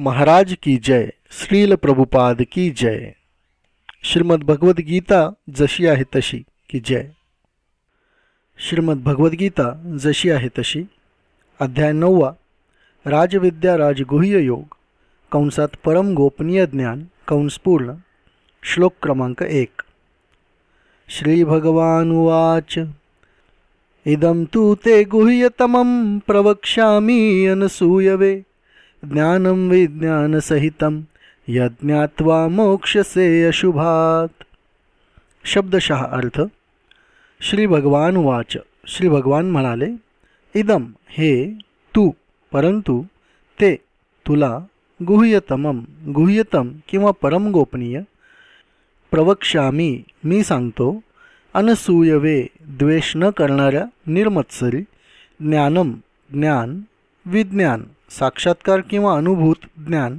महाराज की जय, श्रील प्रभुपाद की जय। श्रीमद भगवद्गीता जशी आहे तशी की जय। श्रीमद भगवद्गीता जशी आहे तशी। अध्याय नववा राजविद्या राजगुह्य योग कंसात परम गोपनीय ज्ञान कंसपूर्ण श्लोक क्रमांक एक। श्रीभगवानुवाच इदं तु ते गुह्यतमं प्रवक्ष्यामि अनसूयवे ज्ञानं विज्ञानसहितं यज्ञात्वा मोक्षसे अशुभात। शब्दशः अर्थ श्री भगवान वाच श्री भगवान म्हणाले इदम हे तू परंतु ते तुला गुह्यतमम गुह्यतम किंवा परम गोपनीय प्रवक्ष्यामी मी सांगतो अनसूयवे द्वेष न करणाऱ्या निर्मत्सरी ज्ञानम ज्ञान विज्ञान साक्षात्कार किंवा अनुभूत ज्ञान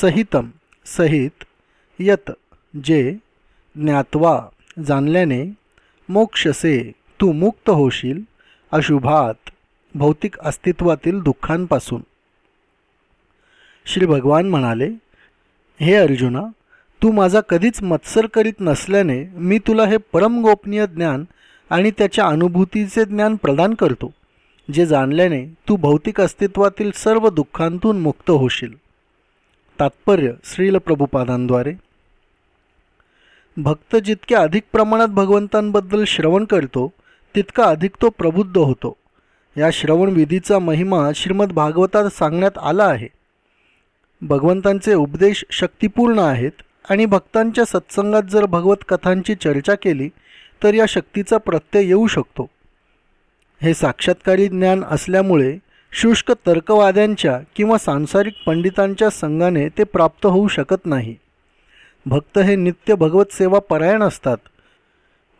सहितम सहित यत जे ज्ञात्वा जाणल्याने मोक्षसे तू मुक्त होशील अशुभात भौतिक अस्तित्वातील दुःखांपासून. श्री भगवान म्हणाले हे अर्जुना तू माझा कधीच मत्सर करीत नसल्याने मी तुला हे परम गोपनीय ज्ञान आणि त्याच्या अनुभूतीचे ज्ञान प्रदान करतो. जे जाणल्याने तू भौतिक अस्तित्वातील सर्व दुःखांतून मुक्त होशील. तात्पर्य श्रील प्रभुपादांद्वारे. भक्त जितक्या अधिक प्रमाणात भगवंतांबद्दल श्रवण करतो तितका अधिक तो प्रबुद्ध होतो. या श्रवण विधीचा महिमा श्रीमद भागवतात सांगण्यात आला आहे. भगवंतांचे उपदेश शक्तिपूर्ण आहेत आणि भक्तांच्या सत्संगात जर भगवत कथांची चर्चा केली तर या शक्तीचा प्रत्यय येऊ शकतो. हे साक्षात्कारी ज्ञान असल्यामुळे शुष्क तर्कवाद्यांच्या किंवा सांसारिक पंडितांच्या संघाने ते प्राप्त होऊ शकत नाही. भक्त हे नित्य भगवत सेवा परायण असतात.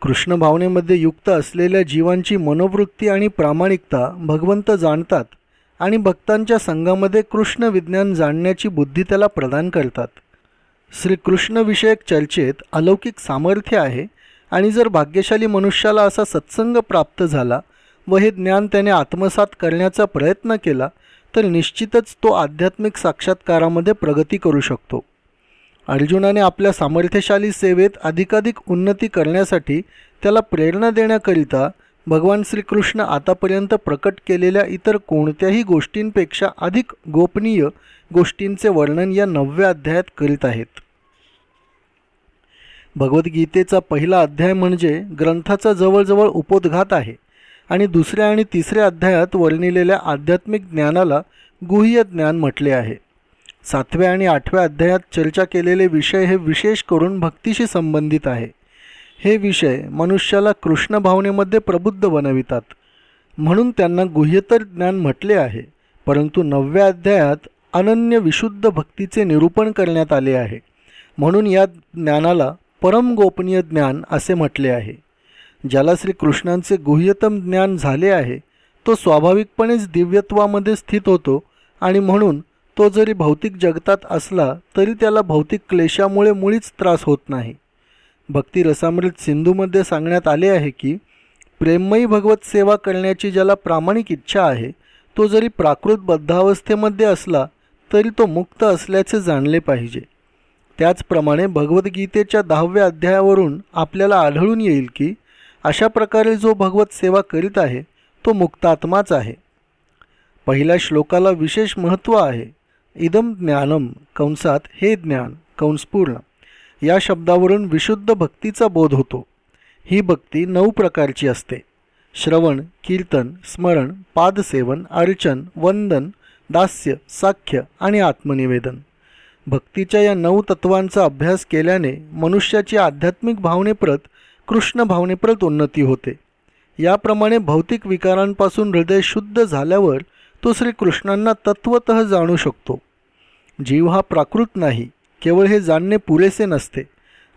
कृष्ण भावनेमध्ये युक्त असलेल्या जीवांची मनोवृत्ती आणि प्रामाणिकता भगवंत जाणतात आणि भक्तांच्या संघामध्ये कृष्ण विज्ञान जाणण्याची बुद्धी त्याला प्रदान करतात. श्रीकृष्णविषयक चर्चेत अलौकिक सामर्थ्य आहे आणि जर भाग्यशाली मनुष्याला असा सत्संग प्राप्त झाला व हे ज्ञान त्याने आत्मसात करण्याचा प्रयत्न केला तर निश्चितच तो आध्यात्मिक साक्षात्कारामध्ये प्रगती करू शकतो. अर्जुनाने आपल्या सामर्थ्यशाली सेवेत अधिकाधिक उन्नती करण्यासाठी त्याला प्रेरणा देण्याकरिता भगवान श्रीकृष्ण आतापर्यंत प्रकट केलेल्या इतर कोणत्याही गोष्टींपेक्षा अधिक गोपनीय गोष्टींचे वर्णन या नवव्या अध्यायात करीत आहेत. भगवद्गीतेचा पहिला अध्याय म्हणजे ग्रंथाचा जवळजवळ उपोद्घात आहे. आणि दुसऱ्या आणि तिसऱ्या अध्यायात वर्णिलेल्या आध्यात्मिक ज्ञानाला गुह्य ज्ञान म्हटले आहे. सातव्या आणि आठव्या अध्यायात चर्चा केलेले विषय हे विशेष करून भक्तीशी संबंधित आहे. हे विषय मनुष्याला कृष्ण भावनेमध्ये प्रबुद्ध बनवितात. म्हणून त्यांना गुह्यतर ज्ञान म्हटले आहे परंतु नवव्या अध्यायात अनन्य विशुद्ध भक्तीचे निरूपण करण्यात आले आहे. म्हणून या ज्ञानाला परम गोपनीय ज्ञान असे म्हटले आहे. ज्याला श्रीकृष्णांचे गुह्यतम ज्ञान झाले आहे तो स्वाभाविकपणेच दिव्यत्वामध्ये स्थित होतो आणि म्हणून तो जरी भौतिक जगतात असला तरी त्याला भौतिक क्लेशामुळे मुळीच त्रास होत नाही. भक्ती रसामृत सिंधूमध्ये सांगण्यात आले आहे की प्रेममयी भगवत सेवा करण्याची ज्याला प्रामाणिक इच्छा आहे तो जरी प्राकृत बद्धावस्थेमध्ये असला तरी तो मुक्त असल्याचे जाणले पाहिजे. त्याचप्रमाणे भगवद्गीतेच्या दहाव्या अध्यायावरून आपल्याला आढळून येईल की अशा प्रकारे जो भगवत सेवा करीत आहे तो मुक्तात्माच आहे. पहिल्या श्लोकाला विशेष महत्त्व आहे. इदम ज्ञानम कंसात हे ज्ञान कंसपूर्ण या शब्दावरून विशुद्ध भक्तीचा बोध होतो. ही भक्ती नऊ प्रकारची असते. श्रवण कीर्तन स्मरण पादसेवन अर्चन वंदन दास्य साख्य आणि आत्मनिवेदन. भक्तीच्या या नऊ तत्वांचा अभ्यास केल्याने मनुष्याची आध्यात्मिक भावनेप्रत कृष्ण भावनेप्रत उन्नती होते. याप्रमाणे भौतिक विकारांपासून हृदय शुद्ध झाल्यावर तो श्रीकृष्णांना तत्वत जाणू शकतो. जीव हा प्राकृत नाही केवळ हे जाणणे पुरेसे नसते.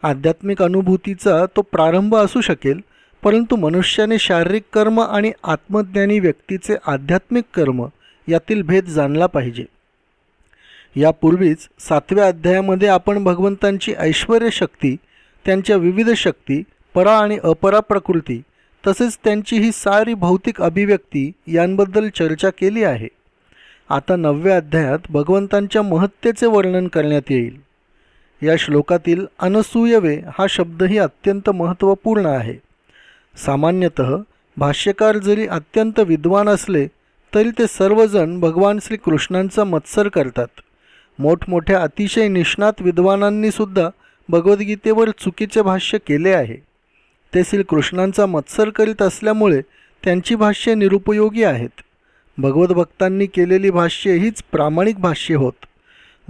आध्यात्मिक अनुभूतीचा तो प्रारंभ असू शकेल परंतु मनुष्याने शारीरिक कर्म आणि आत्मज्ञानी व्यक्तीचे आध्यात्मिक कर्म यातील भेद जाणला पाहिजे. यापूर्वीच सातव्या अध्यायामध्ये आपण भगवंतांची ऐश्वर शक्ती त्यांच्या विविध शक्ती परा आणि अपरा प्रकृती तसेच त्यांची ही सारी भौतिक अभिव्यक्ती यांबद्दल चर्चा केली आहे. आता नवव्या अध्यायात भगवंतांच्या महत्तेचे वर्णन करण्यात येईल. या श्लोकातील अनसूयवे हा शब्दही अत्यंत महत्त्वपूर्ण आहे. सामान्यतः भाष्यकार जरी अत्यंत विद्वान असले तरी ते सर्वजण भगवान श्रीकृष्णांचा मत्सर करतात. मोठमोठ्या अतिशय निष्णात विद्वानांनीसुद्धा भगवद्गीतेवर चुकीचे भाष्य केले आहे. ते श्रीकृष्णांचा मत्सर करीत असल्यामुळे त्यांची भाष्ये निरुपयोगी आहेत. भगवत भक्तांनी केलेली भाष्ये हीच प्रामाणिक भाष्ये होत.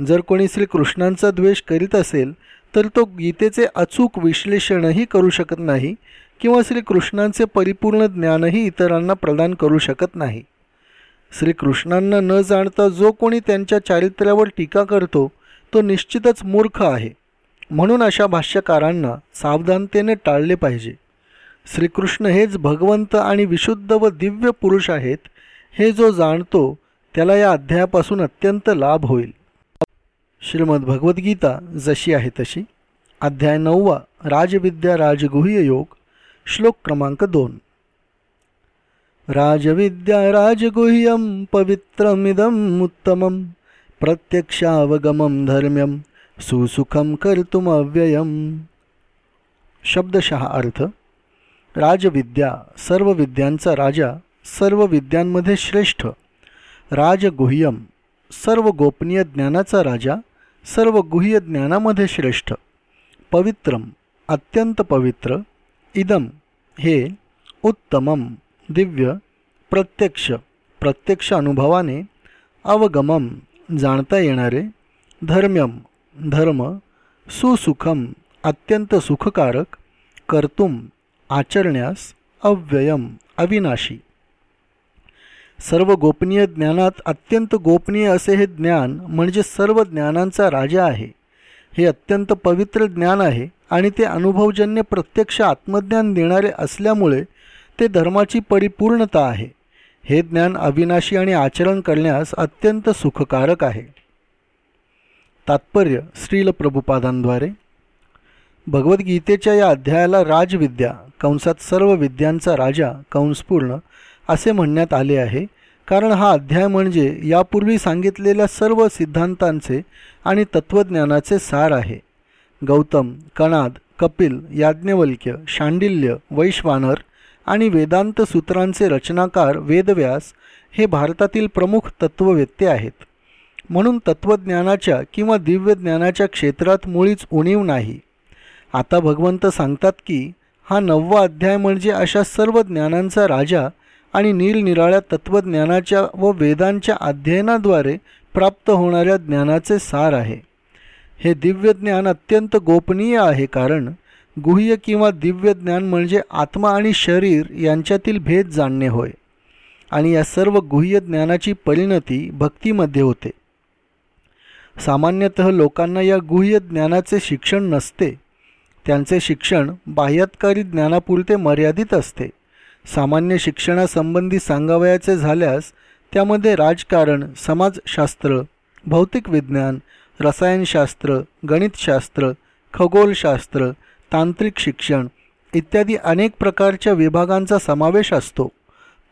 जर कोणी श्रीकृष्णांचा द्वेष करीत असेल तर तो गीतेचे अचूक विश्लेषणही करू शकत नाही किंवा श्रीकृष्णांचे परिपूर्ण ज्ञानही इतरांना प्रदान करू शकत नाही. श्रीकृष्णांना न जाणता जो कोणी त्यांच्या चारित्र्यावर टीका करतो तो निश्चितच मूर्ख आहे. म्हणून अशा भाष्यकारांना सावधानतेने टाळले पाहिजे. श्रीकृष्ण हेच भगवंत आणि विशुद्ध व दिव्य पुरुष आहेत हे जो जाणतो त्याला या अध्यायापासून अत्यंत लाभ होईल. श्रीमद भगवद्गीता जशी आहे तशी. अध्याय नववा राजविद्या राजगुह्य योग श्लोक क्रमांक दोन. राजविद्या राजगुह्यम पवित्रमिदम उत्तमं प्रत्यक्षावगमं धर्म्यम सुसुखम कर्तुमव्ययम शब्दशः अर्थ राजविद्या सर्व विद्यांचा राजा सर्व विद्यांमध्ये श्रेष्ठ। राजगुह्यम सर्व गोपनीय ज्ञानाचा राजा सर्व गुह्य ज्ञानामध्ये श्रेष्ठ। पवित्रम अत्यंत पवित्र। इदम हे उत्तमम दिव्य प्रत्यक्ष। प्रत्यक्ष अनुभवाने अवगमम जाणता येणारे। धर्म्यम धर्म सुसुखम अत्यंत सुखकारक कर्तुम आचरण्यास अव्ययम अविनाशी. सर्व गोपनीय ज्ञानात अत्यंत गोपनीय असे हे ज्ञान म्हणजे सर्व ज्ञानांचा राजा आहे. हे अत्यंत पवित्र ज्ञान आहे आणि ते अनुभवजन्य प्रत्यक्ष आत्मज्ञान देणारे असल्यामुळे ते धर्माची परिपूर्णता आहे. हे ज्ञान अविनाशी आणि आचरण करण्यास अत्यंत सुखकारक आहे. तात्पर्य श्रील प्रभुपादांद्वारे. भगवद्गीतेच्या या अध्यायाला राजविद्या कंसात सर्व विद्यांचा राजा कंसपूर्ण असे म्हणण्यात आले आहे. कारण हा अध्याय म्हणजे यापूर्वी सांगितलेल्या सर्व सिद्धांतांचे आणि तत्त्वज्ञानाचे सार आहे. गौतम कणाद कपिल याज्ञवल्क्य शांडिल्य वैश्वानर आणि वेदांत सूत्रांचे रचनाकार वेदव्यास हे भारतातील प्रमुख तत्त्ववेत्ते आहेत. म्हणून तत्त्वज्ञानाच्या किंवा दिव्यज्ञानाच्या क्षेत्रात मुळीच उणीव नाही. आता भगवंत सांगतात की हा नववा अध्याय म्हणजे अशा सर्व ज्ञानांचा राजा आणि निरनिराळ्या तत्त्वज्ञानाच्या व वेदांच्या अध्ययनाद्वारे प्राप्त होणाऱ्या ज्ञानाचे सार आहे. हे दिव्य ज्ञान अत्यंत गोपनीय आहे कारण गुह्य किंवा दिव्य ज्ञान म्हणजे आत्मा आणि शरीर यांच्यातील भेद जाणणे होय. आणि या सर्व गुह्य ज्ञानाची परिणती भक्तीमध्ये होते. सामान्यतः लोकांना या गुह्य ज्ञानाचे शिक्षण नसते. त्यांचे शिक्षण बाह्यातकारी ज्ञानापुरते मर्यादित असते. सामान्य शिक्षणासंबंधी सांगावयाचे झाल्यास त्यामध्ये राजकारण समाजशास्त्र भौतिक विज्ञान रसायनशास्त्र गणितशास्त्र खगोलशास्त्र तांत्रिक शिक्षण इत्यादी अनेक प्रकारच्या विभागांचा समावेश असतो.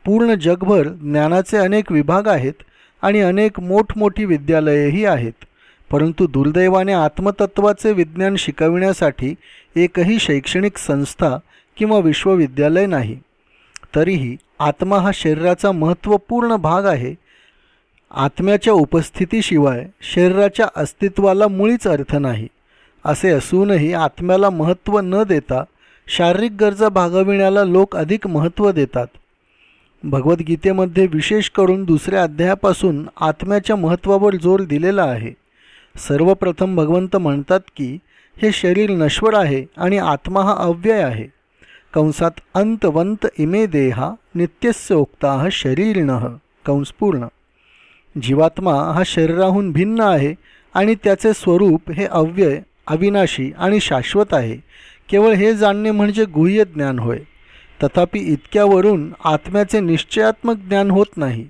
पूर्ण जगभर ज्ञानाचे अनेक विभाग आहेत आणि अनेक मोठमोठी विद्यालयेही आहेत. परंतु दुर्दैवाने आत्मतत्वाचे विज्ञान शिकविण्यासाठी एकही शैक्षणिक संस्था किंवा विश्वविद्यालय नाही. तरीही आत्मा हा शरीराचा महत्त्वपूर्ण भाग आहे. आत्म्याच्या उपस्थितीशिवाय शरीराच्या अस्तित्वाला मुळीच अर्थ नाही. असे असूनही आत्म्याला महत्त्व न देता शारीरिक गरजा भागविण्याला लोक अधिक महत्त्व देतात. भगवद्गीतेमध्ये विशेष करून दुसऱ्या अध्यायापासून आत्म्याच्या महत्त्वावर जोर दिलेला आहे. सर्वप्रथम भगवंत म्हणतात की हे शरीर नश्वर आहे आणि आत्मा हा अव्यय आहे. कंसात अंतवंत इमे देहा नित्यस्य उक्ता शरीरिण. कंसपूर्ण जीवात्मा हा शरीराहून भिन्न आहे आणि त्याचे स्वरूप हे अव्यय अविनाशी आणि शाश्वत आहे. केवळ हे जाणणे म्हणजे गुह्य ज्ञान होय. तथापि इतक्यावरून आत्म्याचे निश्चयात्मक ज्ञान होत नाही.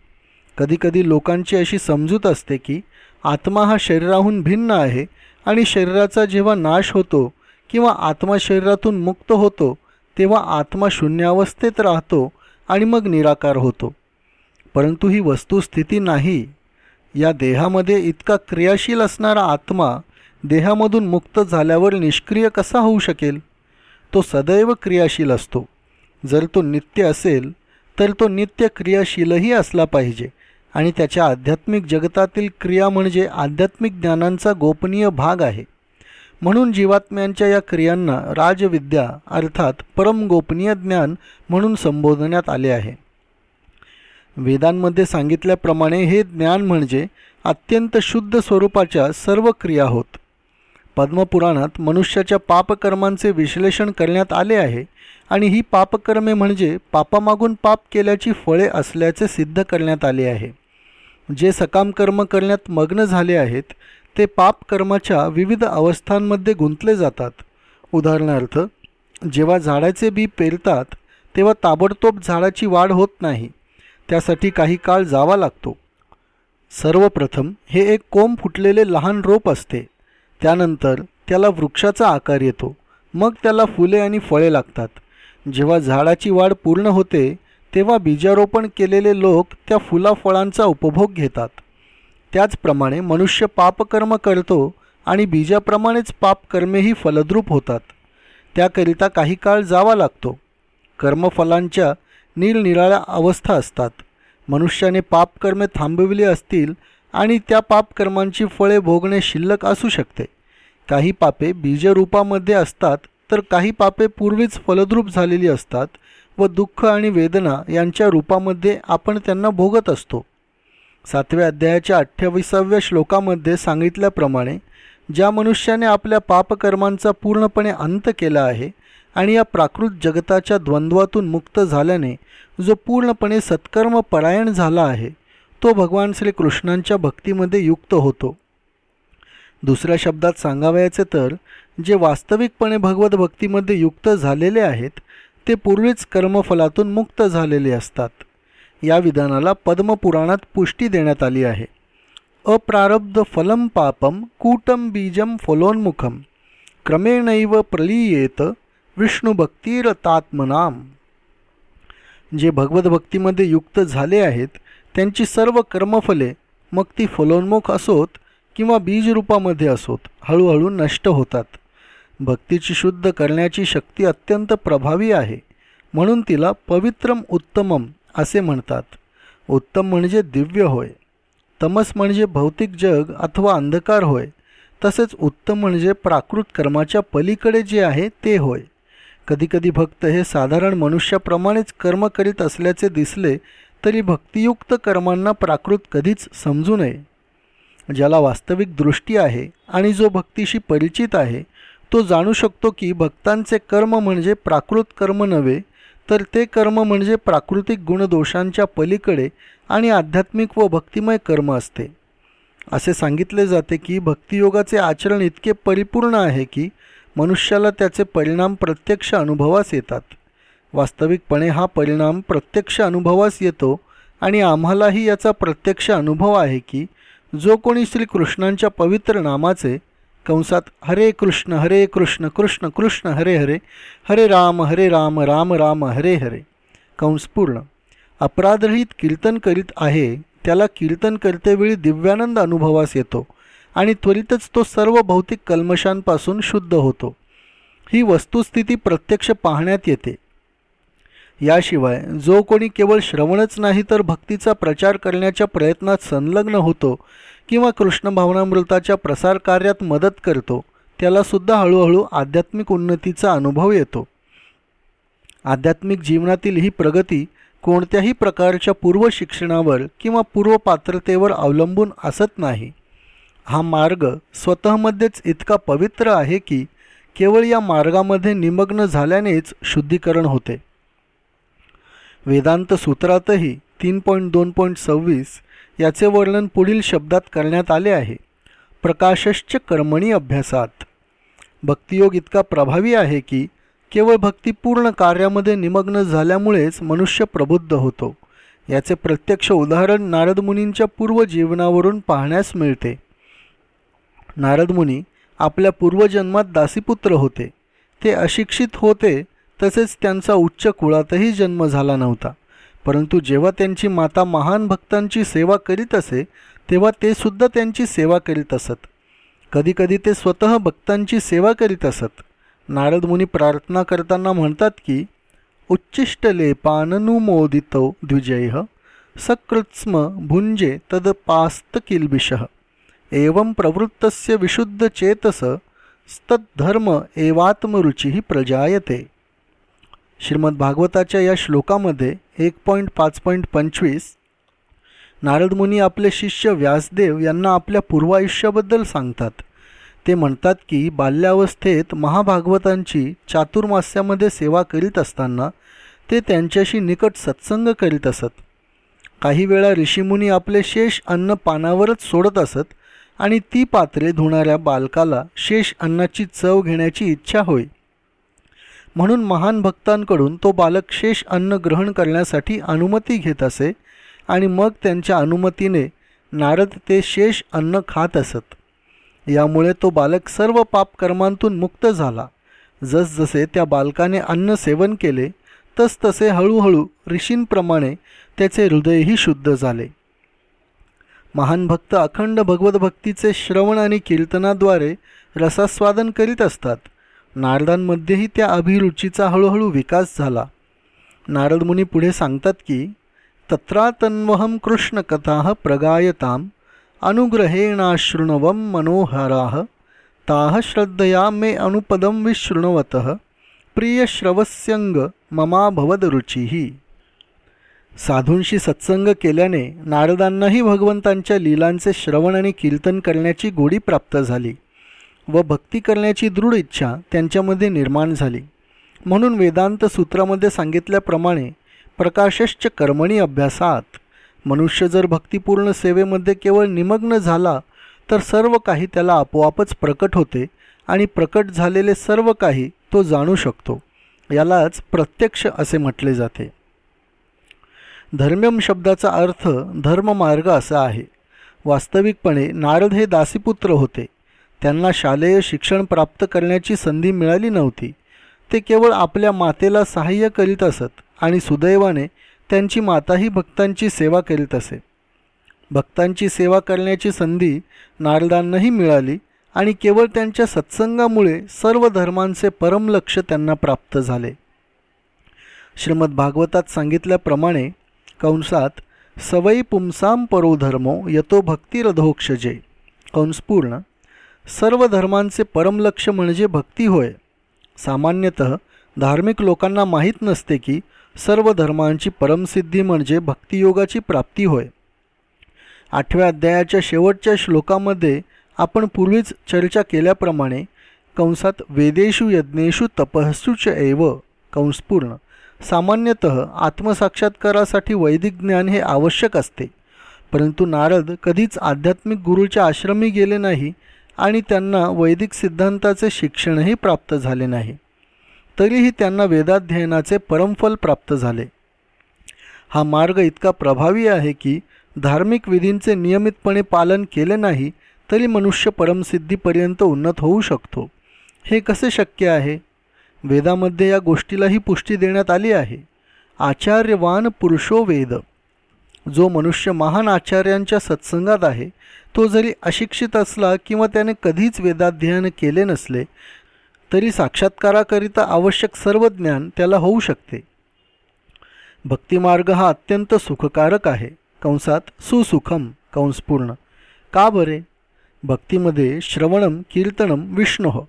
कधीकधी लोकांची अशी समजूत असते की आत्मा हा शरीराहून भिन्न आहे आणि शरीराचा जेव्हा नाश होतो किंवा आत्मा शरीरातून मुक्त होतो तेव्हा आत्मा शून्यावस्थेत राहतो आणि मग निराकार होतो. परंतु ही वस्तुस्थिती नाही. या देहामध्ये इतका क्रियाशील असणारा आत्मा देहामधून मुक्त झाल्यावर निष्क्रिय कसा होऊ शकेल? तो सदैव क्रियाशील असतो. जर तो नित्य असेल तर तो नित्य क्रियाशीलही असला पाहिजे. आणि त्याच्या आध्यात्मिक जगतातील क्रिया म्हणजे आध्यात्मिक ज्ञानांचा गोपनीय भाग आहे. म्हणून जीवात्म्यांच्या या क्रियांना राजविद्या अर्थात परम गोपनीय ज्ञान म्हणून संबोधण्यात आले आहे. वेदांमध्ये सांगितल्याप्रमाणे हे ज्ञान म्हणजे अत्यंत शुद्ध स्वरूपाच्या सर्व क्रिया होत. पद्मपुराणात मनुष्याच्या पापकर्मांचे विश्लेषण करण्यात आले आहे आणि ही पापकर्मे म्हणजे पापामागून पाप केल्याची फळे असल्याचे सिद्ध करण्यात आले आहे. जे सकाम कर्म करण्यात मग्न झाले आहेत ते पाप कर्माच्या विविध अवस्थांमध्ये गुंतले जातात. उदाहरणार्थ जेव्हा झाडाचे बी पेरतात तेव्हा ताबडतोब झाडाची वाढ होत नाही. त्यासाठी काही काळ जावा लागतो. सर्वप्रथम हे एक कोंब फुटलेले लहान रोप असते. त्यानंतर त्याला वृक्षाचा आकार येतो. मग त्याला फुले आणि फळे लागतात. जेव्हा झाडाची वाढ पूर्ण होते तेव्हा बीजारोपण केलेले लोक त्या फुलाफळांचा उपभोग घेतात. त्याचप्रमाणे मनुष्य पापकर्म करतो आणि बीजाप्रमाणेच पापकर्मेही फलद्रूप होतात. त्याकरिता काही काळ जावा लागतो. कर्मफलांच्या निरनिराळ्या अवस्था असतात. मनुष्याने पापकर्मे थांबविली असतील आणि त्या पापकर्मांची फळे भोगणे शिल्लक असू शकते. काही पापे बीजरूपामध्ये असतात तर काही पापे पूर्वीच फलद्रूप झालेली असतात व दुःख आणि वेदना यांच्या रूपामध्ये आपण त्यांना भोगत असतो. सातव्या अध्यायाच्या अठ्ठावीसाव्या श्लोकामध्ये सांगितल्याप्रमाणे ज्या मनुष्याने आपल्या पापकर्मांचा पूर्णपणे अंत केला आहे आणि या प्राकृत जगताच्या द्वंद्वातून मुक्त झाल्याने जो पूर्णपणे सत्कर्म परायण झाला आहे तो भगवान श्रीकृष्णांच्या भक्तीमध्ये युक्त होतो. दुसऱ्या शब्दात सांगावयाचे तर जे वास्तविकपणे भगवत भक्तीमध्ये युक्त झालेले आहेत ते पूर्वीच कर्मफलातून मुक्त झालेले असतात. या विधानाला पद्मपुराणात पुष्टी देण्यात आली आहे. अप्रारब्ध फलम पापम कूटम बीजम फलोन्मुखम क्रमेणैव प्रलीयेत विष्णुभक्तीरतात्मनाम जे भगवतभक्तीमध्ये युक्त झाले आहेत त्यांची सर्व कर्मफले मग ती फलोन्मुख असोत किंवा बीजरूपामध्ये असोत हळूहळू नष्ट होतात. भक्तीची शुद्ध करण्याची शक्ती अत्यंत प्रभावी आहे. म्हणून तिला पवित्रम उत्तमम असे म्हणतात. उत्तम म्हणजे दिव्य होय. तमस म्हणजे भौतिक जग अथवा अंधकार होय. तसेच उत्तम म्हणजे प्राकृत कर्माच्या पलीकडे जे आहे ते होय. कधीकधी भक्त हे साधारण मनुष्याप्रमाणेच कर्म करीत असल्याचे दिसले तरी भक्तियुक्त कर्मांना प्राकृत कधीच समजू नये. ज्याला वास्तविक दृष्टी आहे आणि जो भक्तीशी परिचित आहे तो जाणू शकतो की भक्तांचे कर्म म्हणजे प्राकृत कर्म नव्हे तर ते कर्म म्हणजे प्राकृतिक गुणदोषांच्या पलीकडे आणि आध्यात्मिक व भक्तिमय कर्म असते. असे सांगितले जाते की भक्तियोगाचे आचरण इतके परिपूर्ण आहे की मनुष्याला त्याचे परिणाम प्रत्यक्ष अनुभवास येतात. वास्तविकपणे हा परिणाम प्रत्यक्ष अनुभवास येतो आणि आम्हालाही याचा प्रत्यक्ष अनुभव आहे की जो कोणी श्रीकृष्णांच्या पवित्र नामाचे कंसात हरे कृष्ण हरे कृष्ण कृष्ण कृष्ण हरे हरे हरे राम हरे राम राम राम हरे हरे. कंस पूर्ण. अपराधरहित कीर्तन करीत आहे त्याला कीर्तन करतेवेळी दिव्यानंद अनुभवास येतो आणि त्वरितच तो सर्व भौतिक कल्मशांपासून शुद्ध होतो. ही वस्तुस्थिती प्रत्यक्ष पाहण्यात येते. याशिवाय जो कोणी केवळ श्रवणच नाही तर भक्तीचा प्रचार करण्याच्या प्रयत्नात संलग्न होतो किंवा कृष्ण भावनामृताच्या प्रसार कार्यात मदत करतो त्यालासुद्धा हळूहळू आध्यात्मिक उन्नतीचा अनुभव येतो. आध्यात्मिक जीवनातील ही प्रगती कोणत्याही प्रकारच्या पूर्व शिक्षणावर किंवा पूर्व पात्रतेवर अवलंबून असत नाही. हा मार्ग स्वतःमध्येच इतका पवित्र आहे की केवळ या मार्गामध्ये निमग्न झाल्यानेच शुद्धीकरण होते. वेदांत सूत्रातही तीन पॉईंट दोन पॉईंट सव्वीस याचे वर्णन पुढील शब्दात करण्यात आले आहे. प्रकाशश्च कर्मणी अभ्यासात. भक्तियोग इतका प्रभावी आहे की केवळ भक्तिपूर्ण कार्यामध्ये निमग्न झाल्यामुळेच मनुष्य प्रबुद्ध होतो. याचे प्रत्यक्ष उदाहरण नारदमुनींच्या पूर्वजीवनावरून पाहण्यास मिळते. नारदमुनी आपल्या पूर्वजन्मात दासीपुत्र होते. ते अशिक्षित होते तसेच त्यांचा उच्च कुळातही जन्म झाला नव्हता. परंतु जेव्हा त्यांची माता महान भक्तांची सेवा करीत असे तेव्हा ते सुद्धा त्यांची सेवा करीत असत. कधीकधी ते स्वतः भक्तांची सेवा करीत असत. नारद मुनी प्रार्थना करताना म्हणतात की उच्चिष्टलेपाननुमोदितो द्विजय सकृत्स्म भुंजे तदपास्त किल्बिषः एवं प्रवृत्तस्य विशुद्धचेतस तद्धर्म एवात्मरुचि प्रजायते। श्रीमद भागवताच्या या श्लोकामध्ये एक पॉईंट पाच पॉईंट पंचवीस नारदमुनी आपले शिष्य व्यासदेव यांना आपल्या पूर्वायुष्याबद्दल सांगतात. ते म्हणतात की बाल्यावस्थेत महाभागवतांची चातुर्मास्यामध्ये सेवा करीत असताना ते त्यांच्याशी निकट सत्संग करीत असत. काही वेळा ऋषीमुनी आपले शेष अन्न पानावरच सोडत असत आणि ती पात्रे धुणाऱ्या बालकाला शेष अन्नाची चव घेण्याची इच्छा होय. म्हणून महान भक्तांकडून तो बालक शेष अन्न ग्रहण करण्यासाठी अनुमती घेत असे आणि मग त्यांच्या अनुमतीने नारद ते शेष अन्न खात असत. यामुळे तो बालक सर्व पापकर्मांतून मुक्त झाला. जसजसे त्या बालकाने अन्न सेवन केले तसतसे हळूहळू ऋषींप्रमाणे त्याचे हृदयही शुद्ध झाले. महान भक्त अखंड भगवतभक्तीचे श्रवण आणि कीर्तनाद्वारे रसास्वादन करीत असतात. नारदांमध्येही त्या अभिरुचीचा हळूहळू विकास झाला. नारदमुनी पुढे सांगतात की तत्रातन्वहम कृष्णकथा प्रगायताम अनुग्रहेणाशृणवम मनोहराः ताह श्रद्धया मे अनुपदम विशृणवत प्रियश्रवस्यंग ममाभवदरुचिः साधूंशी सत्संग केल्याने नारदांनाही भगवंतांच्या लीलांचे श्रवण आणि कीर्तन करण्याची गोडी प्राप्त झाली. व भक्ती करण्याची दृढ इच्छा त्यांच्यामध्ये निर्माण झाली. म्हणून वेदांत सूत्रामध्ये सांगितल्याप्रमाणे प्रकाशश्च कर्मणी अभ्यासात. मनुष्य जर भक्तिपूर्ण सेवेमध्ये केवळ निमग्न झाला तर सर्व काही त्याला आपोआपच प्रकट होते आणि प्रकट झालेले सर्व काही तो जाणू शकतो. यालाच प्रत्यक्ष असे म्हटले जाते. धर्म्यम शब्दाचा अर्थ धर्ममार्ग असा आहे. वास्तविकपणे नारद हे दासीपुत्र होते. त्यांना शालेय शिक्षण प्राप्त करण्याची संधी मिळाली नव्हती. ते केवळ आपल्या मातेला सहाय्य करीत असत आणि सुदैवाने त्यांची माताही भक्तांची सेवा करीत असे. भक्तांची सेवा करण्याची संधी नारदांनाही मिळाली आणि केवळ त्यांच्या सत्संगामुळे सर्व धर्मांचे परमलक्ष त्यांना प्राप्त झाले. श्रीमद भागवतात सांगितल्याप्रमाणे कंसात सवयी पुंसाम परो धर्मो यतो भक्तिरधोक्षजे. कंसपूर्ण सर्व धर्मांचे परमलक्ष म्हणजे भक्ती होय. सामान्यतः धार्मिक लोकांना माहीत नसते की सर्व धर्मांची परमसिद्धी म्हणजे भक्तियोगाची प्राप्ती होय. आठव्या अध्यायाच्या शेवटच्या श्लोकामध्ये आपण पूर्वीच चर्चा केल्याप्रमाणे कंसात वेदेषु यज्ञेषु तपहसूच एव कंसपूर्ण. सामान्यतः आत्मसाक्षात्कारासाठी वैदिक ज्ञान हे आवश्यक असते. परंतु नारद कधीच आध्यात्मिक गुरूच्या आश्रमी गेले नाही आणि त्यांना वैदिक सिद्धांताचे शिक्षणही प्राप्त झाले नाही. तरीही त्यांना वेदाध्ययनाचे परमफल प्राप्त झाले. हा मार्ग इतका प्रभावी आहे की धार्मिक विधींचे नियमितपणे पालन केले नाही तरी मनुष्य परमसिद्धीपर्यंत उन्नत होऊ शकतो. हे कसे शक्य आहे? वेदामध्ये या गोष्टीलाही पुष्टी देण्यात आली आहे. आचार्यवान पुरुषो वेद. जो मनुष्य महान आचार्यांच्या सत्संगात आहे तो जरी अशिक्षित असला किंवा त्याने कधीच वेदाध्ययन केले नसले तरी साक्षात्काराकरिता आवश्यक सर्व ज्ञान त्याला होऊ शकते. भक्तिमार्ग हा अत्यंत सुखकारक आहे. कंसात सुसुखम कंसपूर्ण. का बरे? भक्तीमध्ये श्रवणम कीर्तनम विष्णोह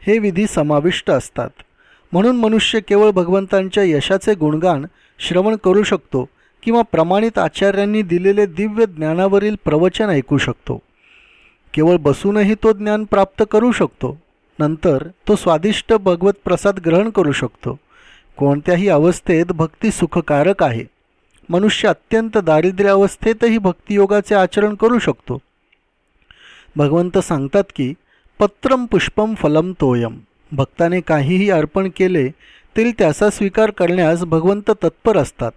हे विधी समाविष्ट असतात. म्हणून मनुष्य केवळ भगवंतांच्या यशाचे गुणगान श्रवण करू शकतो किंवा प्रमाणित आचार्यांनी दिलेले दिव्य ज्ञानावरील प्रवचन ऐकू शकतो. केवळ बसूनही तो ज्ञान प्राप्त करू शकतो. नंतर तो स्वादिष्ट भगवत प्रसाद ग्रहण करू शकतो. कोणत्याही अवस्थेत भक्ती सुखकारक आहे. मनुष्य अत्यंत दारिद्र्य अवस्थेतही भक्तियोगाचे आचरण करू शकतो. भगवंत सांगतात की पत्रम पुष्पम फलम तोयम भक्ताने काहीही अर्पण केले तरी त्याचा स्वीकार करण्यास भगवंत तत्पर असतात.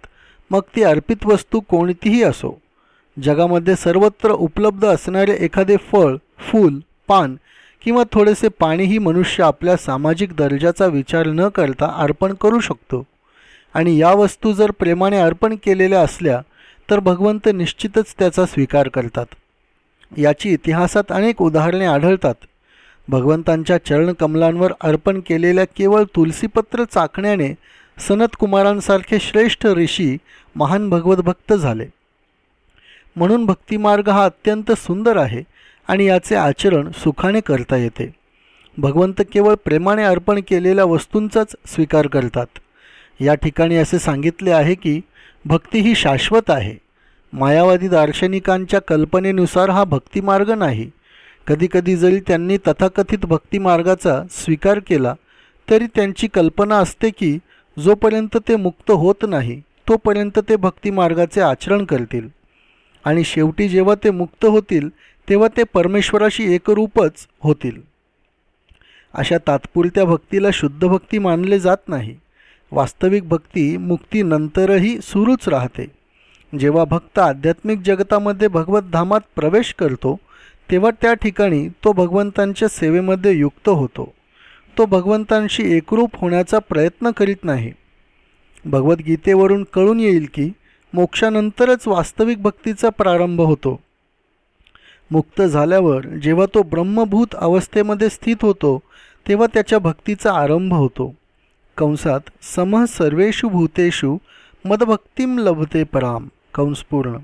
मग ती अर्पित वस्तू कोणतीही असो. जगामध्ये सर्वत्र उपलब्ध असणारे एखादे फळ फूल पान किंवा थोडेसे पाणीही मनुष्य आपल्या सामाजिक दर्जाचा विचार न करता अर्पण करू शकतो. आणि या वस्तू जर प्रेमाने अर्पण केलेल्या असल्या तर भगवंत निश्चितच त्याचा स्वीकार करतात. याची इतिहासात अनेक उदाहरणे आढळतात. भगवंतांच्या चरणकमलांवर अर्पण केलेल्या केवळ तुलसीपत्र चाकण्याने सनतकुमारांसारखे श्रेष्ठ ऋषी महान भगवत भक्त झाले. म्हणून भक्तिमार्ग हा अत्यंत सुंदर आहे आणि याचे आचरण सुखाने करता येते. भगवंत केवळ प्रेमाने अर्पण केलेल्या वस्तूंचाच स्वीकार करतात. या ठिकाणी असे सांगितले आहे की भक्ती ही शाश्वत आहे. मायावादी दार्शनिकांच्या कल्पनेनुसार हा भक्तिमार्ग नाही. कधीकधी जरी त्यांनी तथाकथित भक्तिमार्गाचा स्वीकार केला तरी त्यांची कल्पना असते की जोपर्यंत ते मुक्त होत नाही तोपर्यंत ते भक्तिमार्गाचे आचरण करतील. आणि शेवटी जेव्हा ते मुक्त होतील तेव्हा ते परमेश्वराशी एकरूपच होतील. अशा तात्पुरत्या भक्तीला शुद्ध भक्ती मानले जात नाही. वास्तविक भक्ती मुक्तीनंतरही सुरूच राहते. जेव्हा भक्त आध्यात्मिक जगतामध्ये भगवतधामात प्रवेश करतो तेव्हा त्या ठिकाणी तो भगवंतांच्या सेवेमध्ये युक्त होतो. तो भगवंतांशी एकरूप होण्याचा प्रयत्न करीत नाही. भगवद्गीतेवरून कळून येईल की मोक्षानंतरच वास्तविक भक्तीचा प्रारंभ होतो. मुक्त झाल्यावर जेव्हा तो ब्रह्मभूत अवस्थेमध्ये स्थित होतो तेव्हा त्याच्या भक्तीचा आरंभ होतो. कंसात समः सर्वेषु भूतेषु मदभक्तीम लभते पराम कंसपूर्ण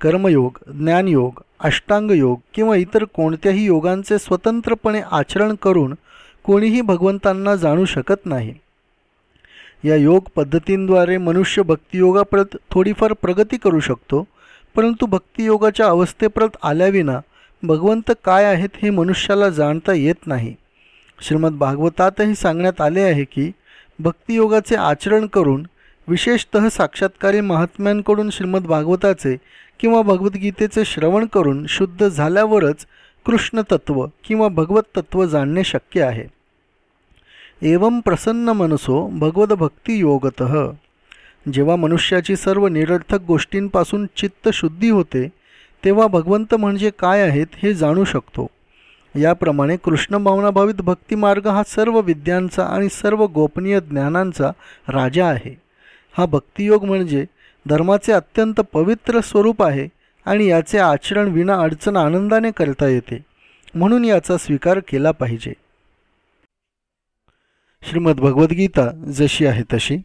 कर्मयोग ज्ञानयोग अष्टांगयोग किंवा इतर कोणत्याही योगांचे स्वतंत्रपणे आचरण करून कोणीही भगवंतांना जाणू शकत नाही. या योग पद्धतींद्वारे मनुष्य भक्तियोगाप्रत थोडीफार प्रगती करू शकतो परंतु भक्तियोगाच्या अवस्थेप्रत आल्याविना भगवंत काय आहेत हे मनुष्याला जाणता येत नाही. श्रीमद भागवतातही सांगण्यात आले आहे की भक्तियोगाचे आचरण करून विशेषत साक्षात्कारी महात्म्यांकडून श्रीमद भागवताचे किंवा भगवद्गीतेचे श्रवण करून शुद्ध झाल्यावरच कृष्णतत्व किंवा भगवत तत्व जाणणे शक्य आहे. एवं प्रसन्न मनसो भगवत भक्ती योगत. जेव्हा मनुष्याची सर्व निरर्थक गोष्टींपासून चित्त शुद्धी होते तेव्हा भगवंत म्हणजे काय आहेत हे जाणू शकतो. याप्रमाणे कृष्ण भावनाभावित भक्तिमार्ग हा सर्व विद्यांचा आणि सर्व गोपनीय ज्ञानांचा राजा आहे. हा भक्तियोग म्हणजे धर्माचे अत्यंत पवित्र स्वरूप आहे आणि याचे आचरण विना अडचण आनंदाने करता येते. म्हणून याचा स्वीकार केला पाहिजे. श्रीमद भगवद्गीता जशी आहे तशी.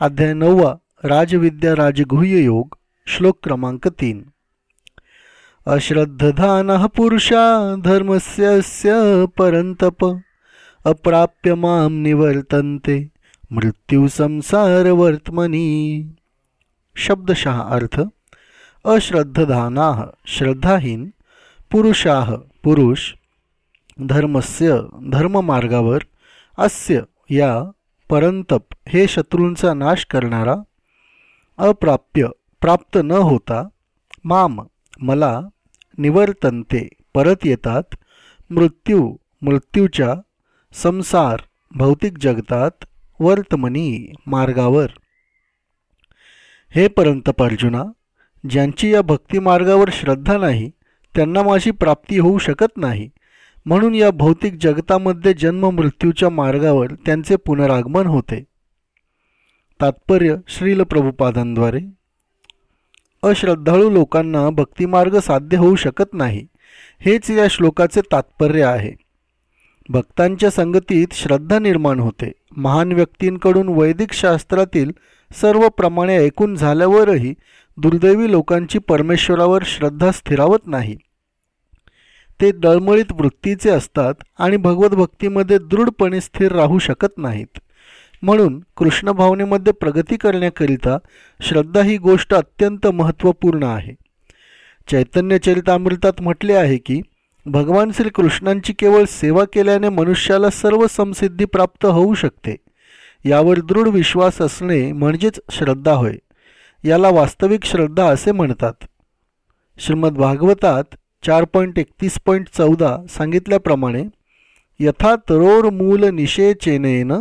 अध्याय नववा राजविद्या राजगुह्य योग श्लोक क्रमांक तीन. अश्रद्धधान पुरुषा धर्मस्य परंतप अप्राप्य माम निवर्तन्ते मृत्यू संसार वर्तमनी। शब्दशः अर्थ अश्रद्धधाना श्रद्धाहीन पुरुषाः पुरुष धर्मस्य धर्ममार्गावर अस्य या परंतप हे शत्रूंचा नाश करणारा अप्राप्य प्राप्त न होता माम मला निवर्तनते परत येतात मृत्यू मृत्यूच्या संसार भौतिक जगतात वर्तमनी मार्गावर. हे परंतप अर्जुना ज्यांची या भक्तिमार्गावर श्रद्धा नाही त्यांना माझी प्राप्ती होऊ शकत नाही. म्हणून या भौतिक जगतामध्ये जन्म मृत्यूच्या मार्गावर त्यांचे पुनरागमन होते. तात्पर्य श्रील प्रभुपादांद्वारे. अश्रद्धाळू लोकांना भक्तिमार्ग साध्य होऊ शकत नाही हेच या श्लोकाचे तात्पर्य आहे. भक्तांच्या संगतीत श्रद्धा निर्माण होते. महान व्यक्तींकडून वैदिक शास्त्रातील सर्व प्रमाणे ऐकून झाल्यावरही दुर्दैवी लोकांची परमेश्वरावर श्रद्धा स्थिरावत नाही. ते डळमळीत वृत्तीचे असतात आणि भगवत भक्तीमध्ये दृढपणे स्थिर राहू शकत नाहीत. म्हणून कृष्ण भावनेमध्ये प्रगती करण्याकरिता श्रद्धा ही गोष्ट अत्यंत महत्त्वपूर्ण आहे. चैतन्य चरितामृतात म्हटले आहे की भगवान श्रीकृष्णांची केवळ सेवा केल्याने मनुष्याला सर्व समसिद्धी प्राप्त होऊ शकते. यावर दृढ विश्वास असणे म्हणजेच श्रद्धा होय. याला वास्तविक श्रद्धा असे म्हणतात. श्रीमद भागवतात चार पॉईंट एकतीस पॉईंट चौदा सांगितल्याप्रमाणे यथा तरोर मूल निषेचेनेन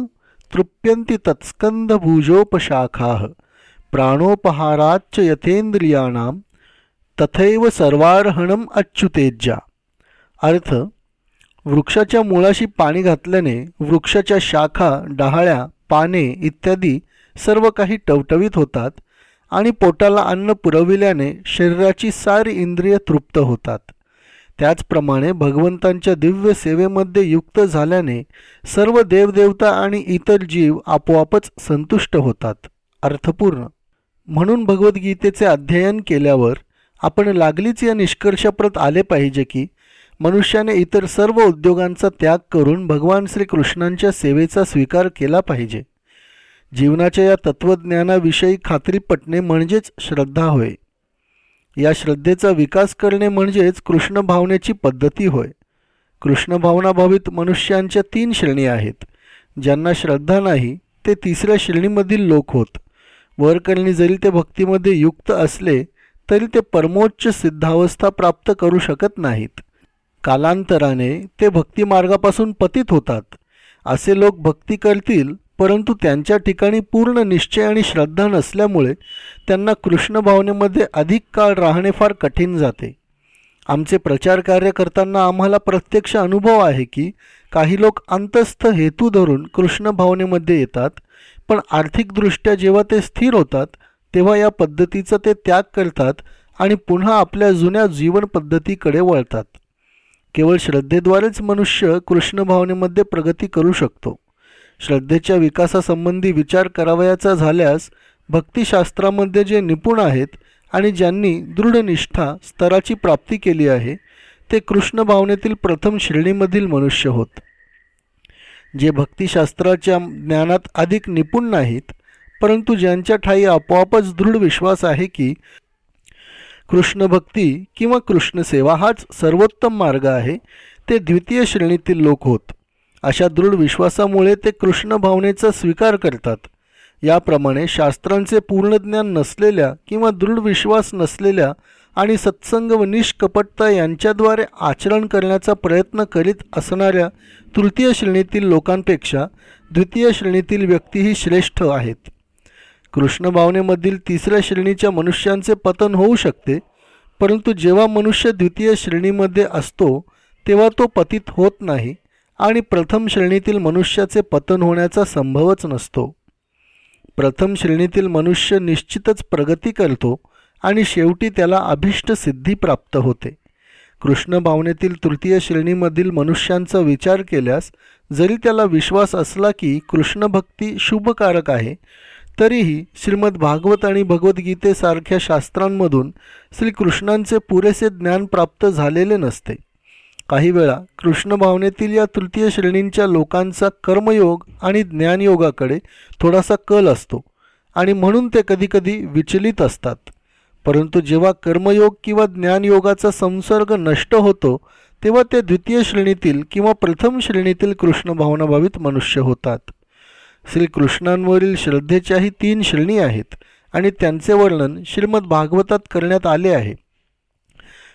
तृप्यंती तत्स्कंद भुजोपशाखा प्राणोपहाराच्च यथेंद्रियाणां तथैव सर्वार्हणम अच्युतेज्या अर्थ वृक्षाच्या मुळाशी पाणी घातल्याने वृक्षाच्या शाखा डहाळ्या पाने इत्यादी सर्व काही टवटवीत होतात आणि पोटाला अन्न पुरविल्याने शरीराची सारी इंद्रिय तृप्त होतात. त्याचप्रमाणे भगवंतांच्या दिव्य सेवेमध्ये युक्त झाल्याने सर्व देवदेवता आणि इतर जीव आपोआपच संतुष्ट होतात. अर्थपूर्ण. म्हणून भगवद्गीतेचे अध्ययन केल्यावर आपण लागलीच या निष्कर्षाप्रत आले पाहिजे की मनुष्याने इतर सर्व उद्योगांचा त्याग करून भगवान श्रीकृष्णांच्या सेवेचा स्वीकार केला पाहिजे. जीवनाच्या या तत्त्वज्ञानाविषयी खात्री पटणे म्हणजेच श्रद्धा होय. या श्रद्धेचा विकास करणे म्हणजेच कृष्ण भावनेची पद्धती होय. कृष्णभावनाभावित मनुष्यांच्या तीन श्रेणी आहेत. ज्यांना श्रद्धा नाही ते तिसऱ्या श्रेणीमधील लोक होत. वरकरणी जरी ते भक्तीमध्ये युक्त असले तरी ते परमोच्च सिद्धावस्था प्राप्त करू शकत नाहीत. कालांतराने ते भक्तिमार्गापासून पतित होतात. असे लोक भक्ती करतील परंतु त्यांच्या ठिकाणी पूर्ण निश्चय आणि श्रद्धा नसल्यामुळे त्यांना कृष्ण भावनेमध्ये अधिक काळ राहणे फार कठीण जाते. आमचे प्रचार कार्य करताना आम्हाला प्रत्यक्ष अनुभव आहे की काही लोक अंतस्थ हेतू धरून कृष्ण भावनेमध्ये येतात पण आर्थिकदृष्ट्या जेव्हा ते स्थिर होतात तेव्हा या पद्धतीचा ते त्याग करतात आणि पुन्हा आपल्या जुन्या जीवन पद्धतीकडे वळतात. केवळ श्रद्धेद्वारेच मनुष्य कृष्ण भावनेमध्ये प्रगती करू शकतो. श्रद्धेच्या विकासासंबंधी विचार करावयाचा झाल्यास भक्तिशास्त्रामध्ये जे निपुण आहेत आणि ज्यांनी दृढनिष्ठा स्तराची प्राप्ती केली आहे ते कृष्ण भावनेतील प्रथम श्रेणीमधील मनुष्य होत. जे भक्तिशास्त्राच्या ज्ञानात अधिक निपुण नाहीत परंतु ज्यांच्या ठाई आपोआपच दृढ विश्वास आहे की कृष्ण भक्ती किंवा कृष्ण सेवा हाच सर्वोत्तम मार्ग आहे ते द्वितीय श्रेणीतील लोक होत. अशा दृढ विश्वासामुळे ते कृष्ण भावनेचा स्वीकार करतात. याप्रमाणे शास्त्रांचे पूर्ण ज्ञान नसलेल्या किंवा दृढ विश्वास नसलेल्या आणि सत्संग व निष्कपटता यांच्याद्वारे आचरण करण्याचा प्रयत्न करीत असणाऱ्या तृतीय श्रेणीतील लोकांपेक्षा द्वितीय श्रेणीतील व्यक्तीही श्रेष्ठ आहेत. कृष्ण भावनेमधील तिसऱ्या श्रेणीच्या मनुष्यांचे पतन होऊ शकते परंतु जेव्हा मनुष्य द्वितीय श्रेणीमध्ये असतो तेव्हा तो पतित होत नाही. आणि प्रथम श्रेणीतील मनुष्याचे पतन होण्याचा संभवच नसतो. प्रथम श्रेणीतील मनुष्य निश्चितच प्रगती करतो आणि शेवटी त्याला अभिष्ट सिद्धी प्राप्त होते. कृष्ण भावनेतील तृतीय श्रेणीमधील मनुष्यांचा विचार केल्यास जरी त्याला विश्वास असला की कृष्णभक्ती शुभकारक आहे तरीही श्रीमद भागवत आणि भगवद्गीतेसारख्या शास्त्रांमधून श्रीकृष्णांचे पुरेसे ज्ञान प्राप्त झालेले नसते. काही वेळा कृष्ण भावनेतील या तृतीय श्रेणींच्या लोकांचा कर्मयोग आणि ज्ञानयोगाकडे थोडासा कल असतो आणि म्हणून ते कधीकधी विचलित असतात. परंतु जेव्हा कर्मयोग किंवा ज्ञानयोगाचा संसर्ग नष्ट होतो तेव्हा ते द्वितीय श्रेणीतील किंवा प्रथम श्रेणीतील कृष्ण भावनाभावित मनुष्य होतात. श्रीकृष्णांवरील श्रद्धेच्याही तीन श्रेणी आहेत आणि त्यांचे वर्णन श्रीमद भागवतात करण्यात आले आहे.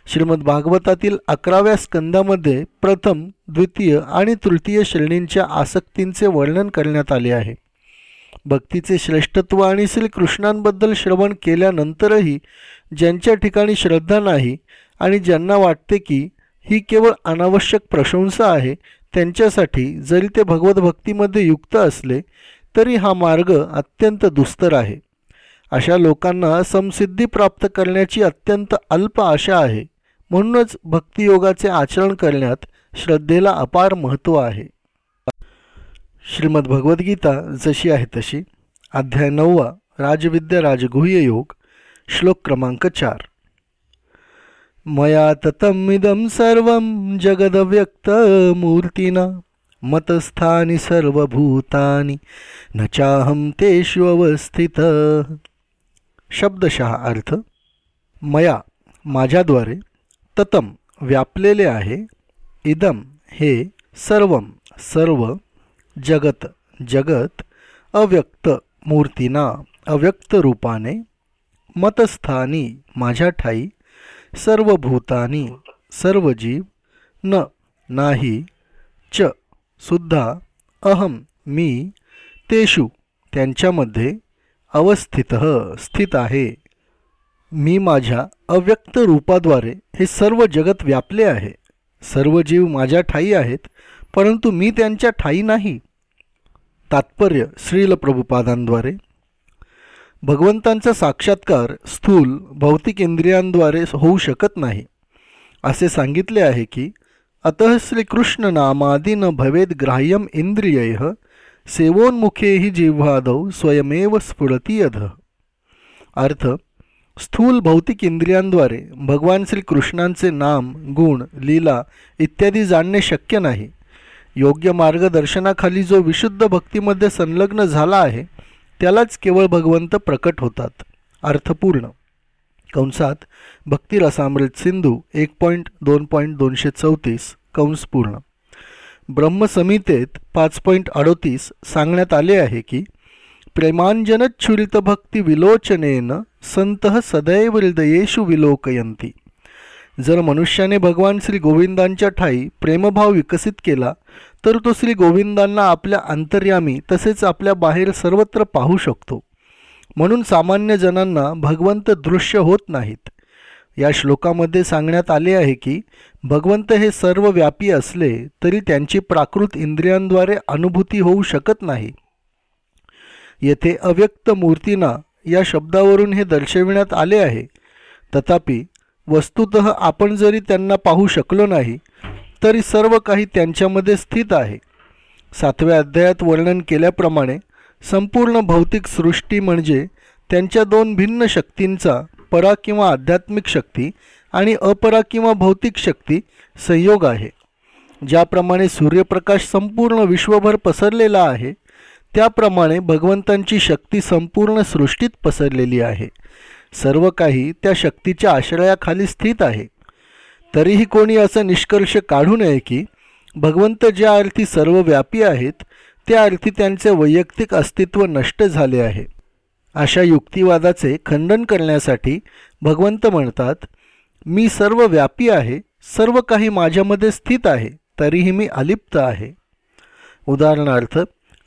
श्रीमद भागवतातील अकराव्या स्कंदामध्ये प्रथम द्वितीय आणि तृतीय श्रेणींच्या आसक्तींचे वर्णन करण्यात आले आहे. भक्तीचे श्रेष्ठत्व आणि श्रीकृष्णांबद्दल श्रवण केल्यानंतरही ज्यांच्या ठिकाणी श्रद्धा नाही आणि ज्यांना वाटते की ही केवळ अनावश्यक प्रशंसा आहे त्यांच्यासाठी जरी ते भगवत भक्तीमध्ये युक्त असले तरी हा मार्ग अत्यंत दुस्तर आहे. अशा लोकांना समसिद्धी प्राप्त करण्याची अत्यंत अल्प आशा आहे. म्हणूनच भक्तियोगाचे आचरण करण्यात श्रद्धेला अपार महत्त्व आहे. श्रीमद भगवद्गीता जशी आहे तशी. अध्याय नववा राजविद्या राजगुह्य योग श्लोक क्रमांक चार. मया ततमिदं सर्वं जगदव्यक्तमूर्तिना मतस्थानी सर्वभूतानि न चाहं तेषु अवस्थित. शब्दशः अर्थ मया माझ्याद्वारे ततम व्यापलेले आहे. इदम हे सर्व सर्व जगत जगत अव्यक्त मूर्तीना अव्यक्त रूपाने मतस्थानी माझ्या ठाई सर्व भूतानी सर्व जीव न नाही च सुद्धा अहम मी तेषु त्यांच्यामध्ये अवस्थित स्थित आहे. मी माझ्या अव्यक्त रूपाद्वारे हे सर्व जगत व्यापले आहे. सर्व जीव माझ्या ठाई आहेत परंतु मी त्यांच्या ठाई नाही. तात्पर्य श्रील प्रभुपादांद्वारे. भगवंतांचा साक्षात्कार स्थूल भौतिक इंद्रियांद्वारे होऊ शकत नाही. असे सांगितले आहे की अतः श्रीकृष्ण नामादीन भवेद ग्राह्यम इंद्रिय सेवोन्मुखेही जिव्हादौ स्वयमेव स्फुरती अध अर्थ स्थूल भौतिक इंद्रियांद्वारे भगवान श्रीकृष्णांचे नाम गुण लीला इत्यादी जाणणे शक्य नाही. योग्य मार्गदर्शनाखाली जो विशुद्ध भक्तीमध्ये संलग्न झाला आहे त्यालाच केवळ भगवंत प्रकट होतात. अर्थपूर्ण. कंसात भक्तिरसामृत सिंधू एक पॉईंट दोन पॉईंट दोनशे चौतीस कंस पूर्ण. ब्रह्मसमितेत पाच पॉईंट अडोतीस सांगण्यात आले आहे की प्रेमांजनच्छुरित विलोचनेन संत सदैव हृदयेशु विलोकयंती जर मनुष्याने भगवान श्री गोविंदांच्या ठाई प्रेमभाव विकसित केला तर तो श्री गोविंदांना आपल्या अंतर्यामी तसेच आपल्या बाहेर सर्वत्र पाहू शकतो. म्हणून सामान्य जनांना भगवंत दृश्य होत नाहीत. या श्लोकामध्ये सांगण्यात आले आहे की भगवंत हे सर्व व्यापी असले तरी त्यांची प्राकृत इंद्रियांद्वारे अनुभूती होऊ शकत नाही. येथे अव्यक्त मूर्तींना या शब्दावरून हे दर्शविण्यात आले आहे. तथापि वस्तुत आपण जरी त्यांना पाहू शकलो नाही तरी सर्व काही त्यांच्यामध्ये स्थित आहे. सातव्या अध्यायात वर्णन केल्याप्रमाणे संपूर्ण भौतिक सृष्टी म्हणजे त्यांच्या दोन भिन्न शक्तींचा परा किंवा आध्यात्मिक शक्ती आणि अपरा किंवा भौतिक शक्ती संयोग आहे. ज्याप्रमाणे सूर्यप्रकाश संपूर्ण विश्वभर पसरलेला आहे त्याप्रमाणे भगवंतांची शक्ती संपूर्ण सृष्टीत पसरलेली आहे. सर्व काही त्या शक्तीच्या आश्रयाखाली स्थित आहे. तरीही कोणी असं निष्कर्ष काढू नये की भगवंत ज्या अर्थी सर्व व्यापी आहेत त्या अर्थी त्यांचे वैयक्तिक अस्तित्व नष्ट झाले आहे. अशा युक्तिवादाचे खंडन करण्यासाठी भगवंत म्हणतात मी सर्व व्यापी आहे सर्व काही माझ्यामध्ये स्थित आहे तरीही मी अलिप्त आहे. उदाहरणार्थ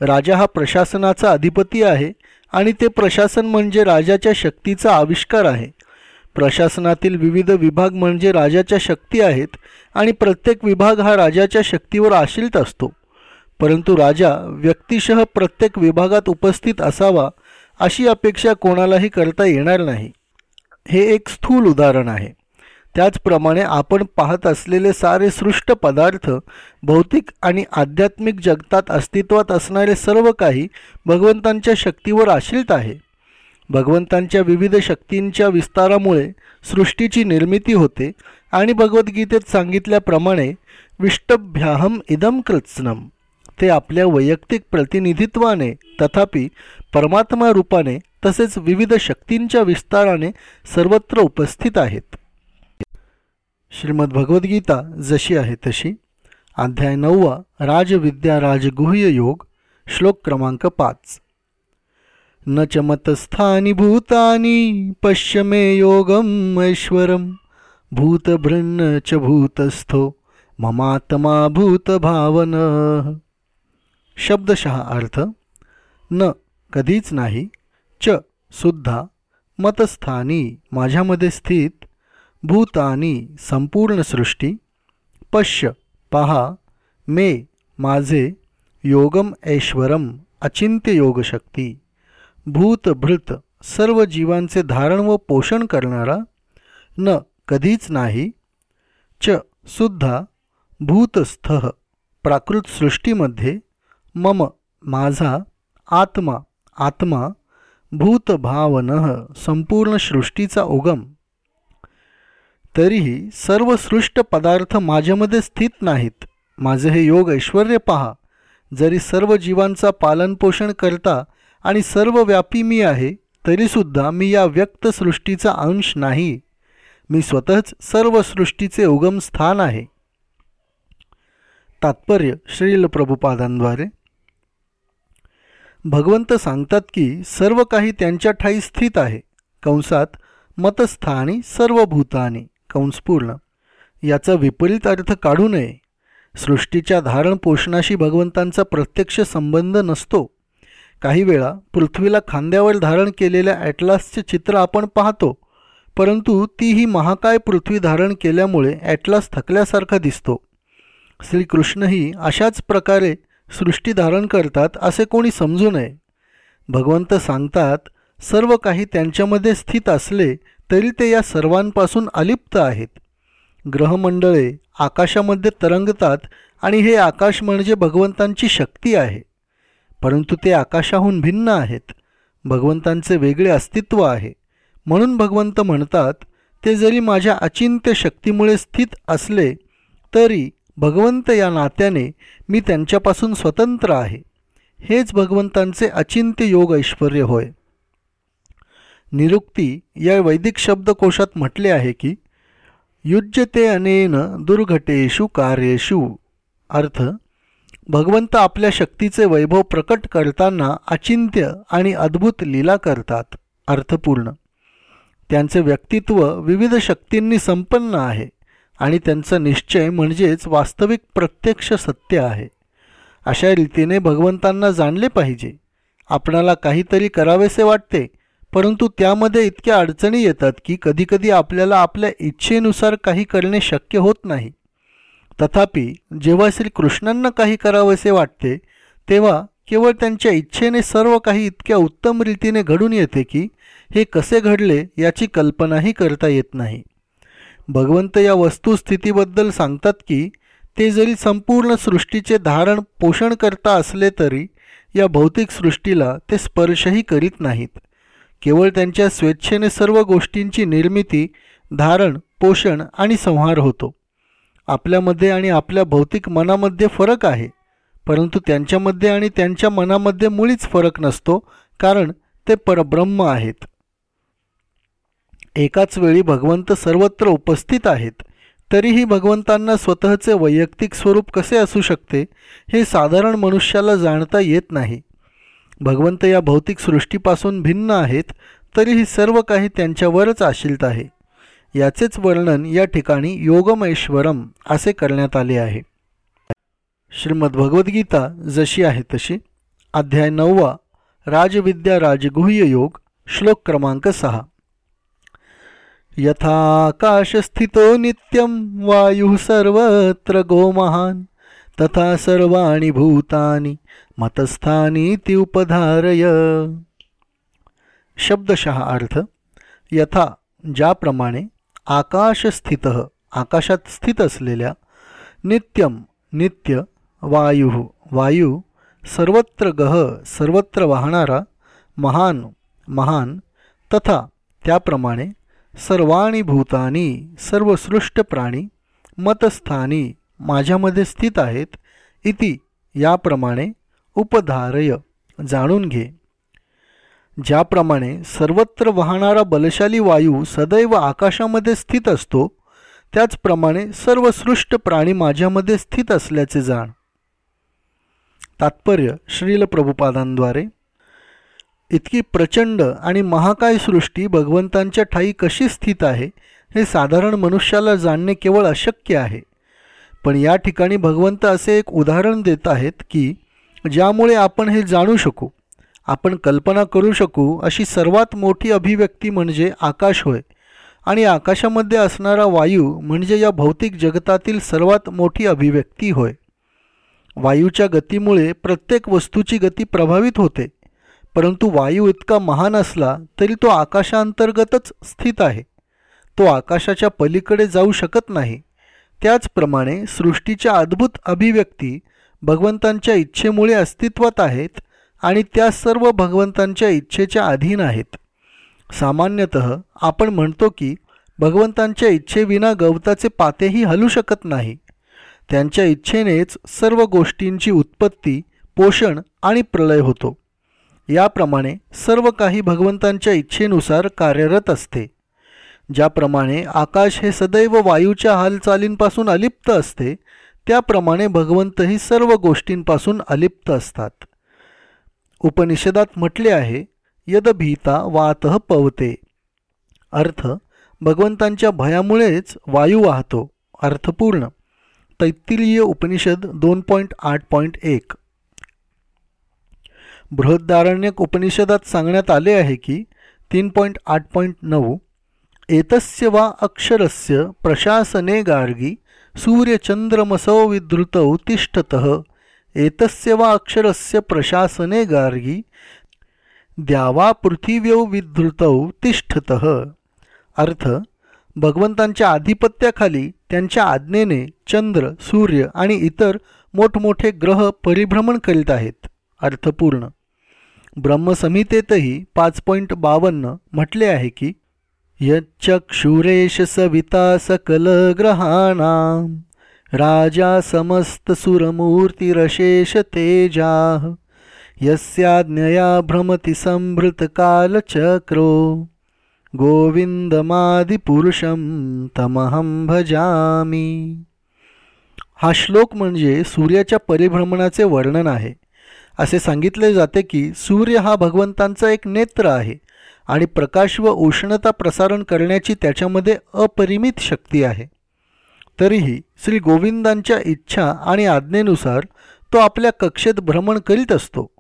राजा हा प्रशासनाचा अधिपती आहे आणि ते प्रशासन म्हणजे राजाच्या शक्तीचा आविष्कार आहे. प्रशासनातील विविध विभाग म्हणजे राजाच्या शक्ती आहेत आणि प्रत्येक विभाग हा राजाच्या शक्तीवर आश्रित असतो. परंतु राजा व्यक्तिशः प्रत्येक विभागात उपस्थित असावा अशी अपेक्षा कोणालाही करता येणार नाही. हे एक स्थूल उदाहरण आहे. त्याचप्रमाणे आपण पाहत असलेले सारे सृष्ट पदार्थ भौतिक आणि आध्यात्मिक जगतात अस्तित्वात असणारे सर्व काही भगवंतांच्या शक्तीवर आश्रित आहे. भगवंतांच्या विविध शक्तींच्या विस्तारामुळे सृष्टीची निर्मिती होते आणि भगवद्गीतेत सांगितल्याप्रमाणे विष्टभ्याहम इदम कृत्स्नम. ते आपल्या वैयक्तिक प्रतिनिधित्वाने तथापि परमात्मा रूपाने तसेच विविध शक्तींच्या विस्ताराने सर्वत्र उपस्थित आहेत. श्रीमद भगवद्गीता जशी आहे तशी. अध्याय नववा राजविद्या राजगुह्य योग श्लोक क्रमांक पाच. न च मतस्थानी भूतानी पश्चिमे योगम ऐश्वरम. भूतभृन्न च भूतस्थो ममात्मा भूतभावन. शब्दशः अर्थ न कधीच नाही च सुद्धा मतस्थानी माझ्यामध्ये स्थित भूतानी संपूर्ण सृष्टी पश्य पहा मे माझे योगम ऐश्वरम अचिंत्य योगशक्ती भूतभृत सर्व जीवांचे धारण व पोषण करणारा न कधीच नाही च सुद्धा भूतस्थ प्राकृत सृष्टीमध्ये मम माझा आत्मा आत्मा भूतभावन संपूर्ण सृष्टीचा उगम तरीही सर्व सृष्ट पदार्थ माझ्यामध्ये स्थित नाहीत. माझे हे योग ऐश्वर पहा. जरी सर्व जीवांचा पालनपोषण करता आणि सर्व व्यापी मी आहे तरीसुद्धा मी या व्यक्त सृष्टीचा अंश नाही. मी स्वतःच सर्व सृष्टीचे उगम स्थान आहे. तात्पर्य श्रील प्रभुपादांद्वारे. भगवंत सांगतात की सर्व काही त्यांच्या ठाई स्थित आहे. कंसात मतस्थानी सर्व भूतानी कंसपूर्ण याचा विपरीत अर्थ काढू नये. सृष्टीच्या धारण पोषणाशी भगवंतांचा प्रत्यक्ष संबंध नसतो. काही वेळा पृथ्वीला खांद्यावर धारण केलेल्या ॲटलासचे चित्र आपण पाहतो परंतु ती ही महाकाय पृथ्वी धारण केल्यामुळे ॲटलास थकल्यासारखा दिसतो. श्रीकृष्णही अशाच प्रकारे सृष्टी धारण करतात असे कोणी समजू नये. भगवंत सांगतात सर्व काही त्यांच्यामध्ये स्थित असले तरी ते या सर्वांपासून अलिप्त आहेत. ग्रहमंडळे आकाशामध्ये तरंगतात आणि हे आकाश म्हणजे भगवंतांची शक्ती आहे. परंतु ते आकाशाहून भिन्न आहेत. भगवंतांचे वेगळे अस्तित्व आहे. म्हणून भगवंत म्हणतात ते जरी माझ्या अचिंत्य शक्तीमुळे स्थित असले तरी भगवंत या नात्याने मी त्यांच्यापासून स्वतंत्र आहे. हेच भगवंतांचे अचिंत्य योग ऐश्वर होय. निरुक्ती या वैदिक शब्दकोशात म्हटले आहे की युज्यते अनेन दुर्घटेषु कार्येषु. अर्थ भगवंत आपल्या शक्तीचे वैभव प्रकट करताना अचिंत्य आणि अद्भुत लीला करतात. अर्थपूर्ण त्यांचे व्यक्तित्व विविध शक्तींनी संपन्न आहे आणि त्यांचा निश्चय म्हणजेच वास्तविक प्रत्यक्ष सत्य आहे. अशा रीतीने भगवंतांना जाणले पाहिजे. आपणाला काहीतरी करावेसे वाटते परंतु त्यामध्ये इतक्या अडचणी येतात की कधीकधी आपल्याला आपल्या इच्छेनुसार काही करणे शक्य होत नाही. तथापि जेव्हा श्रीकृष्णांना काही करावेसे वाटते तेव्हा केवळ त्यांच्या इच्छेने सर्व काही इतक्या उत्तम रीतीने घडून येते की हे कसे घडले याची कल्पनाही करता येत नाही. भगवंत या वस्तुस्थितीबद्दल सांगतात की ते जरी संपूर्ण सृष्टीचे धारण पोषण करता असले तरी या भौतिक सृष्टीला ते स्पर्शही करीत नाहीत. केवळ त्यांच्या स्वेच्छेने सर्व गोष्टींची निर्मिती धारण पोषण आणि संहार होतो. आपल्यामध्ये आणि आपल्या भौतिक मनामध्ये फरक आहे परंतु त्यांच्यामध्ये आणि त्यांच्या मनामध्ये मुळीच फरक नसतो कारण ते परब्रह्म आहेत. एकाच वेळी भगवंत सर्वत्र उपस्थित आहेत तरीही भगवंतांना स्वतःचे वैयक्तिक स्वरूप कसे असू शकते हे साधारण मनुष्याला जाणता येत नाही. भगवंत या भौतिक सृष्टीपासून भिन्न आहेत तरीही सर्व काही त्यांच्यावरच आशिलत आहे. याचेच वर्णन या ठिकाणी योगमेश्वरम असे करण्यात आले आहे. श्रीमद भगवद्गीता जशी आहे तशी अध्याय नववा राजविद्या राजगुह्य योग श्लोक क्रमांक सहा. यथाकाशस्थितो नित्यं वायुः सर्वत्र गोमहान् तथा सर्वाणि भूतानि मतस्थानी उपधारय। शब्दशः अर्थ यथा ज्याप्रमाणे आकाशस्थित आकाशात स्थित असलेल्या नित्यम नित्य वायू वायू सर्वत्र गह सर्वत्र वाहणारा महान महान तथा त्याप्रमाणे सर्वाणी भूतानी सर्वसृष्ट प्राणी मतस्थानी माझ्यामध्ये स्थित आहेत. इति याप्रमाणे उपधारय. जाणून घे. ज्याप्रमाणे सर्वत्र वाहणारा बलशाली वायू सदैव आकाशामध्ये स्थित असतो त्याचप्रमाणे सर्व सृष्ट प्राणी माझ्यामध्ये स्थित असल्याचे जाण. तात्पर्य श्रील प्रभुपादांद्वारे. इतकी प्रचंड आणि महाकाय सृष्टी भगवंतांच्या ठाई कशी स्थित आहे हे साधारण मनुष्याला जाणणे केवळ अशक्य आहे. पण या ठिकाणी भगवंत असे एक उदाहरण देत आहेत की ज्यामुळे आपण हे जाणू शकू आपण कल्पना करू शकू अशी सर्वात मोठी अभिव्यक्ती म्हणजे आकाश होय. आणि आकाशामध्ये असणारा वायू म्हणजे या भौतिक जगतातील सर्वात मोठी अभिव्यक्ती होय. वायूच्या गतीमुळे प्रत्येक वस्तूची गती प्रभावित होते परंतु वायू इतका महान असला तरी तो आकाशांतर्गतच स्थित आहे. तो आकाशाच्या पलीकडे जाऊ शकत नाही. त्याचप्रमाणे सृष्टीच्या अद्भुत अभिव्यक्ती भगवंतांच्या इच्छेमुळे अस्तित्वात आहेत आणि त्या सर्व भगवंतांच्या इच्छेच्या अधीन आहेत. सामान्यतः आपण म्हणतो की भगवंतांच्या इच्छेविना गवताचे पातेही हलू शकत नाही. त्यांच्या इच्छेनेच सर्व गोष्टींची उत्पत्ती पोषण आणि प्रलय होतो. याप्रमाणे सर्व काही भगवंतांच्या इच्छेनुसार कार्यरत असते. ज्याप्रमाणे आकाश हे सदैव वायूच्या हालचालींपासून अलिप्त असते त्याप्रमाणे भगवंतही सर्व गोष्टींपासून अलिप्त असतात. उपनिषदात म्हटले आहे यदभीता वात पवते. अर्थ भगवंतांच्या भयामुळेच वायू वाहतो. अर्थपूर्ण तैत्तिलीय उपनिषद दोन पॉईंट आठ पॉईंट एक. बृहदारण्यक उपनिषदात सांगण्यात आले आहे की तीन पॉईंट आठ पॉईंट नऊ एतस्य वा अक्षरस्य प्रशासने गार्गी सूर्यचंद्रमसौ विधृतौ तिष्ठतः। एतस्य वा अक्षरस्य प्रशासने गार्गी द्यावा पृथिव्यौ विधृतौ तिष्ठतः। अर्थ भगवंतांच्या आधिपत्याखाली त्यांच्या आज्ञेने चंद्र सूर्य आणि इतर मोठमोठे ग्रह परिभ्रमण करीत आहेत। अर्थपूर्ण। ब्रह्मसंहितेतही पाच पॉईंट बावन्न म्हटले आहे की यच्चक्षुरेश सविता सकलग्रहाणां राजा समस्तसुरमूर्तिरशेष तेजाः यस्याज्ञया भ्रमति संभृतकालचक्रो गोविंदमादिपुरुषम तमहम भजामी। हा श्लोक म्हणजे सूर्याच्या परिभ्रमणाचे वर्णन आहे. असे सांगितले जाते की सूर्य हा भगवंतांचा एक नेत्र आहे. आणि प्रकाश व उष्णता प्रसारण करण्याची त्याच्यामध्ये अपरिमित शक्ती आहे. तरीही श्री गोविंदांच्या इच्छा आणि आज्ञेनुसार तो आपल्या कक्षेत भ्रमण करीत असतो.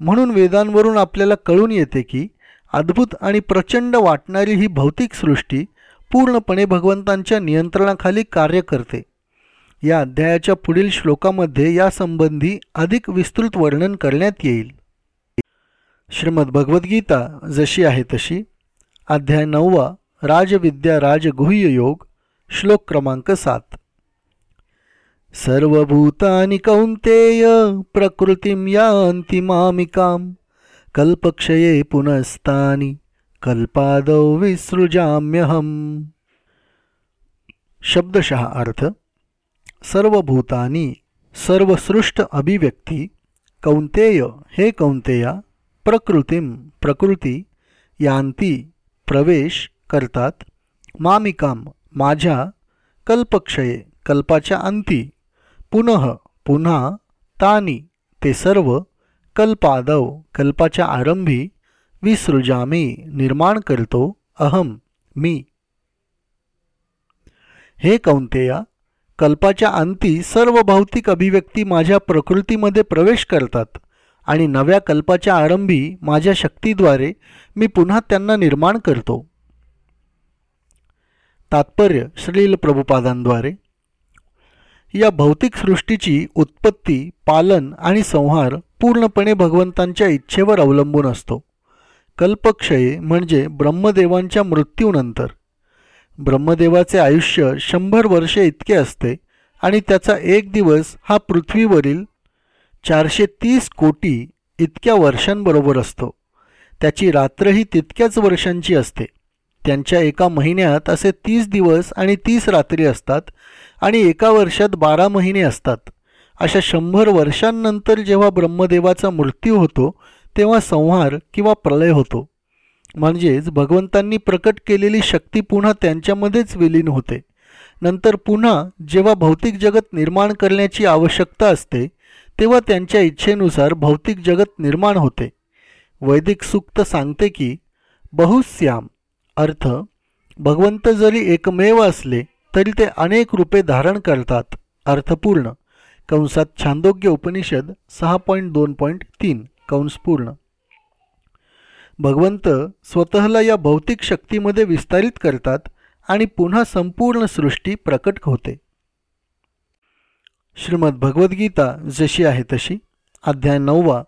म्हणून वेदांवरून आपल्याला कळून येते की अद्भुत आणि प्रचंड वाटणारी ही भौतिक सृष्टी पूर्णपणे भगवंतांच्या नियंत्रणाखाली कार्य करते. या अध्यायाच्या पुढील श्लोकामध्ये यासंबंधी अधिक विस्तृत वर्णन करण्यात येईल. श्रीमद भगवद्गीता जशी आहे तशी. अध्याय नववा राजविद्या राजगुह्य योग श्लोक क्रमांक सात. सर्वभूतानि कौंतेय प्रकृतीम यान्ति कल्पक्षये पुनस्तानी कल्पादौ विसृजाम्यहम. शब्दशः अर्थ सर्वभूतानी सर्वसृष्ट अभिव्यक्ती कौंतेय हे कौंतेया प्रकृतीम प्रकृती यांती प्रवेश करतात. मामिकाम माझ्या कल्पक्षये कल्पाच्या अंती. पुनः पुन्हा तानी ते सर्व कल्पादव कल्पाच्या आरंभी विसृजामी निर्माण करतो अहम मी. हे कौंतेया कल्पाच्या अंती सर्व भौतिक अभिव्यक्ती माझ्या प्रकृतीमध्ये प्रवेश करतात. आणि नव्या कल्पाच्या आरंभी माझ्या शक्तीद्वारे मी पुन्हा त्यांना निर्माण करतो. तात्पर्य श्रील प्रभुपादांद्वारे. या भौतिक सृष्टीची उत्पत्ती पालन आणि संहार पूर्णपणे भगवंतांच्या इच्छेवर अवलंबून असतो. कल्पक्षये म्हणजे ब्रह्मदेवांच्या मृत्यूनंतर. ब्रह्मदेवाचे आयुष्य शंभर वर्षे इतके असते आणि त्याचा एक दिवस हा पृथ्वीवरील चारशे तीस कोटी इतक्या वर्षांबरोबर असतो. त्याची रात्रही तितक्याच वर्षांची असते. त्यांच्या एका महिन्यात असे तीस दिवस आणि तीस रात्री असतात आणि एका वर्षात बारा महिने असतात. अशा शंभर वर्षांनंतर जेव्हा ब्रह्मदेवाचा मृत्यू होतो तेव्हा संहार किंवा प्रलय होतो. म्हणजेच भगवंतांनी प्रकट केलेली शक्ती पुन्हा त्यांच्यामध्येच विलीन होते. नंतर पुन्हा जेव्हा भौतिक जगत निर्माण करण्याची आवश्यकता असते तेव्हा त्यांच्या इच्छेनुसार भौतिक जगत निर्माण होते. वैदिक सूक्त सांगते की बहुश्याम अर्थ भगवंत जरी एकमेव असले तरी ते अनेक रूपे धारण करतात. अर्थपूर्ण कंसात छांदोग्य उपनिषद सहा पॉईंट दोन पॉईंट तीन कंसपूर्ण भगवंत स्वतःला या भौतिक शक्तीमध्ये विस्तारित करतात आणि पुन्हा संपूर्ण सृष्टी प्रकट होते. श्रीमद भगवद्गीता जशी आहे तशी अध्याय नववा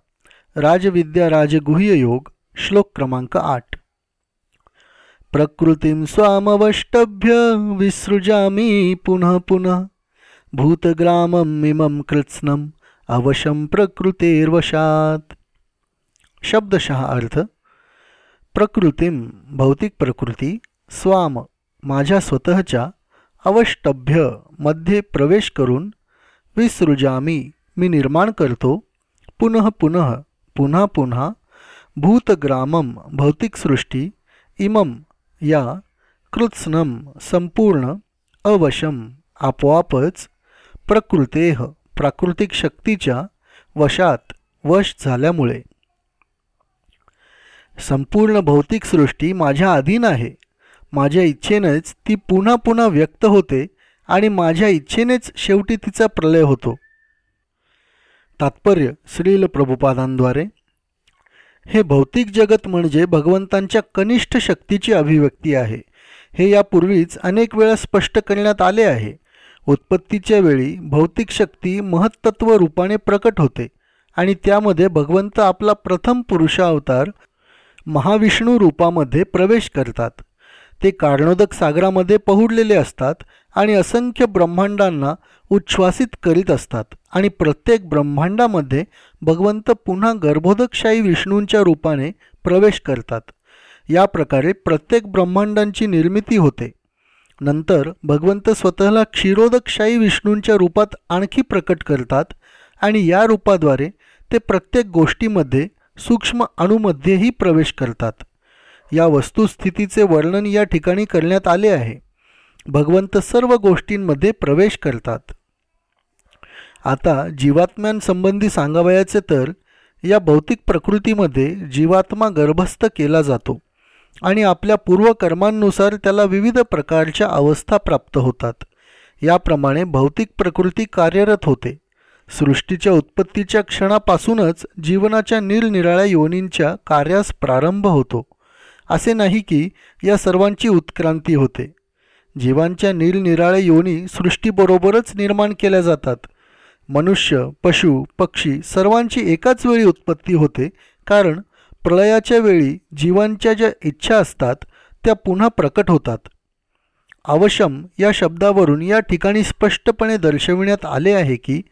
राजविद्या राजगुह्य योग श्लोक क्रमांक आठ. प्रकृतीं स्वामवष्टभ्य विसृजामी पुनः पुनः भूतग्राममिमं कृत्स्नम अवशं प्रकृतेर्वशात. शब्दशः अर्थ प्रकृतीम भौतिक प्रकृती स्वाम माझ्या स्वतःच्या अवष्टभ्यमध्ये प्रवेश करून विसृजामी. मी निर्माण करतो. पुनः पुनः पुन्हा पुन्हा भूतग्रामम भौतिक सृष्टी इमम या कृत्स्नम संपूर्ण अवशम आपोआपच प्रकृतेह प्राकृतिक शक्तीच्या वशात वश झाल्यामुळे. संपूर्ण भौतिक सृष्टी माझ्या अधीन आहे. माझ्या इच्छेनेच ती पुन्हा पुन्हा व्यक्त होते. आणि माझ्या इच्छेनेच शेवटी तिचा प्रलय होतो. तात्पर्य श्रील प्रभुपादांद्वारे हे भौतिक जगत म्हणजे भगवंतांच्या कनिष्ठ शक्तीची अभिव्यक्ती आहे. हे यापूर्वीच अनेक वेळा स्पष्ट करण्यात आले आहे. उत्पत्तीच्या वेळी भौतिक शक्ती महत्त्व रूपाने प्रकट होते आणि त्यामध्ये भगवंत आपला प्रथम पुरुषावतार महाविष्णू रूपामध्ये प्रवेश करतात. ते कारणोदक सागरामध्ये पहुडलेले असतात आणि असंख्य ब्रह्मांडांना उच्छ्वासित करीत असतात. आणि प्रत्येक ब्रह्मांडामध्ये भगवंत पुन्हा गर्भोदकशाही विष्णूंच्या रूपाने प्रवेश करतात. या प्रकारे प्रत्येक ब्रह्मांडांची निर्मिती होते. नंतर भगवंत स्वतःला क्षीरोदकशाही विष्णूंच्या रूपात आणखी प्रकट करतात आणि या रूपाद्वारे ते प्रत्येक गोष्टीमध्ये सूक्ष्म अणूमध्येही प्रवेश करतात. या वस्तुस्थितीचे वर्णन या ठिकाणी करण्यात आले आहे. भगवंत सर्व गोष्टींमध्ये प्रवेश करतात. आता जीवात्म्यांसंबंधी सांगावयाचे तर या भौतिक प्रकृतीमध्ये जीवात्मा गर्भस्थ केला जातो आणि आपल्या पूर्वकर्मांनुसार त्याला विविध प्रकारच्या अवस्था प्राप्त होतात. याप्रमाणे भौतिक प्रकृती कार्यरत होते. सृष्टीच्या उत्पत्तीच्या क्षणापासूनच जीवनाच्या निरनिराळ्या योनींच्या कार्यास प्रारंभ होतो. असे नाही की या सर्वांची उत्क्रांती होते. जीवांच्या निरनिराळे योनी सृष्टीबरोबरच निर्माण केल्या जातात. मनुष्य पशु पक्षी सर्वांची एकाच वेळी उत्पत्ती होते कारण प्रलयाच्या वेळी जीवांच्या ज्या इच्छा असतात त्या पुन्हा प्रकट होतात. अवशम या शब्दावरून या ठिकाणी स्पष्टपणे दर्शविण्यात आले आहे की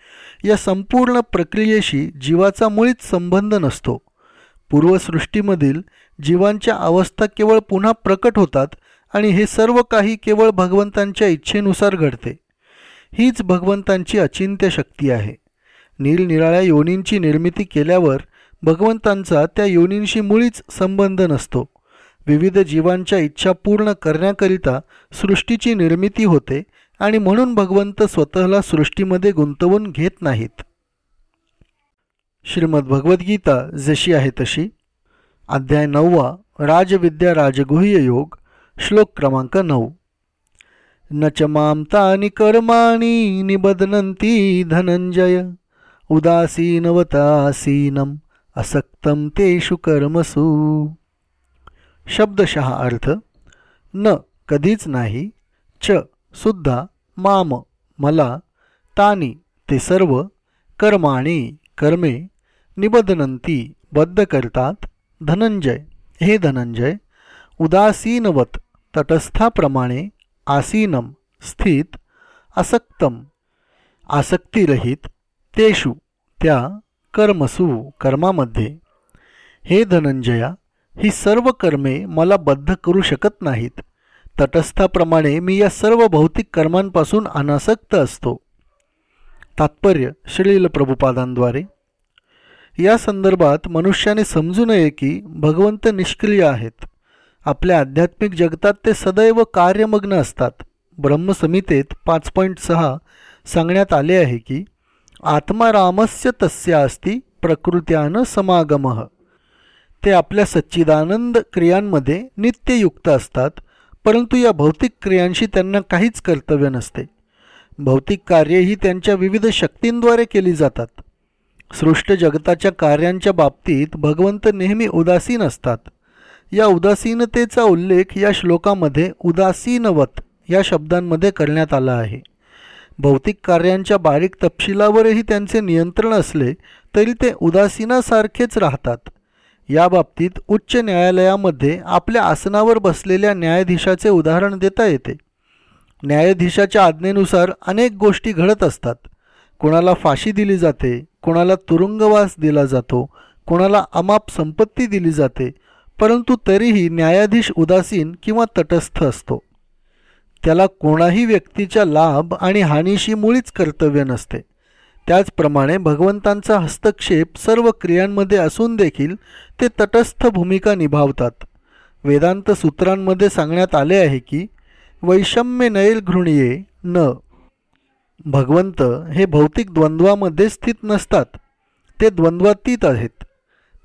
या संपूर्ण प्रक्रियेशी जीवाचा मुळीच संबंध नसतो. पूर्वसृष्टीमधील जीवांच्या अवस्था केवळ पुन्हा प्रकट होतात आणि हे सर्व काही केवळ भगवंतांच्या इच्छेनुसार घडते. हीच भगवंतांची अचिंत्य शक्ती आहे. निरनिराळ्या योनींची निर्मिती केल्यावर भगवंतांचा त्या योनींशी मुळीच संबंध नसतो. विविध जीवांच्या इच्छा पूर्ण करण्याकरिता सृष्टीची निर्मिती होते आणि म्हणून भगवंत स्वतःला सृष्टीमध्ये गुंतवून घेत नाहीत. श्रीमद भगवद्गीता जशी आहे तशी अध्याय नववा राजविद्या राजगुह्य योग श्लोक क्रमांक नऊ. न च माम तानि कर्माणि निबध्नन्ति धनंजय उदासीनवतासीनम असक्तम तेषु कर्मसु. शब्दशः अर्थ न कधीच नाही च सुद्धा माम मला तानी ते सर्व कर्माणी कर्मे निबदनंती बद्ध करतात धनंजय हे धनंजय उदासीनवत तटस्थाप्रमाणे आसीनम स्थित असक्तम आसक्तिरहित तेषु त्या कर्मसु कर्मामध्ये. हे धनंजया ही सर्व कर्मे मला बद्ध करू शकत नाहीत. तटस्थाप्रमाणे मी या सर्व भौतिक कर्मांपासून अनासक्त असतो. तात्पर्य श्रील प्रभुपादांद्वारे या संदर्भात मनुष्याने समजू नये की भगवंत निष्क्रिय आहेत. आपल्या आध्यात्मिक जगतात ते सदैव कार्यमग्न असतात. ब्रह्मसमितेत पाच पॉईंट सहा सांगण्यात आले आहे की आत्मारामस्य तस्या तस्य अस्ति प्रकृत्यानं समागमः. ते आपल्या सच्चिदानंद क्रियांमध्ये नित्ययुक्त असतात परंतु या भौतिक क्रियांशी त्यांना काहीच कर्तव्य नसते. भौतिक कार्येही त्यांच्या विविध शक्तींद्वारे केली जातात. सृष्ट जगताच्या कार्यांच्या बाबतीत भगवंत नेहमी उदासीन असतात. या उदासीनतेचा उल्लेख या श्लोकामध्ये उदासीनवत या शब्दांमध्ये करण्यात आला आहे. भौतिक कार्यांच्या बारीक तपशिलावरही त्यांचे नियंत्रण असले तरी ते उदासीनासारखेच राहतात. या बाबतीत उच्च न्यायालयामध्ये आपल्या आसनावर बसलेल्या न्यायाधीशाचे उदाहरण देता येते. न्यायाधीशाच्या आज्ञेनुसार अनेक गोष्टी घडत असतात. कोणाला फाशी दिली जाते कोणाला तुरुंगवास दिला जातो कोणाला अमाप संपत्ती दिली जाते परंतु तरीही न्यायाधीश उदासीन किंवा तटस्थ असतो. त्याला कोणाही व्यक्तीच्या लाभ आणि हानीशी मुळीच कर्तव्य नसते. त्याचप्रमाणे भगवंतांचा हस्तक्षेप सर्व क्रियांमध्ये असून देखील ते तटस्थ भूमिका निभावतात. वेदांत सूत्रांमध्ये सांगण्यात आले आहे की वैषम्य नैल घृणीये न भगवंत हे भौतिक द्वंद्वामध्ये स्थित नसतात. ते द्वंद्वातीत आहेत.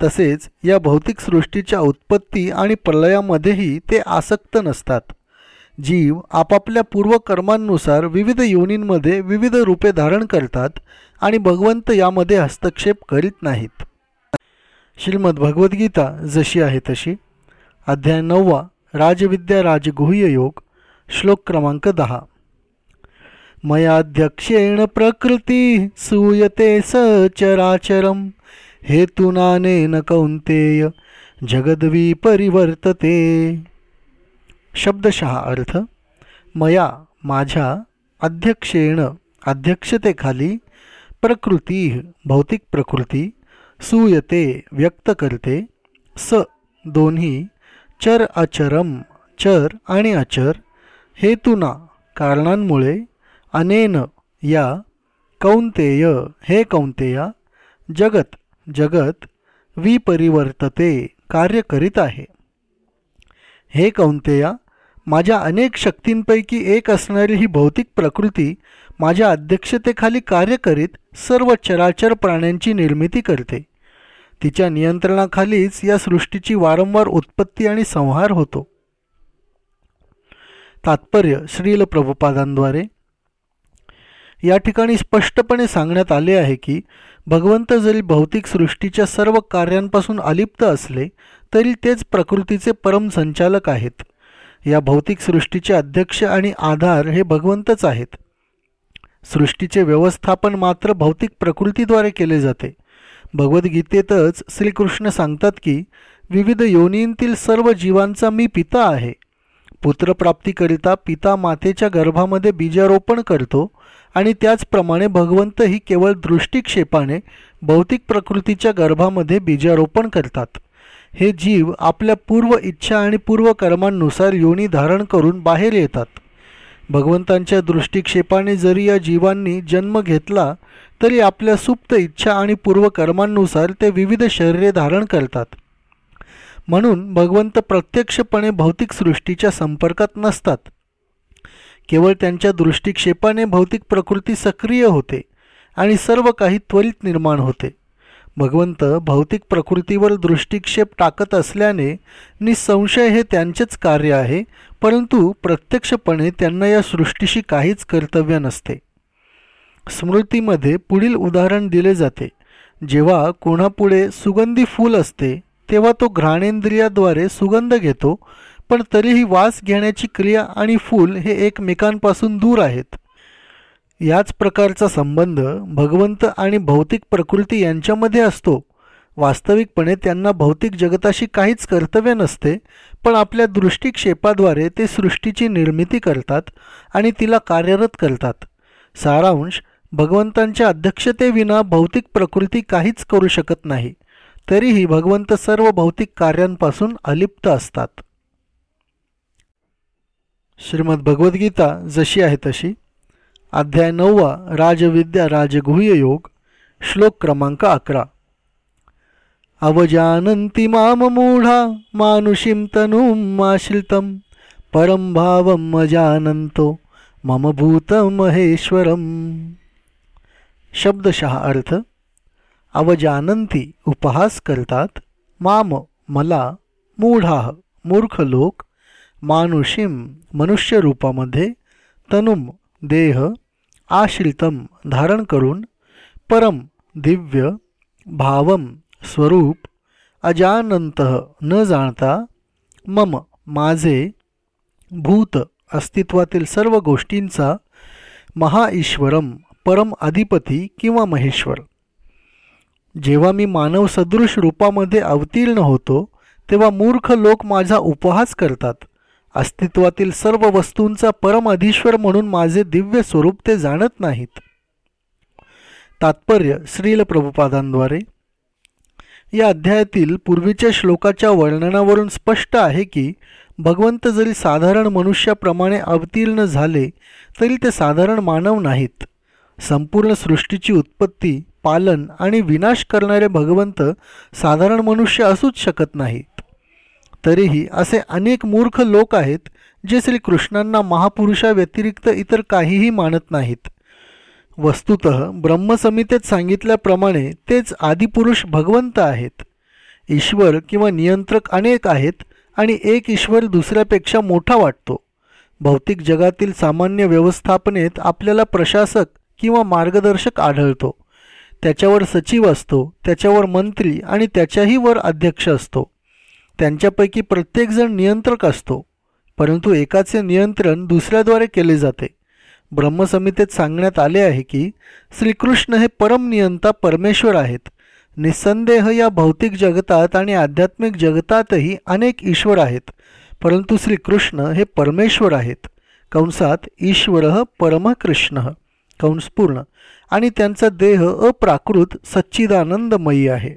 तसेच या भौतिक सृष्टीच्या उत्पत्ती आणि प्रलयामध्येही ते आसक्त नसतात. जीव आपापल्या पूर्वकर्मांनुसार विविध योनींमध्ये विविध रूपे धारण करतात आणि भगवंत यामध्ये हस्तक्षेप करीत नाहीत. श्रीमद भगवद्गीता जशी आहे तशी. अध्याय नववा राजविद्या राजगुह्य योग श्लोक क्रमांक दहा. मयाध्यक्षेण प्रकृती सूयते सचराचरम हेतुनानेन कौंतेय जगद्वी परिवर्तते शब्दशः अर्थ मया माझ्या अध्यक्षेण अध्यक्षतेखाली प्रकृती भौतिक प्रकृती सूयते व्यक्त करते स दोन्ही चर अचरम चर आणि अचर हेतुना कारणांमुळे अनेन या कौंतेय हे कौंतेया जगत जगत विपरिवर्तते कार्य करीत आहे. हे कौंतेया माझ्या अनेक शक्तींपैकी एक असणारी ही भौतिक प्रकृती माझ्या अध्यक्षतेखाली कार्य करीत सर्व चराचर प्राण्यांची निर्मिती करते. तिच्या नियंत्रणाखालीच या सृष्टीची वारंवार उत्पत्ती आणि संहार होतो. तात्पर्य श्रील प्रभुपादांद्वारे या ठिकाणी स्पष्टपणे सांगण्यात आले आहे की भगवंत जरी भौतिक सृष्टीच्या सर्व कार्यांपासून अलिप्त असले तरी तेच प्रकृतीचे परम संचालक आहेत. या भौतिक सृष्टीचे अध्यक्ष आणि आधार हे भगवंतच आहेत. सृष्टीचे व्यवस्थापन मात्र भौतिक प्रकृतीद्वारे केले जाते. भगवद्गीतेतच श्रीकृष्ण सांगतात की विविध योनींतील सर्व जीवांचा मी पिता आहे. पुत्रप्राप्तीकरिता पिता मातेच्या गर्भामध्ये बीजारोपण करतो आणि त्याचप्रमाणे भगवंतही केवळ दृष्टिक्षेपाने भौतिक प्रकृतीच्या गर्भामध्ये बीजारोपण करतात. हे जीव आपल्या पूर्व इच्छा आणि पूर्व कर्मांनुसार योनी धारण करून बाहेर येतात. भगवंतांच्या दृष्टिक्षेपाने जरी या जीवांनी जन्म घेतला तरी आपल्या सुप्त इच्छा आणि पूर्वकर्मांनुसार ते विविध शरीरे धारण करतात. म्हणून भगवंत प्रत्यक्षपणे भौतिक सृष्टीच्या संपर्कात नसतात. केवळ त्यांच्या दृष्टिक्षेपाने भौतिक प्रकृती सक्रिय होते आणि सर्व काही त्वरित निर्माण होते. भगवंत भौतिक प्रकृतीवर दृष्टिक्षेप टाकत असल्याने निसंशय हे त्यांचेच कार्य आहे परंतु प्रत्यक्षपणे त्यांना या सृष्टीशी काहीच कर्तव्य नसते. स्मृतीमध्ये पुढील उदाहरण दिले जाते. जेव्हा कोणापुढे सुगंधी फूल असते तेव्हा तो घ्राणेंद्रियाद्वारे सुगंध घेतो पण तरीही वास घेण्याची क्रिया आणि फूल हे एकमेकांपासून दूर आहेत. याच प्रकारचा संबंध भगवंत आणि भौतिक प्रकृती यांच्यामध्ये असतो. वास्तविकपणे त्यांना भौतिक जगताशी काहीच कर्तव्य नसते पण आपल्या दृष्टिक्षेपाद्वारे ते सृष्टीची निर्मिती करतात आणि तिला कार्यरत करतात. सारांश भगवंतांच्या अध्यक्षतेविना भौतिक प्रकृती काहीच करू शकत नाही तरीही भगवंत सर्व भौतिक कार्यांपासून अलिप्त असतात. श्रीमद भगवद्गीता जशी आहे तशी. अध्याय नववा राजविद्या राजगुह्य योग श्लोक क्रमांक अकरा. अवजानन्ति माम मूढा मानुषीं तनुं माश्रितं परं भावं अजानंतो मम भूतमहेश्वरम शब्दशः अर्थ अवजानंती उपहास करतात माम मला मूढा मूर्ख लोक मानुषीम मनुष्य रूपामध्ये तनुम देह आश्रितम धारण करून परम दिव्य भावम स्वरूप अजानंत न जाणता मम माझे भूत अस्तित्वातील सर्व गोष्टींचा महाईश्वरम परम अधिपती किंवा महेश्वर. जेव्हा मी मानव सदृश रूपामध्ये अवतीर्ण होतो तेव्हा मूर्ख लोक माझा उपहास करतात. अस्तित्वातील सर्व वस्तूंचा परमाधीश्वर म्हणून माझे दिव्य स्वरूप ते जाणत नाहीत. तात्पर्य श्रील प्रभुपादांद्वारे. या अध्यायातील पूर्वीच्या श्लोकाच्या वर्णनावरून स्पष्ट आहे की भगवंत जरी साधारण मनुष्याप्रमाणे अवतीर्ण झाले तरी ते साधारण मानव नाहीत. संपूर्ण सृष्टीची उत्पत्ती पालन आणि विनाश करणारे भगवंत साधारण मनुष्य असूच शकत नाही. तरीही असे अनेक मूर्ख लोक आहेत जे श्रीकृष्णांना महापुरुषाव्यतिरिक्त इतर काहीही मानत नाहीत. वस्तुत ब्रह्मसमितेत सांगितल्याप्रमाणे तेच आदिपुरुष भगवंत आहेत. ईश्वर किंवा नियंत्रक अनेक आहेत आणि एक ईश्वर दुसऱ्यापेक्षा मोठा वाटतो. भौतिक जगातील सामान्य व्यवस्थापनेत आपल्याला प्रशासक किंवा मार्गदर्शक आढळतो. त्याच्यावर सचिव असतो त्याच्यावर मंत्री आणि त्याच्याही वर अध्यक्ष असतो. त्यांच्यापैकी प्रत्येकजण नियंत्रक असतो परंतु एकाचे नियंत्रण दुसऱ्याद्वारे केले जाते. ब्रह्मसमितेत सांगण्यात आले आहे की श्रीकृष्ण हे परमनियंता परमेश्वर आहेत. निसंदेह या भौतिक जगतात आणि आध्यात्मिक जगतातही अनेक ईश्वर आहेत परंतु श्रीकृष्ण हे परमेश्वर आहेत. कंसात ईश्वर परमकृष्ण कंसपूर्ण आणि त्यांचा देह अप्राकृत सच्चिदानंदमयी आहे.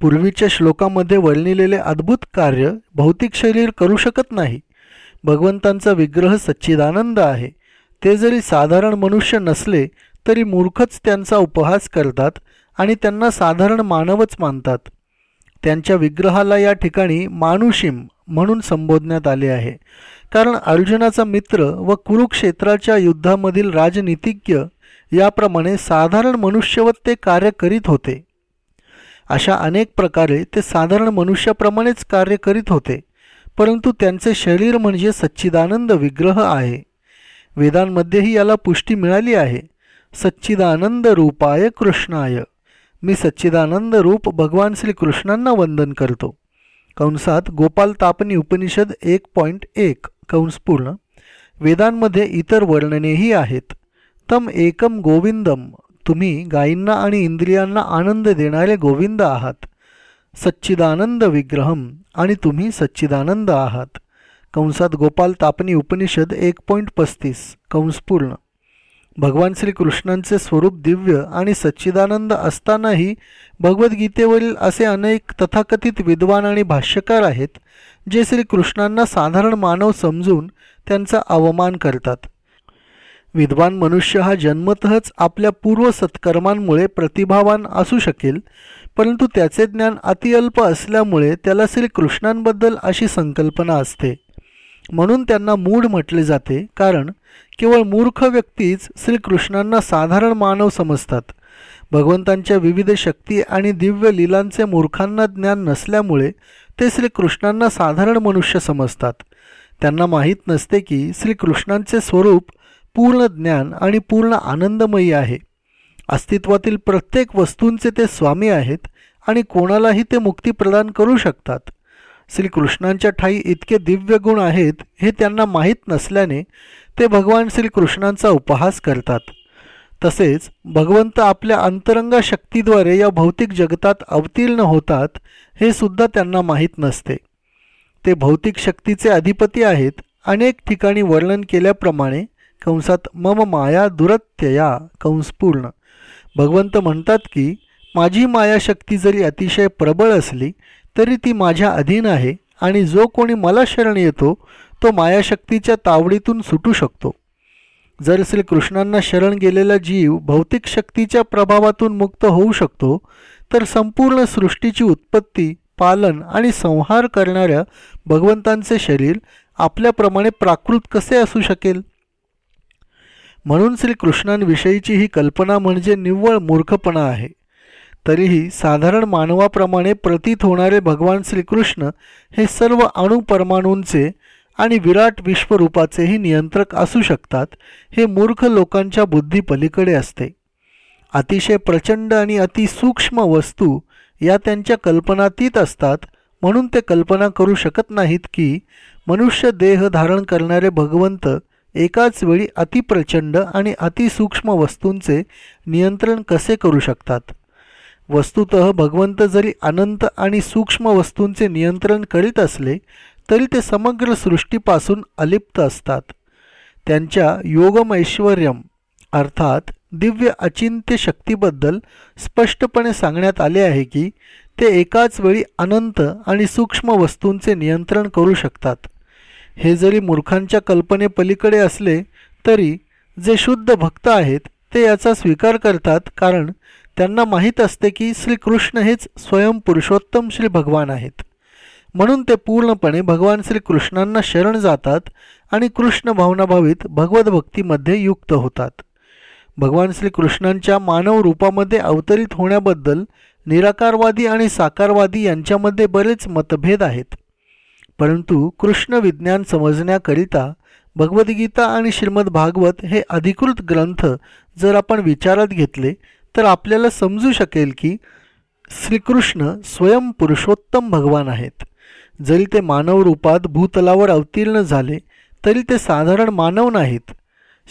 पूर्वीच्या श्लोकामध्ये वर्णिलेले अद्भुत कार्य भौतिक शरीर करू शकत नाही. भगवंतांचा विग्रह सच्चिदानंद आहे. ते जरी साधारण मनुष्य नसले तरी मूर्खच त्यांचा उपहास करतात आणि त्यांना साधारण मानवच मानतात. त्यांच्या विग्रहाला या ठिकाणी मानुषिम म्हणून संबोधण्यात आले आहे. कारण अर्जुनाचा मित्र व कुरुक्षेत्राच्या युद्धामधील राजनीतिज्ञ याप्रमाणे साधारण मनुष्यवत ते कार्य करीत होते. अशा अनेक प्रकारे ते साधारण मनुष्याप्रमाणेच कार्य करीत होते परंतु त्यांचे शरीर म्हणजे सच्चिदानंद विग्रह आहे. वेदांमध्येही याला पुष्टी मिळाली आहे. सच्चिदानंद रूपाय कृष्णाय. मी सच्चिदानंद रूप भगवान श्रीकृष्णांना वंदन करतो. कंसात गोपाल तापनी उपनिषद एक पॉईंट एक कंस पूर्ण. वेदांमध्ये इतर वर्णनेही आहेत. तम एकम गोविंदम. तुम्ही गायींना आणि इंद्रियांना आनंद देणारे गोविंद आहात. सच्चिदानंद विग्रहम आणि तुम्ही सच्चिदानंद आहात. कंसात गोपाल तापनी उपनिषद एक पॉईंट पस्तीस कंसपूर्ण. भगवान श्रीकृष्णांचे स्वरूप दिव्य आणि सच्चिदानंद असतानाही भगवद्गीतेवरील असे अनेक तथाकथित विद्वान आणि भाष्यकार आहेत जे श्रीकृष्णांना साधारण मानव समजून त्यांचा अवमान करतात. विद्वान मनुष्य हा जन्मतःच आपल्या पूर्व सत्कर्मांमुळे प्रतिभावान असू शकेल परंतु त्याचे ज्ञान अतिअल्प असल्यामुळे त्याला श्रीकृष्णांबद्दल अशी संकल्पना असते. म्हणून त्यांना मूढ म्हटले जाते कारण केवळ मूर्ख व्यक्तीच श्रीकृष्णांना साधारण मानव समजतात. भगवंतांच्या विविध शक्ती आणि दिव्य लीलांचे मूर्खांना ज्ञान नसल्यामुळे ते श्रीकृष्णांना साधारण मनुष्य समजतात. त्यांना माहीत नसते की श्रीकृष्णांचे स्वरूप पूर्ण ज्ञान आणि पूर्ण आनंदमयी आहे. अस्तित्वातील प्रत्येक वस्तूंचे ते स्वामी आहेत आणि कोणालाही ते मुक्ती प्रदान करू शकतात. श्रीकृष्णांच्या ठाई इतके दिव्य गुण आहेत हे त्यांना माहीत नसल्याने ते भगवान श्रीकृष्णांचा उपहास करतात. तसेच भगवंत आपल्या अंतरंगा शक्तीद्वारे या भौतिक जगतात अवतीर्ण होतात हे सुद्धा त्यांना माहीत नसते. ते भौतिक शक्तीचे अधिपती आहेत अनेक ठिकाणी वर्णन केल्याप्रमाणे कंसात मम माया दुरत्यया कंसपूर्ण. भगवंत म्हणतात की माझी मायाशक्ती जरी अतिशय प्रबळ असली तरी ती माझ्या अधीन आहे आणि जो कोणी मला शरण येतो तो मायाशक्तीच्या तावडीतून सुटू शकतो. जर श्रीकृष्णांना शरण गेलेला जीव भौतिक शक्तीच्या प्रभावातून मुक्त होऊ शकतो तर संपूर्ण सृष्टीची उत्पत्ती पालन आणि संहार करणाऱ्या भगवंतांचे शरीर आपल्याप्रमाणे प्राकृत कसे असू शकेल? म्हणून श्रीकृष्णांविषयीची ही कल्पना म्हणजे निव्वळ मूर्खपणा आहे. तरीही साधारण मानवाप्रमाणे प्रतीत होणारे भगवान श्रीकृष्ण हे सर्व अणुपरमाणूंचे आणि विराट विश्वरूपाचेही नियंत्रक असू शकतात हे मूर्ख लोकांच्या बुद्धीपलीकडे असते. अतिशय प्रचंड आणि अतिसूक्ष्म वस्तू या त्यांच्या कल्पनातीत असतात म्हणून ते कल्पना करू शकत नाहीत की मनुष्य देह धारण करणारे भगवंत एकाच वेळी अतिप्रचंड आणि अतिसूक्ष्म वस्तूंचे नियंत्रण कसे करू शकतात? वस्तुत भगवंत जरी अनंत आणि सूक्ष्म वस्तूंचे नियंत्रण करीत असले तरी ते समग्र सृष्टीपासून अलिप्त असतात. त्यांच्या योगमैश्वर्यम अर्थात दिव्य अचिंत्य शक्तीबद्दल स्पष्टपणे सांगण्यात आले आहे की ते एकाच वेळी अनंत आणि सूक्ष्म वस्तूंचे नियंत्रण करू शकतात. हे जरी मूर्खांच्या कल्पनेपलीकडे असले तरी जे शुद्ध भक्त आहेत ते याचा स्वीकार करतात कारण त्यांना माहीत असते की श्रीकृष्ण हेच स्वयं पुरुषोत्तम श्री भगवान आहेत. म्हणून ते पूर्णपणे भगवान श्रीकृष्णांना शरण जातात आणि कृष्ण भावनाभावित भगवद्भक्तीमध्ये युक्त होतात. भगवान श्रीकृष्णांच्या मानव रूपामध्ये अवतरित होण्याबद्दल निराकारवादी आणि साकारवादी यांच्यामध्ये बरेच मतभेद आहेत. परंतु कृष्ण विज्ञान समजण्याकरिता भगवद्गीता आणि श्रीमद भागवत हे अधिकृत ग्रंथ जर आपण विचारात घेतले तर आपल्याला समजू शकेल की श्रीकृष्ण स्वयं पुरुषोत्तम भगवान आहेत. जरी ते मानव रूपात भूतलावर अवतीर्ण झाले तरी ते साधारण मानव नाहीत.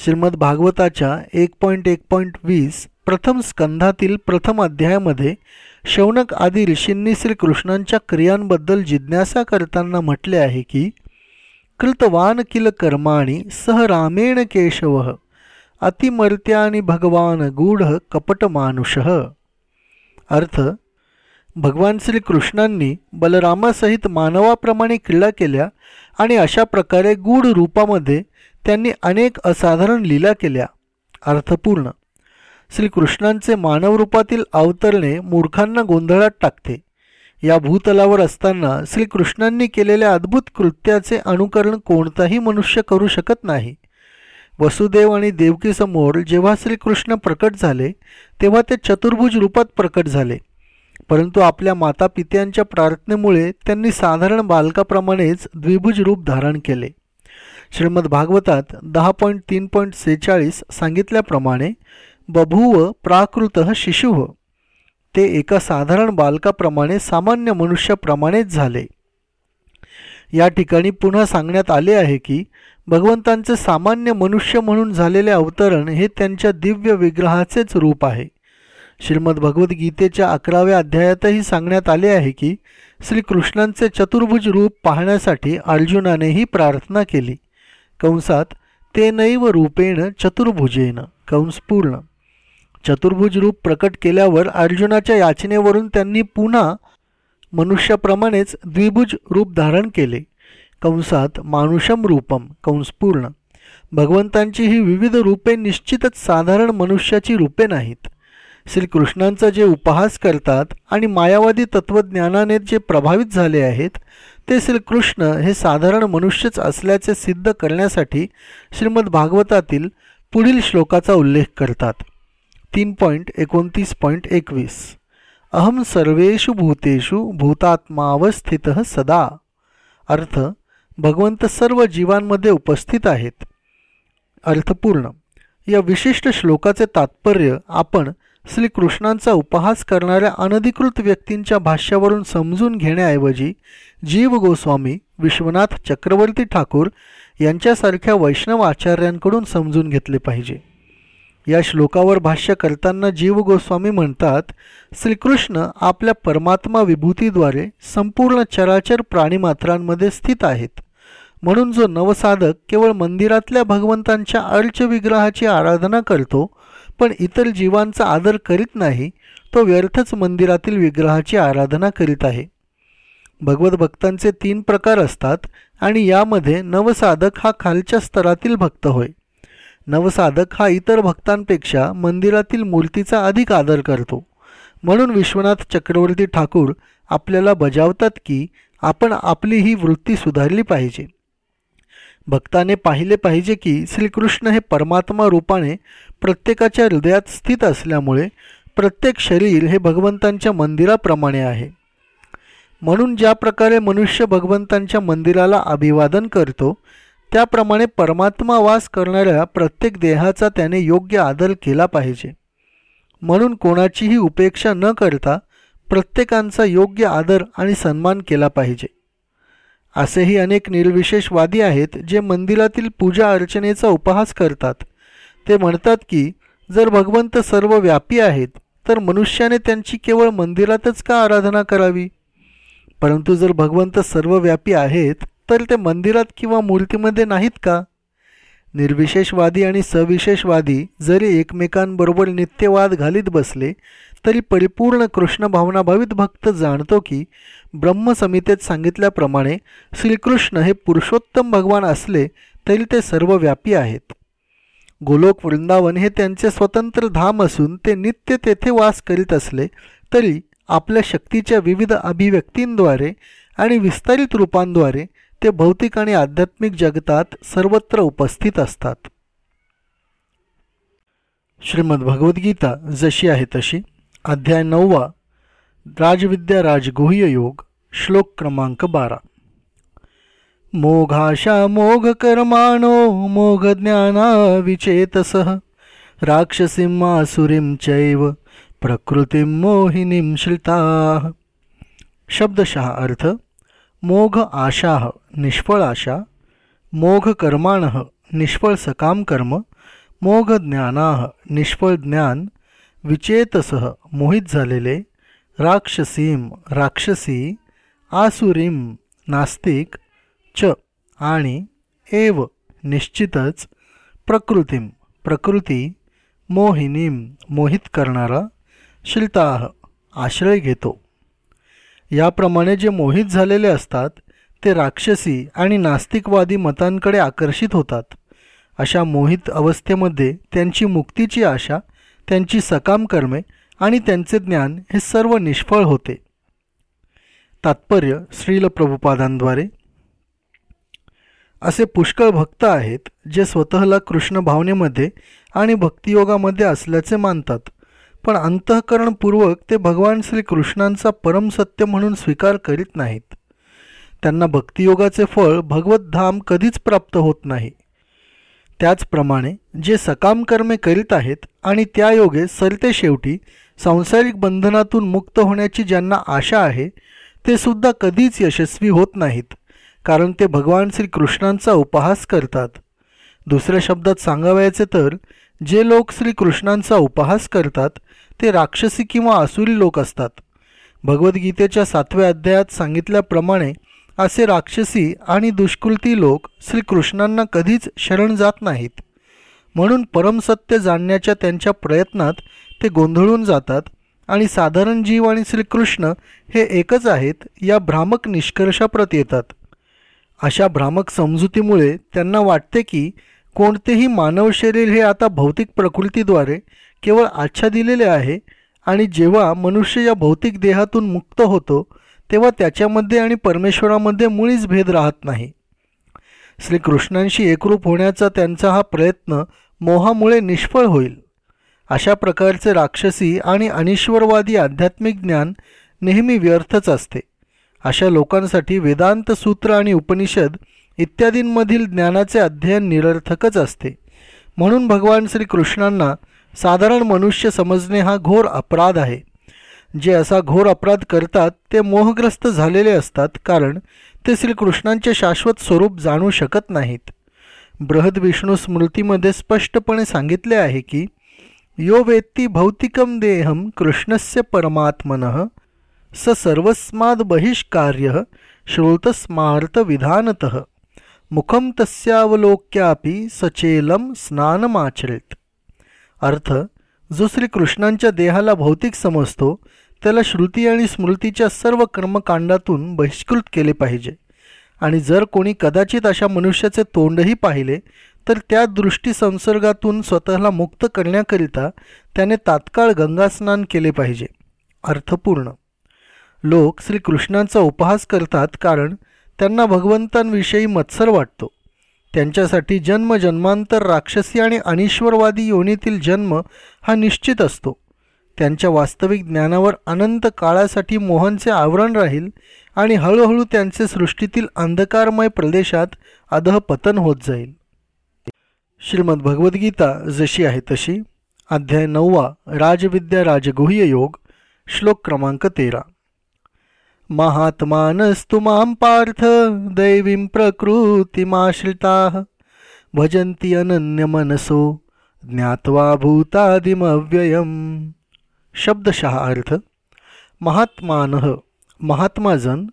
श्रीमद भागवताच्या एक पॉईंट एक पॉईंट वीस प्रथम स्कंधातील प्रथम अध्यायामध्ये शौनक आदी ऋषींनी श्रीकृष्णांच्या क्रियांबद्दल जिज्ञासा करताना म्हटले आहे की कृतवान किल कर्माणी सह रामेण केशव अतिमर्त्यानी भगवान गूढ कपटमानुष. अर्थ भगवान श्रीकृष्णांनी बलरामासहित मानवाप्रमाणे क्रीडा केल्या आणि अशा प्रकारे गूढ रूपामध्ये त्यांनी अनेक असाधारण लीला केल्या. अर्थपूर्ण श्रीकृष्णांचे मानवरूपातील अवतरणे मूर्खांना गोंधळात टाकते. या भूतलावर असताना श्रीकृष्णांनी केलेल्या अद्भुत कृत्याचे अनुकरण कोणताही मनुष्य करू शकत नाही. वसुदेव आणि देवकीसमोर जेव्हा श्रीकृष्ण प्रकट झाले तेव्हा ते चतुर्भुज रूपात प्रकट झाले. परंतु आपल्या माता पित्यांच्या प्रार्थनेमुळे त्यांनी साधारण बालकाप्रमाणेच द्विभुज रूप धारण केले. श्रीमद भागवतात दहा पॉईंट तीन पॉईंट सेहेचाळीस सांगितल्याप्रमाणे बभूव प्राकृत शिशुः. ते एका साधारण बालकाप्रमाणे सामान्य मनुष्याप्रमाणेच झाले. या ठिकाणी पुन्हा सांगण्यात आले आहे की भगवंतांचे सामान्य मनुष्य म्हणून झालेले अवतरण हे त्यांच्या दिव्य विग्रहाचेच रूप आहे. श्रीमद भगवद्गीतेच्या अकराव्या अध्यायातही सांगण्यात आले आहे की श्रीकृष्णांचे चतुर्भुज रूप पाहण्यासाठी अर्जुनानेही प्रार्थना केली. कंसात ते नैव रूपेण चतुर्भुजेन कंस पूर्ण. चतुर्भुज रूप प्रकट केल्यावर अर्जुनाच्या याचनेवरून त्यांनी पुन्हा मनुष्याप्रमाणेच द्विभुज रूप धारण केले. कंसात मानुषम रूपम कंसपूर्ण भगवंतांची ही विविध रूपे निश्चितच साधारण मनुष्याची रूपे नाहीत. श्रीकृष्णांचा जे उपहास करतात आणि मायावादी तत्त्वज्ञानाने जे प्रभावित झाले आहेत ते श्रीकृष्ण हे साधारण मनुष्यच असल्याचे सिद्ध करण्यासाठी श्रीमद भागवतातील पुढील श्लोकाचा उल्लेख करतात. तीन पॉईंट एकोणतीस पॉईंट एकवीस. अहम सर्वेषु भूतेषु भूतात्मावस्थित सदा. अर्थ भगवंत सर्व जीवांमध्ये उपस्थित आहेत. अर्थपूर्ण या विशिष्ट श्लोकाचे तात्पर्य आपण श्रीकृष्णांचा उपहास करणाऱ्या अनधिकृत व्यक्तींच्या भाष्यावरून समजून घेण्याऐवजी जीव गोस्वामी विश्वनाथ चक्रवर्ती ठाकूर यांच्यासारख्या वैष्णव आचार्यांकडून समजून घेतले पाहिजे. या श्लोकावर भाष्य करताना जीव गोस्वामी म्हणतात श्रीकृष्ण आपल्या परमात्मा विभूतीद्वारे संपूर्ण चराचर प्राणीमात्रांमध्ये स्थित आहेत. म्हणून जो नवसाधक केवळ मंदिरातल्या भगवंतांच्या अर्च विग्रहाची आराधना करतो पण इतर जीवांचा आदर करीत नाही तो व्यर्थच मंदिरातील विग्रहाची आराधना करीत आहे. भगवत भक्तांचे तीन प्रकार असतात आणि यामध्ये नवसाधक हा खालच्या स्तरातील भक्त होय. नवसाधक हा इतर भक्तांपेक्षा मंदिरातील मूर्तीचा अधिक आदर करतो. म्हणून विश्वनाथ चक्रवर्ती ठाकूर आपल्याला बजावतात की आपण आपली ही वृत्ती सुधारली पाहिजे. भक्ताने पाहिले पाहिजे की श्रीकृष्ण हे परमात्मा रूपाने प्रत्येकाच्या हृदयात स्थित असल्यामुळे प्रत्येक शरीर हे भगवंतांच्या मंदिराप्रमाणे आहे. म्हणून ज्या प्रकारे मनुष्य भगवंतांच्या मंदिराला अभिवादन करतो त्याप्रमाणे परमात्मा वास करणाऱ्या प्रत्येक देहाचा त्याने योग्य आदर केला पाहिजे. म्हणून कोणाचीही उपेक्षा न करता प्रत्येकांचा योग्य आदर आणि सन्मान केला पाहिजे. असेही अनेक निर्विशेषवादी आहेत जे मंदिरातील पूजा अर्चनेचा उपहास करतात. ते म्हणतात की जर भगवंत सर्व व्यापी आहेत तर मनुष्याने त्यांची केवळ मंदिरातच का आराधना करावी? परंतु जर भगवंत सर्वव्यापी आहेत तर ते मंदिरात किंवा मूर्तीमध्ये नाहीत का? निर्विशेषवादी आणि सविशेषवादी जरी एकमेकांबरोबर नित्यवाद घालीत बसले तरी परिपूर्ण कृष्ण भावनाभावित भक्त जाणतो की ब्रह्मसमितेत सांगितल्याप्रमाणे श्रीकृष्ण हे पुरुषोत्तम भगवान असले तरी ते सर्वव्यापी आहेत. गोलोक वृंदावन हे त्यांचे स्वतंत्र धाम असून ते नित्य तेथे वास करीत असले तरी आपल्या शक्तीच्या विविध अभिव्यक्तींद्वारे आणि विस्तारित रूपांद्वारे ते भौतिक आणि आध्यात्मिक जगतात सर्वत्र उपस्थित असतात. श्रीमद भगवद्गीता जशी आहे तशी. अध्याय नववा. राजविद्या राजगुह्य योग. श्लोक क्रमांक बारा. मोघाशा मोघ कर्माणो मोघ ज्ञाना विचेतसह राक्षसीमासुरीं चैव प्रकृतीं मोहिनीं श्रिता. शब्दशः अर्थ मोघ आशा निष्फळ आशा मोघ कर्माण निष्फळ सकाम कर्म मोघ ज्ञाना निष्फळ ज्ञान विचेतसह मोहित झालेले राक्षसीम राक्षसी आसुरीम नास्तिक च आणि एव निश्चितच प्रकृतीम प्रकृती मोहिनीम मोहित करणारा शिल्ताह आश्रय घेतो. याप्रमाणे जे मोहित झालेले असतात ते राक्षसी आणि नास्तिकवादी मतांकडे आकर्षित होतात. अशा मोहित अवस्थेमध्ये त्यांची मुक्तीची आशा त्यांची सकाम कर्मे आणि त्यांचे ज्ञान हे सर्व निष्फळ होते. तात्पर्य श्रील प्रभुपादांद्वारे. असे पुष्कळ भक्त आहेत जे स्वतःला कृष्ण भावनेमध्ये आणि भक्तियोगामध्ये असल्याचे मानतात. पण अंतःकरणपूर्वक ते भगवान श्रीकृष्णांचा परमसत्य म्हणून स्वीकार करीत नाहीत. त्यांना भक्तियोगाचे फळ भगवद्धाम कधीच प्राप्त होत नाही. त्याचप्रमाणे जे सकाम कर्मे करीत आहेत आणि त्या योगे सरते शेवटी सांसारिक बंधनातून मुक्त होण्याची ज्यांना आशा आहे ते सुद्धा कधीच यशस्वी होत नाहीत कारण ते भगवान श्रीकृष्णांचा उपहास करतात. दुसऱ्या शब्दात सांगावयाचे तर जे लोक श्रीकृष्णांचा उपहास करतात ते राक्षसी किंवा असुरी लोक असतात. भगवद्गीतेच्या सातव्या अध्यायात सांगितल्याप्रमाणे असे राक्षसी आणि दुष्कृती लोक श्रीकृष्णांना कधीच शरण जात नाहीत. म्हणून परमसत्य जाणण्याच्या त्यांच्या प्रयत्नात ते गोंधळून जातात आणि साधारण जीव आणि श्रीकृष्ण हे एकच आहेत या भ्रामक निष्कर्षाप्रत येतात. अशा भ्रामक समजुतीमुळे त्यांना वाटते की कोणतेही मानव शरीर हे आता भौतिक प्रकृतीद्वारे केवळ आच्छा दिलेले आहे आणि जेव्हा मनुष्य या भौतिक देहातून मुक्त होतो तेव्हा त्याच्यामध्ये आणि परमेश्वरामध्ये मुळीच भेद राहत नाही. श्रीकृष्णांशी एकरूप होण्याचा त्यांचा हा प्रयत्न मोहामुळे निष्फळ होईल. अशा प्रकारचे राक्षसी आणि अनिश्वरवादी आध्यात्मिक ज्ञान नेहमी व्यर्थच असते. अशा लोकांसाठी वेदांत सूत्र आणि उपनिषद इत्यादींमधील ज्ञानाचे अध्ययन निरर्थकच असते. म्हणून भगवान श्रीकृष्णांना साधारण मनुष्य समजणे हा घोर अपराध आहे. जे असा घोर अपराध करतात ते मोहग्रस्त झालेले असतात कारण ते श्रीकृष्णांचे शाश्वत स्वरूप जाणू शकत नाहीत. बृहद विष्णू स्मृतीमध्ये स्पष्टपणे सांगितले आहे की यो वेत्ती भौतिकम देहम कृष्णस्य परमात्मन स सर्वस्माद बहिष्कार्य श्रोतस्मार्त विधानतः मुखम तस्यावलोक्यापी सचेलम स्नानमाचरेत। अर्थ जो श्रीकृष्णांच्या देहाला भौतिक समजतो त्याला श्रुती आणि स्मृतीच्या सर्व कर्मकांडातून बहिष्कृत केले पाहिजे. आणि जर कोणी कदाचित अशा मनुष्याचे तोंडही पाहिले तर त्या दृष्टी संसर्गातून स्वतःला मुक्त करण्याकरिता त्याने तात्काळ गंगास्नान केले पाहिजे. अर्थपूर्ण. लोक श्रीकृष्णांचा उपहास करतात कारण त्यांना भगवंतांविषयी मत्सर वाटतो. त्यांच्यासाठी जन्म जन्मांतर राक्षसी आणि अनिश्वरवादी योनीतील जन्म हा निश्चित असतो. त्यांच्या वास्तविक ज्ञानावर अनंत काळासाठी मोहनचे आवरण राहील आणि हळूहळू त्यांचे सृष्टीतील अंधकारमय प्रदेशात अधःपतन होत जाईल. श्रीमद भगवद्गीता जशी आहे तशी. अध्याय नववा. राजविद्या राजगुह्य योग. श्लोक क्रमांक तेरा. महात्मानस्तु मां पार्थ दैवीं प्रकृतीमाश्रिता। भजन्ति अनन्यमनसो ज्ञात्वा भूतादिमव्ययम्। शब्दशः अर्थ महात्मान महात्माजन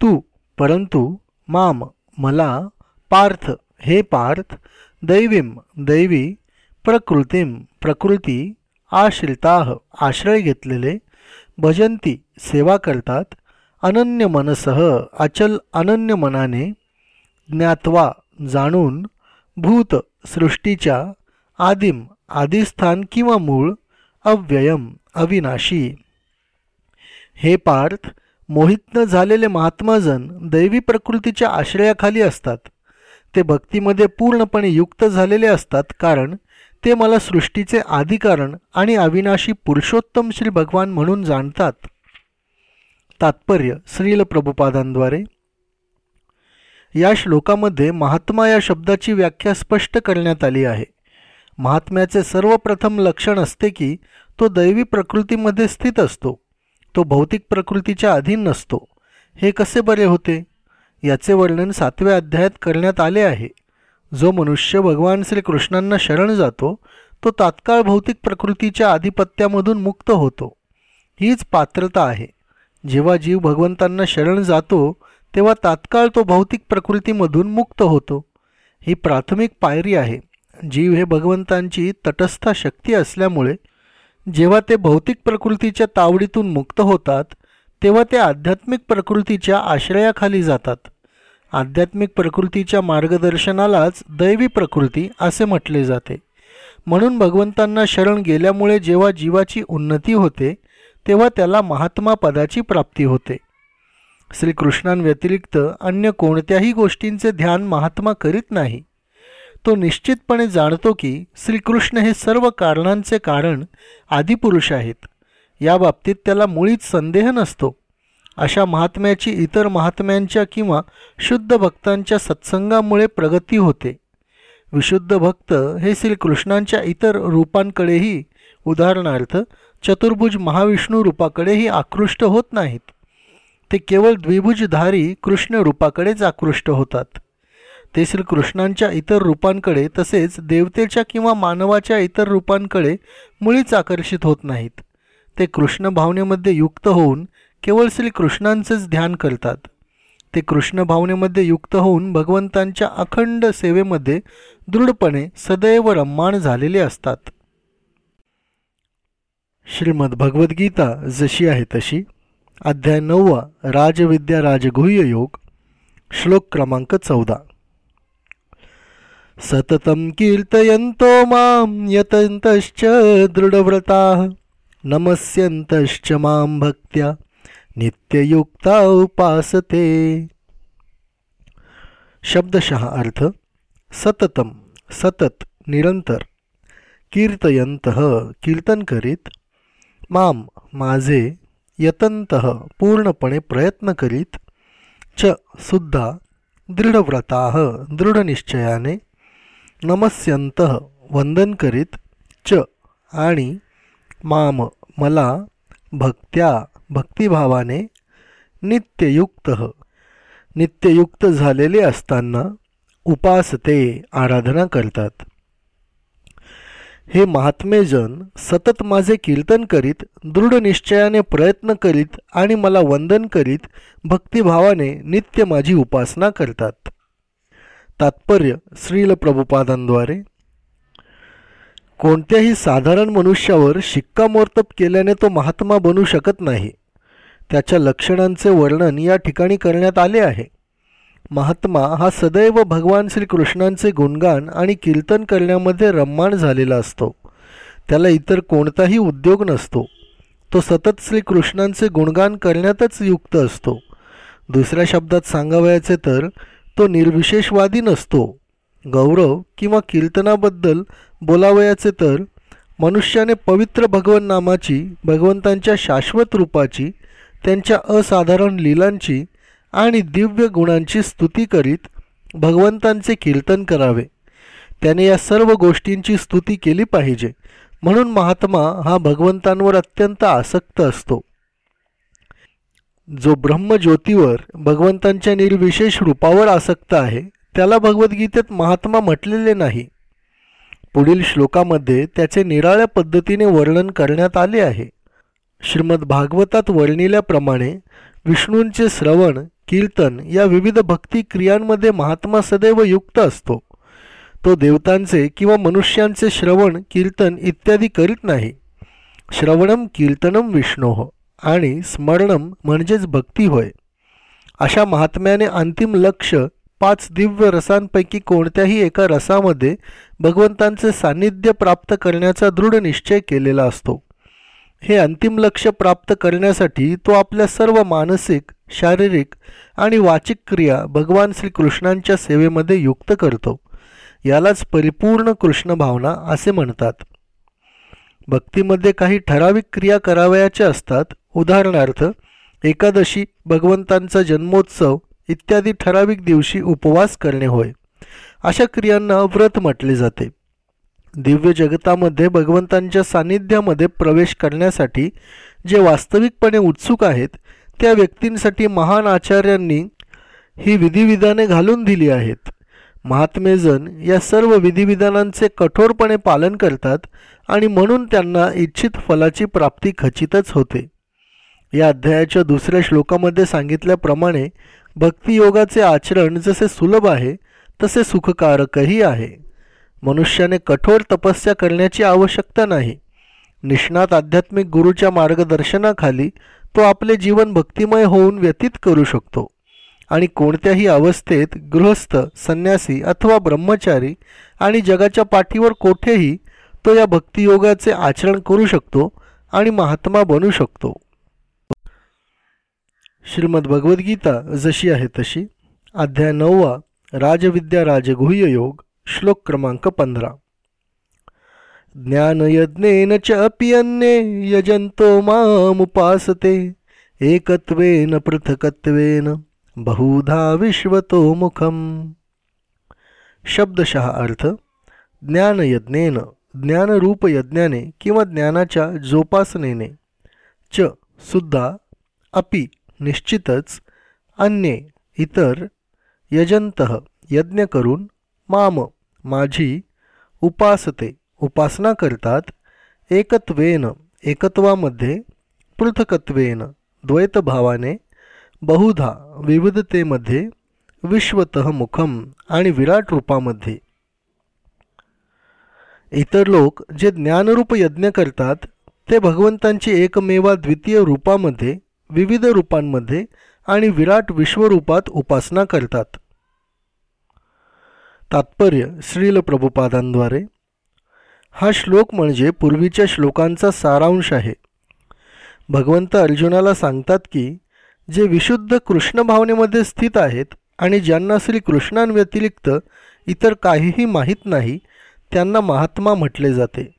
तू परंतु माम मला पार्थ हे पार्थ दैवीम दैवी प्रकृतीम प्रकृती आश्रिता आश्रय घेतलेले भजंती सेवा करतात अनन्य मनसह अचल अनन्य मनाने ज्ञात्वा जाणून भूत सृष्टीच्या आदिम आदिस्थान किंवा मूळ अव्ययम अविनाशी. हे पार्थ मोहितनं झालेले महात्माजन दैवी प्रकृतीच्या आश्रयाखाली असतात. ते भक्तीमध्ये पूर्णपणे युक्त झालेले असतात कारण ते मला सृष्टीचे आदिकारण आणि अविनाशी पुरुषोत्तम श्री भगवान म्हणून जाणतात. तात्पर्य श्रील प्रभुपादांद्वारे. या श्लोकामध्ये महात्मा या शब्दाची व्याख्या स्पष्ट करण्यात आली आहे. महात्म्याचे सर्वप्रथम लक्षण असते की तो दैवी प्रकृतीमध्ये स्थित असतो. तो भौतिक प्रकृतीच्या अधीन नसतो. हे कसे बरे होते? याचे वर्णन सातव्या अध्यायात करण्यात आले आहे. जो मनुष्य भगवान श्रीकृष्णांना शरण जातो तो तात्काळ भौतिक प्रकृतीच्या आधिपत्यामधून मुक्त होतो. हीच पात्रता आहे. जेव्हा जीव भगवंतांना शरण जातो तेव्हा तात्काळ तो भौतिक प्रकृतीमधून मुक्त होतो. ही प्राथमिक पायरी आहे. जीव हे भगवंतांची तटस्था शक्ती असल्यामुळे जेव्हा ते भौतिक प्रकृतीच्या तावडीतून मुक्त होतात तेव्हा ते आध्यात्मिक प्रकृतीच्या आश्रयाखाली जातात. आध्यात्मिक प्रकृतीच्या मार्गदर्शनालाच दैवी प्रकृती असे म्हटले जाते. म्हणून भगवंतांना शरण गेल्यामुळे जेव्हा जीवाची उन्नती होते तेव्हा त्याला महात्मा पदाची प्राप्ती होते. श्रीकृष्णांव्यतिरिक्त अन्य कोणत्याही गोष्टींचे ध्यान महात्मा करीत नाही. तो निश्चितपणे जाणतो की श्रीकृष्ण हे सर्व कारणांचे कारण आदिपुरुष आहेत. या बाबतीत त्याला मुळीच संदेह नसतो. अशा महात्म्याची इतर महात्म्यांच्या किंवा शुद्ध भक्तांच्या सत्संगामुळे प्रगती होते. विशुद्ध भक्त हे श्रीकृष्णांच्या इतर रूपांकडेही उदाहरणार्थ चतुर्भुज महाविष्णू रूपाकडेही आकृष्ट होत नाहीत. ते केवळ द्विभुजधारी कृष्ण रूपाकडेच आकृष्ट होतात. ते श्रीकृष्णांच्या इतर रूपांकडे तसेच देवतेच्या किंवा मानवाच्या इतर रूपांकडे मुळीच आकर्षित होत नाहीत. ते कृष्ण भावनेमध्ये युक्त होऊन केवळ श्रीकृष्णांचेच ध्यान करतात. ते कृष्ण भावनेमध्ये युक्त होऊन भगवंतांच्या अखंड सेवेमध्ये दृढपणे सदैव रम्माण झालेले असतात. श्रीमद भगवद्गीता जशी आहे तशी. अध्याय नववा राजविद्या राजगुह्य योग श्लोक क्रमांक चौदा. सततं कीर्तयन्तो मां यतन्तश्च दृढव्रता नमस्यन्तश्च मां भक्त्या नित्ययुक्ता उपासते. शब्दशः अर्थ सततम सतत निरंतर कीर्तयंत कीर्तन करीत माम माझे यतंत पूर्णपणे प्रयत्न करीत च सुद्धा दृढव्रता दृढनिश्चयाने नमस्यंत वंदन करीत च आणि माम मला भक्त्या भक्तिभावाने नित्ययुक्त नित्ययुक्त झालेले असताना उपासते आराधना करतात. हे महात्मेजन सतत माझे कीर्तन करीत दृढ निश्चयाने प्रयत्न करीत आणि मला वंदन करीत भक्तिभावाने नित्य माझी उपासना करतात. तात्पर्य श्रील प्रभुपादांद्वारे. कोणत्याही साधारण मनुष्यावर शिक्कामोर्तब केल्याने तो महात्मा बनू शकत नाही. त्याच्या लक्षणांचे वर्णन या ठिकाणी करण्यात आले आहे. महात्मा हा सदैव भगवान श्रीकृष्णांचे गुणगान आणि कीर्तन करण्यामध्ये रम्माण झालेला असतो. त्याला इतर कोणताही उद्योग नसतो. तो सतत श्रीकृष्णांचे गुणगान करण्यातच युक्त असतो. दुसऱ्या शब्दात सांगावयाचे तर तो निर्विशेषवादी नसतो. गौरव किंवा कीर्तनाबद्दल बोलावयाचे तर मनुष्याने पवित्र भगवन नामाची भगवंतांच्या शाश्वत रूपाची त्यांच्या असाधारण लीलांची आणि दिव्य गुणांची स्तुती करीत भगवंतांचे कीर्तन करावे. त्याने या सर्व गोष्टींची स्तुती केली पाहिजे. म्हणून महात्मा हा भगवंतांवर अत्यंत आसक्त असतो. जो ब्रह्मज्योतीवर भगवंतांच्या निर्विशेष रूपावर आसक्त आहे त्याला भगवद्गीतेत महात्मा म्हटलेले नाही. पुढील श्लोकामध्ये त्याचे निराळ्या पद्धतीने वर्णन करण्यात आले आहे. श्रीमद भागवतात वर्णिल्याप्रमाणे विष्णूंचे श्रवण कीर्तन या विविध भक्ती क्रियांमध्ये महात्मा सदैव युक्त असतो. तो देवतांचे किंवा मनुष्यांचे श्रवण कीर्तन इत्यादी करीत नाही. श्रवणम कीर्तनम विष्णोह आणि स्मरणम म्हणजेच भक्ती होय. अशा महात्म्याने अंतिम लक्ष पाच दिव्य रसांपैकी कोणत्याही एका रसामध्ये भगवंतांचे सान्निध्य प्राप्त करण्याचा दृढ निश्चय केलेला असतो. हे अंतिम लक्ष प्राप्त करण्यासाठी तो आपल्या सर्व मानसिक शारीरिक आणि वाचिक क्रिया भगवान श्रीकृष्णांच्या सेवेमध्ये युक्त करतो. यालाच परिपूर्ण कृष्ण भावना असे म्हणतात. भक्तीमध्ये काही ठराविक क्रिया करावयाच्या असतात. उदाहरणार्थ एकादशी भगवंतांचा जन्मोत्सव इत्यादी ठराविक दिवशी उपवास करणे होय. अशा क्रियांना व्रत म्हटले जाते. दिव्य जगतामध्ये भगवंतांच्या सान्निध्यामध्ये प्रवेश करण्यासाठी जे वास्तविकपणे उत्सुक आहेत त्या व्यक्तींसाठी महान आचार्यांनी ही विधिविधाने घालून दिली आहेत. महात्मेजन या सर्व विधिविधानांचे कठोरपणे पालन करतात आणि म्हणून त्यांना इच्छित फलाची प्राप्ती खचितच होते. या अध्यायाच्या दुसऱ्या श्लोकामध्ये सांगितल्याप्रमाणे भक्तियोगाचे आचरण जसे सुलभ आहे तसे सुखकारकही आहे. मनुष्याने कठोर तपस्या करण्याची आवश्यकता नाही. निष्णात आध्यात्मिक गुरूच्या मार्गदर्शनाखाली तो आपले जीवन भक्तिमय होऊन व्यतीत करू शकतो आणि कोणत्याही अवस्थेत गृहस्थ संन्यासी अथवा ब्रह्मचारी आणि जगाच्या पाठीवर कोठेही तो या भक्तियोगाचे आचरण करू शकतो आणि महात्मा बनू शकतो. श्रीमद भगवद्गीता जशी आहे तशी. अध्याय नववा. राजविद्या राजगुह्य योग. श्लोक क्रमांक पंधरा. ज्ञानयज्ञेन च अन्ये यजंतो मामुपासते एकत्वेन पृथकत्वेन बहुधा विश्वतो मुखम. शब्दशः अर्थ ज्ञानयज्ञेन ज्ञानरूप यज्ञाने किंवा ज्ञानाच्या जोपासनेने च सुद्धा अपि निश्चितच अन्ये इतर यजंत यज्ञ करून माम माझी उपासते उपासना करतात एकत्वेन एकत्वामध्ये पृथकत्वेन द्वैतभावाने बहुधा विविधतेमध्ये विश्वत मुखम आणि विराट रूपामध्ये. इतर लोक जे ज्ञानरूप यज्ञ करतात ते भगवंतांची एकमेवा द्वितीय रूपामध्ये विविध रूपांमध्ये आणि विराट विश्वरूपात उपासना करतात. तात्पर्य श्रील प्रभुपादांद्वारे. हा श्लोक म्हणजे पूर्वीच्या श्लोकांचा सारांश आहे. भगवंत अर्जुनाला सांगतात की जे विशुद्ध कृष्ण भावनेमध्ये स्थित आहेत आणि ज्यांना श्रीकृष्णांव्यतिरिक्त इतर काहीही माहीत नाही त्यांना महात्मा म्हटले जाते.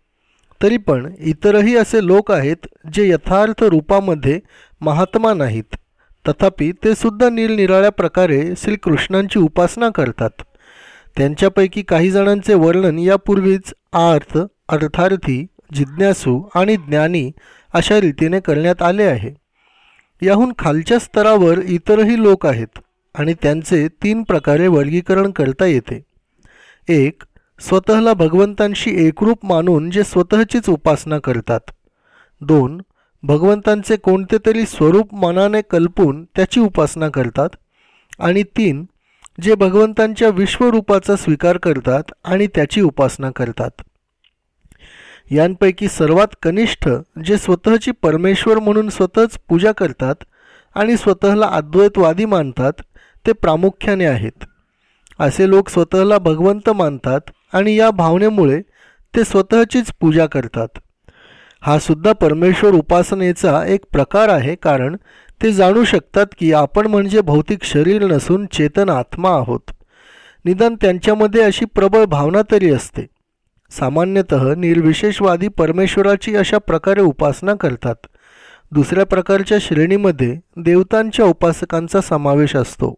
तरी पण इतरही असे लोक आहेत जे यथार्थ रूपामध्ये महात्मा नाहीत. तथापि ते सुद्धा निरनिराळ्या प्रकारे श्रीकृष्णांची उपासना करतात. त्यांच्यापैकी काही जणांचे वर्णन यापूर्वीच आर्थ अर्थार्थी जिज्ञासू आणि ज्ञानी अशा रीतीने करण्यात आले आहे. याहून खालच्या स्तरावर इतरही लोक आहेत आणि त्यांचे तीन प्रकारे वर्गीकरण करता येते. एक स्वतःला भगवंतांशी एकरूप मानून जे स्वतःचीच उपासना करतात. दोन भगवंतांचे कोणते तरी स्वरूप मनाने कल्पून त्याची उपासना करतात. आणि तीन जे भगवंतांच्या विश्वरूपाचा स्वीकार करतात आणि त्याची उपासना करतात. यांपैकी सर्वात कनिष्ठ जे स्वतःची परमेश्वर म्हणून स्वतःच पूजा करतात आणि स्वतःला अद्वैतवादी मानतात ते प्रामुख्याने आहेत. असे लोक स्वतःला भगवंत मानतात आणि या भावनेमुळे ते स्वतःचीच पूजा करतात. हा सुद्धा परमेश्वर उपासनेचा एक प्रकार आहे कारण ते जाणू शकतात की आपण म्हणजे भौतिक शरीर नसून चेतन आत्मा आहोत. निदान त्यांच्यामध्ये अशी प्रबळ भावना तरी असते. सामान्यतः निर्विशेषवादी परमेश्वराची अशा प्रकारे उपासना करतात. दुसऱ्या प्रकारच्या श्रेणीमध्ये देवतांच्या उपासकांचा समावेश असतो.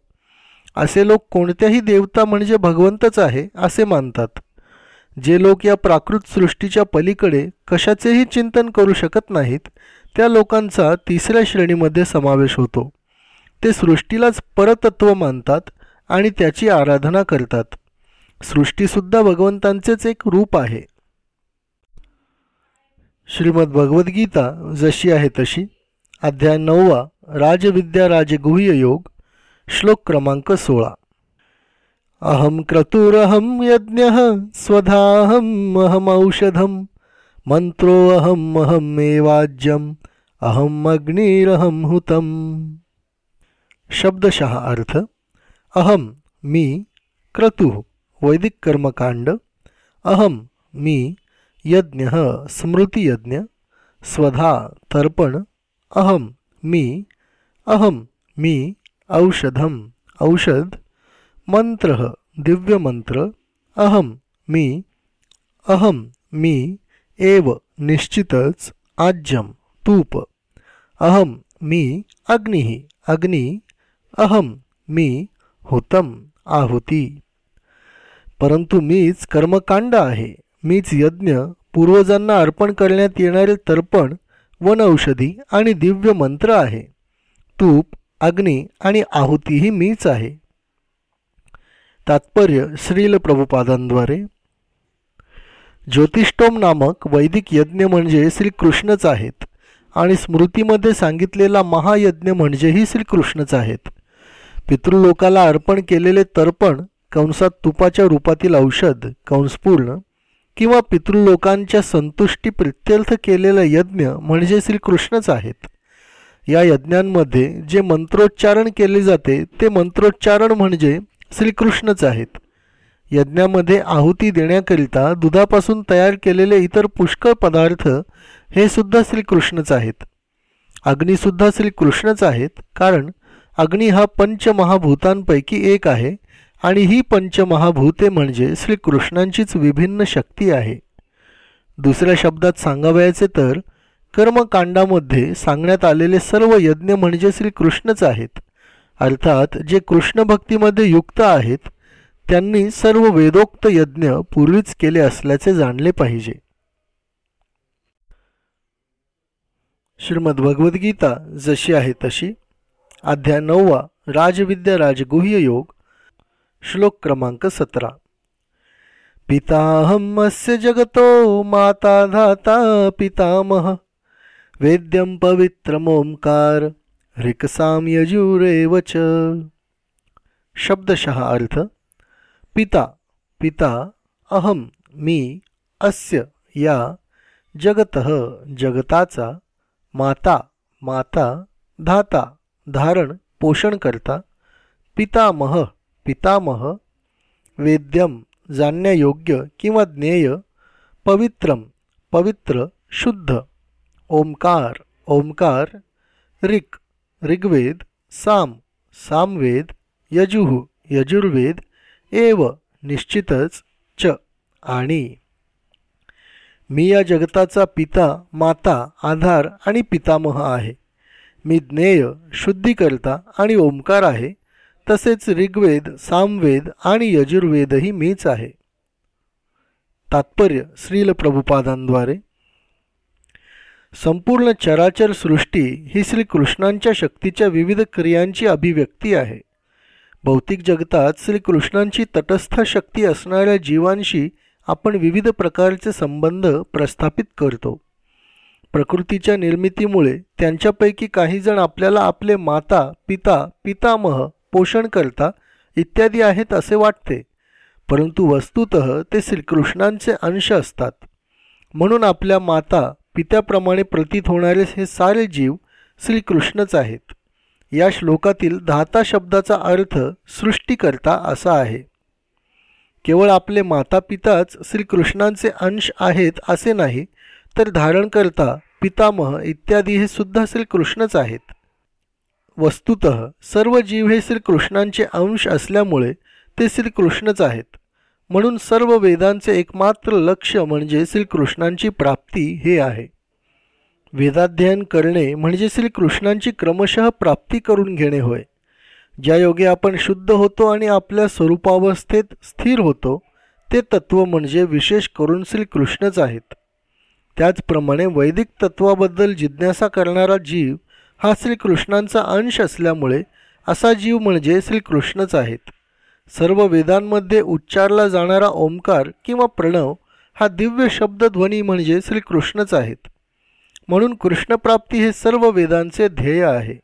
असे लोक कोणत्याही देवता म्हणजे भगवंतच आहे असे मानतात. जे लोक या प्राकृत सृष्टीच्या पलीकडे कशाचेही चिंतन करू शकत नाहीत त्या लोकांचा तिसऱ्या श्रेणीमध्ये समावेश होतो. ते सृष्टीलाच परतत्व मानतात आणि त्याची आराधना करतात. सृष्टीसुद्धा भगवंतांचेच एक रूप आहे. श्रीमद भगवद्गीता जशी आहे तशी. अध्याय नववा राजविद्या राजगुह्य योग श्लोक क्रमांक सोळा. अहम क्रतुरहम यज्ञ स्वधाहम अहमौषधम. मंत्रोऽहम अहमेवाज्यम। अहम अग्निरहम हुतम। शब्दशः अर्थ, अहम, मी, क्रतु वैदिक कर्मकांड अहम, मी, यज्ञ, स्मृतियज्ञ। स्वधा, तर्पण। अहम, मी अहम, मी, औषधम। औषध मंत्र दिव्यमंत्र अहम, मी अहम, मी एव निश्चितच आज्यम तूप। अहम मी अग्नि अग्नी अहम मी होतम आहुती। परंतु मीच कर्मकांड आहे मीच यज्ञ पूर्वजांना अर्पण करण्यात येणारे तर्पण वनौषधी आणि दिव्य मंत्र आहे। तूप अग्नी आणि आहुतीही मीच आहे। तात्पर्य श्रील प्रभुपादांद्वारे ज्योतिष्टोम नामक वैदिक यज्ञ म्हणजे श्रीकृष्णच आहेत. आणि स्मृतीमध्ये सांगितलेला महायज्ञ म्हणजेही श्रीकृष्णच आहेत. पितृलोकाला अर्पण केलेले तर्पण कंसात तुपाच्या रूपातील औषध कंसपूर्ण किंवा पितृलोकांच्या संतुष्टी प्रित्यर्थ केलेला यज्ञ म्हणजे श्रीकृष्णच आहेत. या यज्ञांमध्ये जे मंत्रोच्चारण केले जाते ते मंत्रोच्चारण म्हणजे श्रीकृष्णच आहेत. यज्ञामध्ये आहुती देण्याकरिता दुधापासून तयार केलेले इतर पुष्कळ पदार्थ हे सुद्धा श्रीकृष्णच आहेत. अग्निसुद्धा श्रीकृष्णच आहेत कारण अग्नी हा पंचमहाभूतांपैकी एक आहे आणि ही पंचमहाभूते म्हणजे श्रीकृष्णांचीच विभिन्न शक्ती आहे. दुसऱ्या शब्दात सांगावयाचे तर कर्मकांडामध्ये सांगण्यात आलेले सर्व यज्ञ म्हणजे श्रीकृष्णच आहेत. अर्थात जे कृष्णभक्तीमध्ये युक्त आहेत त्यांनी सर्व वेदोक्त यज्ञ पूर्वीच केले असल्याचे जाणले पाहिजे. श्रीमद भगवद्गीता जशी आहे तशी. अध्याय नववा राजविद्या राजगुह्य योग श्लोक क्रमांक सतरा. पिताहम अस्य जगतो माता धाता पितामह वेद्यम पवित्रमोंकार रिकसाम यजुरेव यजुरेवच शब्दशः अर्थ पिता पिता अहम मी अस्य या जगत जगताचा माता माता धाता धारण पोषण करता पितामह पितामह वेद्यम जाणण्यायोग्य किंवा ज्ञेय पवित्रम पवित्र शुद्ध ओंकार ओंकार ऋक ऋग्वेद साम सामवेद यजुः यजुर्वेद एव निश्चितच च. आणि मी या जगताचा पिता माता आधार आणि पितामह आहे. मी ज्ञेय शुद्धीकर्ता आणि ओंकार आहे. तसेच ऋग्वेद सामवेद आणि यजुर्वेदही मीच आहे. तात्पर्य श्रील प्रभुपादांद्वारे. संपूर्ण चराचर सृष्टी ही श्रीकृष्णांच्या शक्तीच्या विविध क्रियांची अभिव्यक्ती आहे. भौतिक जगतात श्रीकृष्णांची तटस्थ शक्ती असणाऱ्या जीवांशी आपण विविध प्रकारचे संबंध प्रस्थापित करतो. प्रकृतीच्या निर्मितीमुळे त्यांच्यापैकी काहीजण आपल्याला आपले माता पिता पितामह पोषणकर्ता इत्यादी आहेत असे वाटते. परंतु वस्तुत ते श्रीकृष्णांचे अंश असतात. म्हणून आपल्या माता पित्याप्रमाणे प्रतीत होणारे हे सारे जीव श्रीकृष्णच आहेत. या श्लोकातील धाता शब्दाचा अर्थ सृष्टीकर्ता असा आहे. केवळ आपले माता पिताच श्रीकृष्णांचे अंश आहेत असे नाही तर धारणकर्ता पितामह इत्यादी हे सुद्धा श्रीकृष्णच आहेत. वस्तुत सर्व जीव हे श्रीकृष्णांचे अंश असल्यामुळे ते श्रीकृष्णच आहेत. म्हणून सर्व वेदांचे एकमात्र लक्ष म्हणजे श्रीकृष्णांची प्राप्ती हे आहे. वेदाध्ययन करणे म्हणजे श्रीकृष्णांची क्रमशः प्राप्ती करून घेणे होय. ज्या योगे आपण शुद्ध होतो आणि आपल्या स्वरूपावस्थेत स्थिर होतो ते तत्व म्हणजे विशेष करून श्रीकृष्णच आहेत. त्याचप्रमाणे वैदिक तत्वाबद्दल जिज्ञासा करणारा जीव हा श्रीकृष्णांचा अंश असल्यामुळे असा जीव म्हणजे श्रीकृष्णच आहेत. सर्व वेदांमध्ये उच्चारला जाणारा ओंकार किंवा प्रणव हा दिव्य शब्दध्वनी म्हणजे श्रीकृष्णच आहेत. म्हणून कृष्णप्राप्ती हे सर्व वेदांचे ध्येय आहे.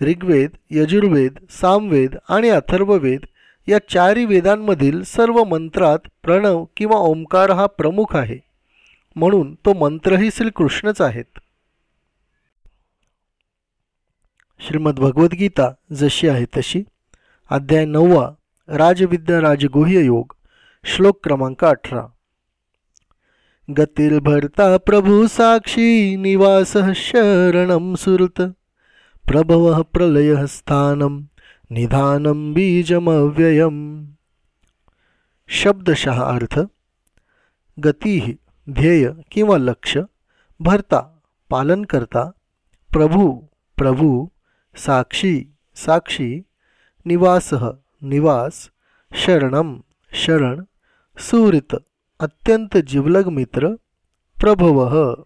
ऋग्वेद यजुर्वेद सामवेद आणि अथर्ववेद या चारी वेदांमधील सर्व मंत्रात प्रणव किंवा ओंकार हा प्रमुख आहे. म्हणून तो मंत्रही श्रीकृष्णच आहेत. श्रीमद भगवद्गीता जशी आहे तशी. अध्याय नववा राजविद्या राजगुह्य योग श्लोक क्रमांक अठरा. गतील भरता प्रभू साक्षी निवास शरणम सुरत। प्रभव प्रलय स्थानम निधानम बीजमव्ययम। शब्दशः अर्थ गती ध्येय किंवा लक्ष भरता पालन करता प्रभू प्रभू साक्षी साक्षी निवास निवास शरणम शरण सुहृत अत्यंत जिवलग मित्र प्रभव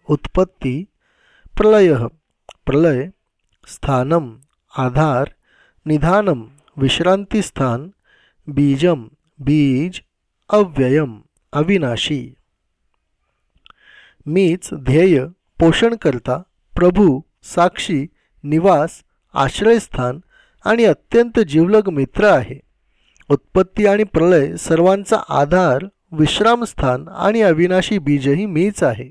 उत्पत्ती प्रलय प्रलय स्थानम आधार निधानम विश्रांतीस्थान बीजम बीज अव्ययम अविनाशी। मीच ध्येय पोषणकर्ता प्रभू साक्षी निवास आश्रयस्थान आणि अत्यंत जीवलग मित्र आहे. उत्पत्ती आणि प्रलय सर्वांचा आधार विश्रामस्थान आणि अविनाशी बीजही मीच आहे.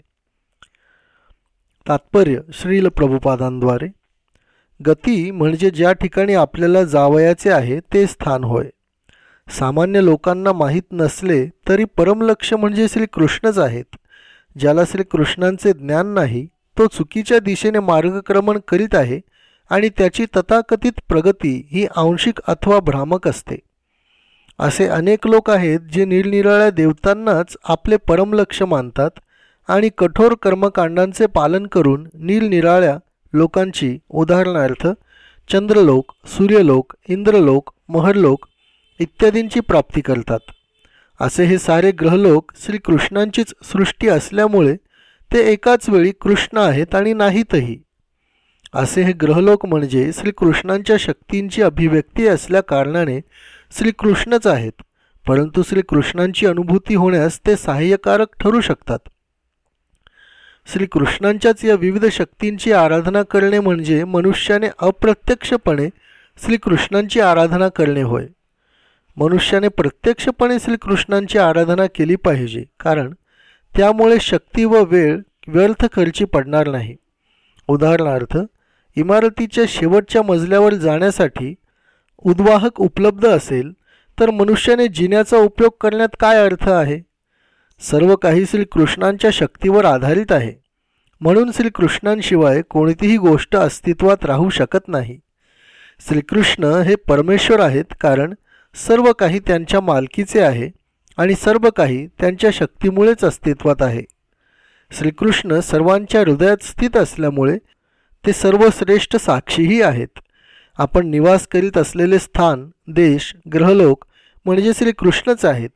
तात्पर्य श्रील प्रभुपादांद्वारे. गती म्हणजे ज्या ठिकाणी आपल्याला जावयाचे आहे ते स्थान होय. सामान्य लोकांना माहीत नसले तरी परमलक्ष म्हणजे श्रीकृष्णच आहेत. ज्याला श्रीकृष्णांचे ज्ञान नाही तो चुकीच्या दिशेने मार्गक्रमण करीत आहे आणि त्याची तथाकथित प्रगती ही आंशिक अथवा भ्रामक असते. असे अनेक लोक आहेत जे निरनिराळ्या देवतांनाच आपले परमलक्ष मानतात आणि कठोर कर्मकांडांचे पालन करून निरनिराळ्या लोकांची उदाहरणार्थ चंद्रलोक सूर्यलोक इंद्रलोक महरलोक इत्यादींची प्राप्ती करतात. असे हे सारे ग्रहलोक श्रीकृष्णांचीच सृष्टी असल्यामुळे ते एकाच वेळी कृष्ण आहेत आणि नाहीतही. असे हे ग्रहलोक म्हणजे श्रीकृष्णांच्या शक्तींची अभिव्यक्ती असल्याकारणाने श्रीकृष्णच आहेत. परंतु श्रीकृष्णांची अनुभूती होण्यास ते सहाय्यकारक ठरू शकतात. श्रीकृष्णांच्याच या विविध शक्तींची आराधना करणे म्हणजे मनुष्याने अप्रत्यक्षपणे श्रीकृष्णांची आराधना करणे होय. मनुष्याने प्रत्यक्षपणे श्रीकृष्णांची आराधना केली पाहिजे कारण त्यामुळे शक्ती व वेळ व्यर्थ खर्ची पडणार नाही. उदाहरणार्थ इमारतीच्या शेवटच्या मजल्यावर जाण्यासाठी उद्वाहक उपलब्ध असेल तर मनुष्याने जिन्याचा उपयोग करण्यात काय अर्थ आहे? सर्व काही श्रीकृष्णांच्या शक्तीवर आधारित आहे. म्हणून श्रीकृष्णांशिवाय कोणतीही गोष्ट अस्तित्वात राहू शकत नाही. श्रीकृष्ण हे परमेश्वर आहेत कारण सर्व काही त्यांच्या मालकीचे आहे आणि सर्व काही त्यांच्या शक्तीमुळेच अस्तित्वात आहे. श्रीकृष्ण सर्वांच्या हृदयात स्थित असल्यामुळे ते सर्वश्रेष्ठ साक्षीही आहेत. आपण निवास करीत असलेले स्थान देश ग्रहलोक म्हणजे श्रीकृष्णच आहेत.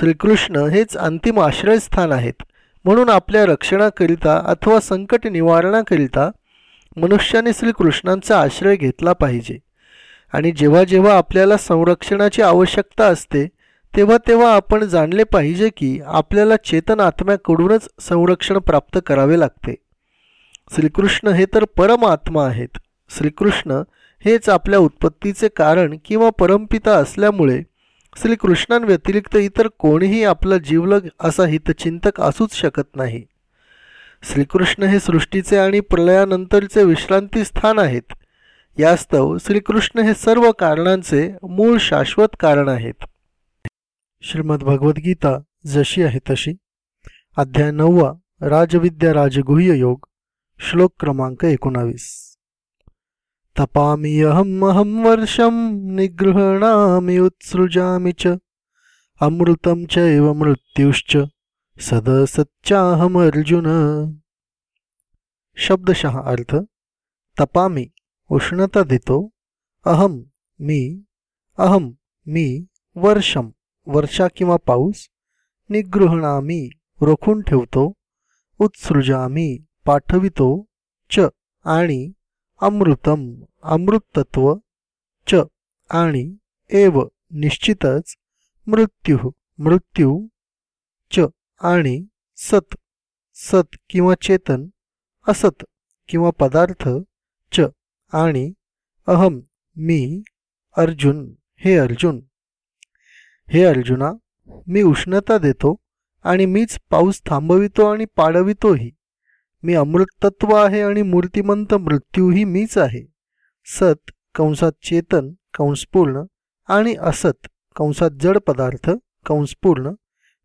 श्रीकृष्ण हेच अंतिम आश्रयस्थान आहेत. म्हणून आपल्या रक्षणाकरिता अथवा संकट निवारणाकरिता मनुष्याने श्रीकृष्णांचा आश्रय घेतला पाहिजे. आणि जेव्हा जेव्हा आपल्याला संरक्षणाची आवश्यकता असते तेव्हा तेव्हा आपण जाणले पाहिजे की आपल्याला चेतन आत्म्याकडूनच संरक्षण प्राप्त करावे लागते. श्रीकृष्ण हे तर परमात्मा आहेत. श्रीकृष्ण हेच आपल्या उत्पत्तीचे कारण किंवा परमपिता असल्यामुळे श्रीकृष्णांव्यतिरिक्त इतर कोणीही आपला जीवलग असा हितचिंतक असूच शकत नाही. श्रीकृष्ण हे सृष्टीचे आणि प्रलयानंतरचे विश्रांती स्थान आहेत. यास्तव श्रीकृष्ण हे सर्व कारणांचे मूळ शाश्वत कारण आहेत. श्रीमद भगवद्गीता जशी आहे तशी. अध्याय नववा राजविद्या राजगुह्य योग श्लोक क्रमांक एकोणावीस. तपाम्यहमहं वर्षं निगृह्णामि उत्सृजामि च अमृतं चैव मृत्युश्च अर्जुन शब्दशः अर्थ तपामी उष्णता देतो अहम मी अहम मी वर्षम वर्षा किंवा पाऊस निगृहणामी रोखून ठेवतो उत्सृजामी पाठवितो च आणि अमृतम अमृतत्व च आणि एव निश्चितच मृत्यू मृत्यू च आणि सत सत किंवा चेतन असत किंवा पदार्थ च आणि अहम मी अर्जुन हे अर्जुन. हे अर्जुना मी उष्णता देतो आणि मीच पाऊस थांबवितो आणि पाडवितोही. मी अमृतत्व आहे आणि मूर्तिमंत मृत्यूही मीच आहे. सत कंसात चेतन कंसपूर्ण आणि असत कंसात जड पदार्थ कंसपूर्ण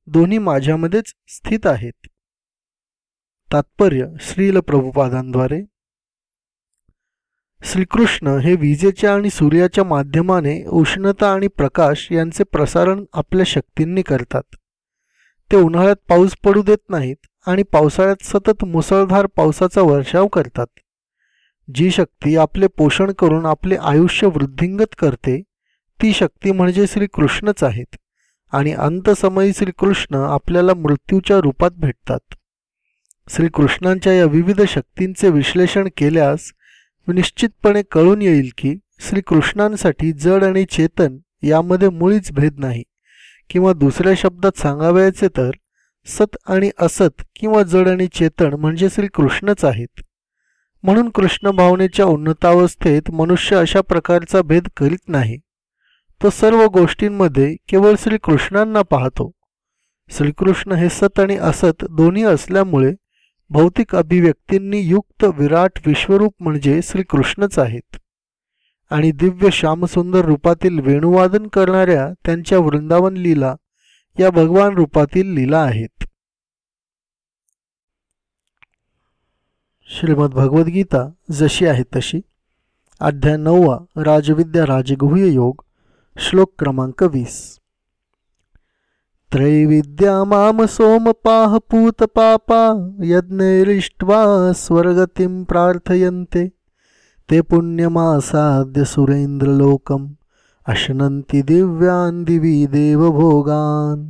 दोन्ही माझ्यामध्येच स्थित आहेत. तात्पर्य श्रील प्रभुपादांद्वारे. श्रीकृष्ण हे विजेच्या आणि सूर्याच्या माध्यमाने उष्णता आणि प्रकाश यांचे प्रसारण आपल्या शक्तींनी करतात. ते उन्हाळ्यात पाऊस पडू देत नाहीत आणि पावसाळ्यात सतत मुसळधार पावसाचा वर्षाव करतात. जी शक्ती आपले पोषण करून आपले आयुष्य वृद्धिंगत करते ती शक्ती म्हणजे श्रीकृष्णच आहेत आणि अंतसमयी श्रीकृष्ण आपल्याला मृत्यूच्या रूपात भेटतात. श्रीकृष्णांच्या या विविध शक्तींचे विश्लेषण केल्यास निश्चितपणे कळून येईल की श्रीकृष्णांसाठी जड आणि चेतन यामध्ये मुळीच भेद नाही किंवा दुसऱ्या शब्दात सांगावयाचे तर सत आणि असत किंवा जड आणि चेतन म्हणजे श्रीकृष्णच आहेत. म्हणून कृष्ण भावनेच्या उन्नतावस्थेत मनुष्य अशा प्रकारचा भेद करीत नाही. तो सर्व गोष्टींमध्ये केवळ श्रीकृष्णांना पाहतो. श्रीकृष्ण हे सत आणि असत दोन्ही असल्यामुळे भौतिक अभिव्यक्तींनी युक्त विराट विश्वरूप म्हणजे श्रीकृष्णच आहेत. आणि दिव्य श्यामसुंदर रूपातील वेणुवादन करणाऱ्या त्यांच्या वृंदावन लीला या भगवान रूपातील लीला आहेत. श्रीमद भगवद्गीता जशी आहे तशी. अध्याय नववा राजविद्या राजगुह्य योग श्लोक क्रमांक वीस. त्रैविद्या माम सोमपाह पापा यज्ञैरिष्ट्वा स्वर्गतीं प्रार्थयन्ते. ते पुण्यमासाद्य सुरेंद्रलोकम अशनंती दिव्यान दिवी देवभोगान.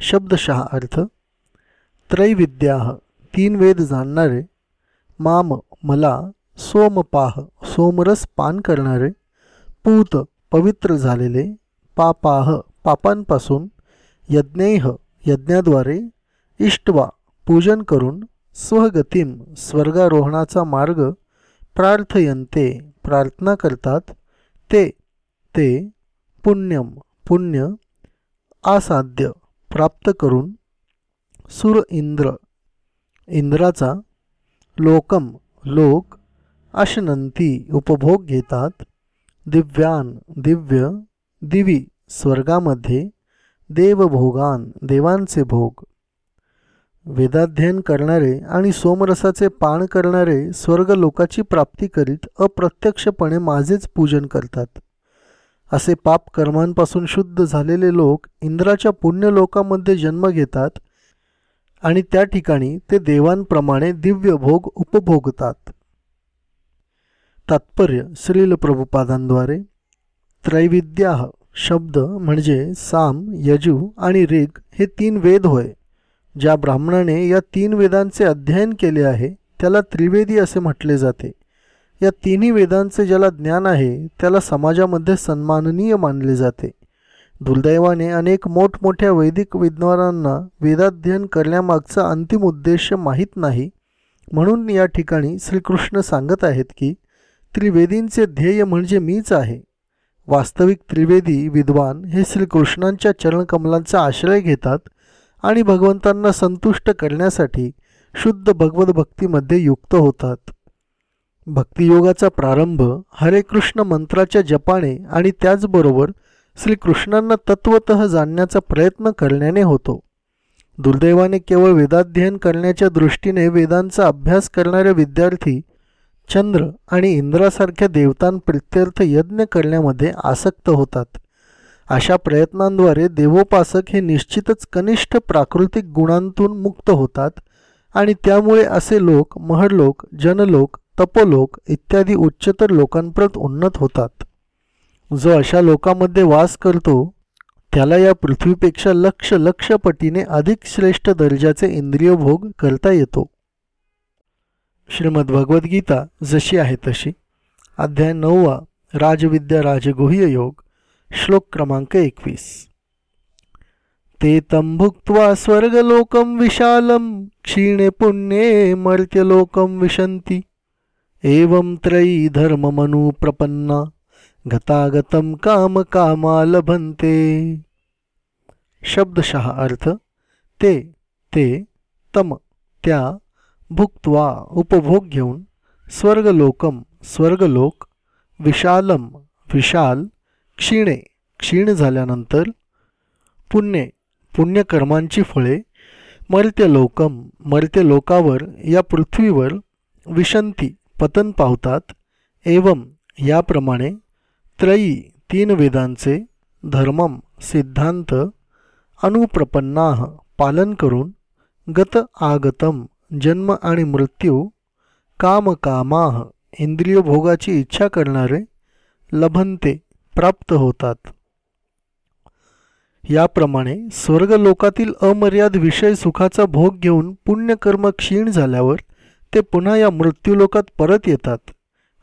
शब्दशः अर्थ त्रैविद्या तीन वेद जाणणारे माम मला सोमपाह सोमरस पान करणारे पूत पवित्र झालेले पापाह पापांपासून यज्ञेह यज्ञाद्वारे इष्टवा पूजन करून स्वगतीम स्वर्गारोहणाचा मार्ग प्रार्थयंते प्रार्थना करतात ते ते पुण्यम पुण्य आसाध्य प्राप्त करून सुर इंद्र इंद्राचा लोकम लोक अशनंती उपभोग घेतात. दिव्यान दिव्य दिवी स्वर्गामध्ये देवभोगान देवांचे भोग वेदाध्ययन करणारे आणि सोमरसाचे पान करणारे स्वर्ग लोकाची प्राप्ती करीत अप्रत्यक्षपणे माझेच पूजन करतात. असे पाप कर्मांपासून शुद्ध झालेले लोक इंद्राच्या पुण्यलोकामध्ये जन्म घेतात आणि त्या ठिकाणी ते देवांप्रमाणे दिव्य भोग उपभोगतात. तात्पर्य श्रील प्रभुपादांद्वारे. त्रैविद्या शब्द म्हणजे साम यजू आणि ऋग हे तीन वेद होय. ज्या ब्राह्मणाने या तीन वेदांचे अध्ययन केले आहे त्याला त्रिवेदी असे म्हटले जाते. या तिन्ही वेदांचे ज्याला ज्ञान आहे त्याला समाजामध्ये सन्माननीय मानले जाते. दुर्दैवाने अनेक मोठमोठ्या वैदिक विद्वानांना वेदाध्ययन करण्यामागचा अंतिम उद्देश माहीत नाही. म्हणून या ठिकाणी श्रीकृष्ण सांगत आहेत की त्रिवेदींचे ध्येय म्हणजे मीच आहे. वास्तविक त्रिवेदी विद्वान हे श्रीकृष्णांच्या चरणकमलांचा आश्रय घेतात आणि भगवंतांना संतुष्ट करण्यासाठी शुद्ध भगवत भक्तीमध्ये युक्त होतात. भक्तियोगाचा प्रारंभ हरे कृष्ण मंत्राच्या जपाने आणि त्याचबरोबर श्रीकृष्णांना तत्वत जाणण्याचा प्रयत्न करण्याने होतो. दुर्दैवाने केवळ वेदाध्ययन करण्याच्या दृष्टीने वेदांचा अभ्यास करणारे विद्यार्थी चंद्र आणि इंद्रासारख्या देवतांप्रित्यर्थ यज्ञ करण्यामध्ये आसक्त होतात. अशा प्रयत्नांद्वारे देवोपासक हे निश्चितच कनिष्ठ प्राकृतिक गुणांतून मुक्त होतात आणि त्यामुळे असे लोक महडलोक जनलोक तपोलोक इत्यादी उच्चतर लोकांप्रत उन्नत होतात. जो अशा लोकांमध्ये वास करतो त्याला या पृथ्वीपेक्षा लक्ष लक्षपटीने अधिक श्रेष्ठ दर्जाचे इंद्रिय भोग करता येतो. श्रीमद भगवद्गीता जशी आहे तशी. अध्याय नववा राजविद्या राजगुह्य योग. श्लोक क्रमांक एकवीस. ते तं भुक्त्वा स्वर्गलोकं विशालं क्षीणे पुण्ये मर्त्यलोकं विशन्ति। एवं त्रयी धर्ममनुप्रपन्ना गतागतं काम कामा लभन्ते शब्दशः अर्थ ते ते तम त्या भुक्त्वा उपभोग घेऊन स्वर्गलोकम स्वर्गलोक विशालम विशाल क्षीणे क्षीण झाल्यानंतर पुण्य पुण्यकर्मांची फळे मर्त्यलोकम् मर्त्य लोकावर या पृथ्वीवर विशंती पतन पावतात. एवं याप्रमाणे त्रयी तीन वेदांचे धर्मम सिद्धांत अनुप्रपन्नाह पालन करून गत आगतम जन्म आणि मृत्यू कामकामाह इंद्रियभोगाची इच्छा करणारे लभंते प्राप्त होतात. याप्रमाणे स्वर्गलोकातील अमर्याद विषय सुखाचा भोग घेऊन पुण्यकर्म क्षीण झाल्यावर ते पुन्हा या मृत्यूलोकात परत येतात.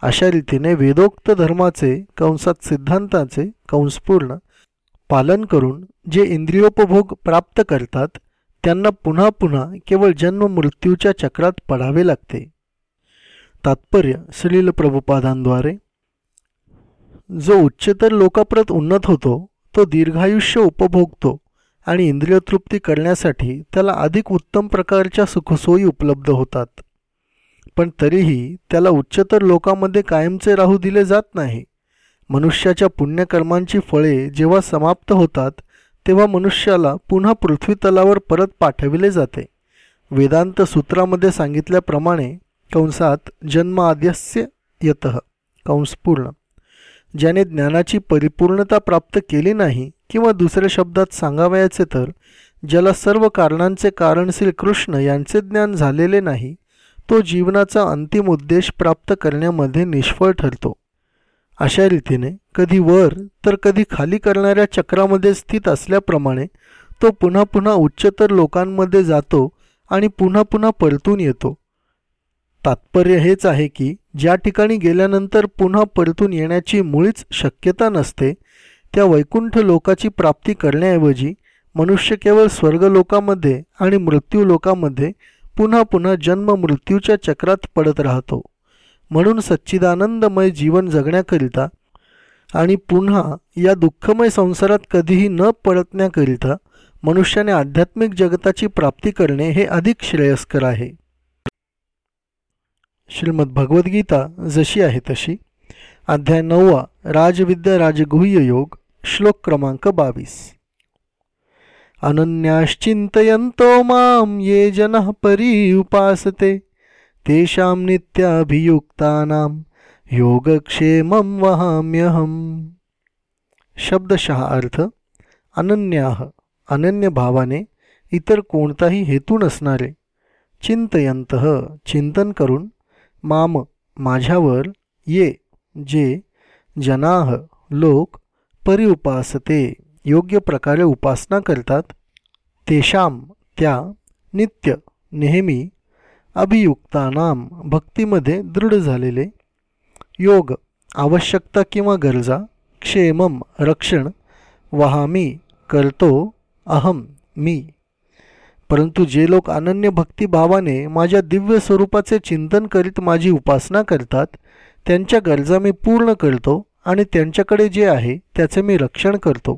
अशा रीतीने वेदोक्त धर्माचे कंसात सिद्धांताचे कंसपूर्ण पालन करून जे इंद्रियोपभोग प्राप्त करतात त्यांना पुन्हा पुन्हा केवळ जन्म मृत्यूच्या चक्रात पडावे लागते. तात्पर्य श्रील प्रभुपादांद्वारे जो उच्चतर लोकाप्रत उन्नत होतो तो दीर्घायुष्य उपभोगतो आणि इंद्रिय तृप्ती करण्यासाठी त्याला अधिक उत्तम प्रकारच्या सुखसोयी उपलब्ध होतात. पण तरीही त्याला उच्चतर लोकांमध्ये कायमचे राहू दिले जात नाही. मनुष्याच्या पुण्यकर्मांची फळे जेव्हा समाप्त होतात तेव्हा मनुष्याला पुन्हा पृथ्वीतलावर परत पाठविले जाते. वेदांत सूत्रामध्ये सांगितल्याप्रमाणे कंसात जन्माद्यस्य यत. कंस पूर्ण. ज्याने ज्ञानाची परिपूर्णता प्राप्त केली नाही किंवा दुसऱ्या शब्दात सांगावयाचे तर ज्याला सर्व कारणांचे कारण श्रीकृष्ण यांचे ज्ञान झालेले नाही तो जीवनाचा अंतिम उद्देश प्राप्त करण्यामध्ये निष्फळ ठरतो. अशा रीतीने कधी वर तर कधी खाली करणाऱ्या चक्रामध्ये स्थित असल्याप्रमाणे तो पुन्हा पुन्हा उच्चतर लोकांमध्ये जातो आणि पुन्हा पुन्हा परतून येतो. तात्पर्य हेच आहे की ज्या ठिकाणी गेल्यानंतर पुन्हा परतून येण्याची मुळीच शक्यता नसते त्या वैकुंठ लोकाची प्राप्ती करण्याऐवजी मनुष्य केवळ स्वर्गलोकामध्ये आणि मृत्यू लोकामध्ये पुन्हा पुन्हा जन्म मृत्यूच्या चक्रात पडत राहतो. म्हणून सच्चिदानंदमय जीवन जगण्याकरिता आणि पुन्हा या दुःखमय संसारात कधीही न पळतण्याकरिता मनुष्याने आध्यात्मिक जगताची प्राप्ती करणे हे अधिक श्रेयस्कर आहे. श्रीमद भगवद्गीता जशी आहे तशी. अध्याय नववा राजविद्या राजगुह्य योग श्लोक क्रमांक बावीस. अनन्याश्चिंतयंतो माम ये जन परी उपासते तेषां नित्याभियुक्तानां योगक्षेमं वहाम्यहम. शब्दशः अर्थ अनन्याह अनन्य भावाने इतर कोणताही हेतू नसणारे चिंतयंत चिंतन करून माम माझ्यावर ये जे जनाह लोक परिउपासते योग्य प्रकारे उपासना करतात तेशाम त्या नित्य नेहमी अभियुक्तानाम भक्तीमध्ये दृढ झालेले. योग आवश्यकता किंवा गरजा क्षेमम रक्षण वहामी करतो अहम मी. परंतु जे लोक अनन्य भक्तिभावाने माझ्या दिव्य स्वरूपाचे चिंतन करीत माझी उपासना करतात त्यांच्या गरजा मी पूर्ण करतो आणि त्यांच्याकडे जे आहे त्याचे मी रक्षण करतो.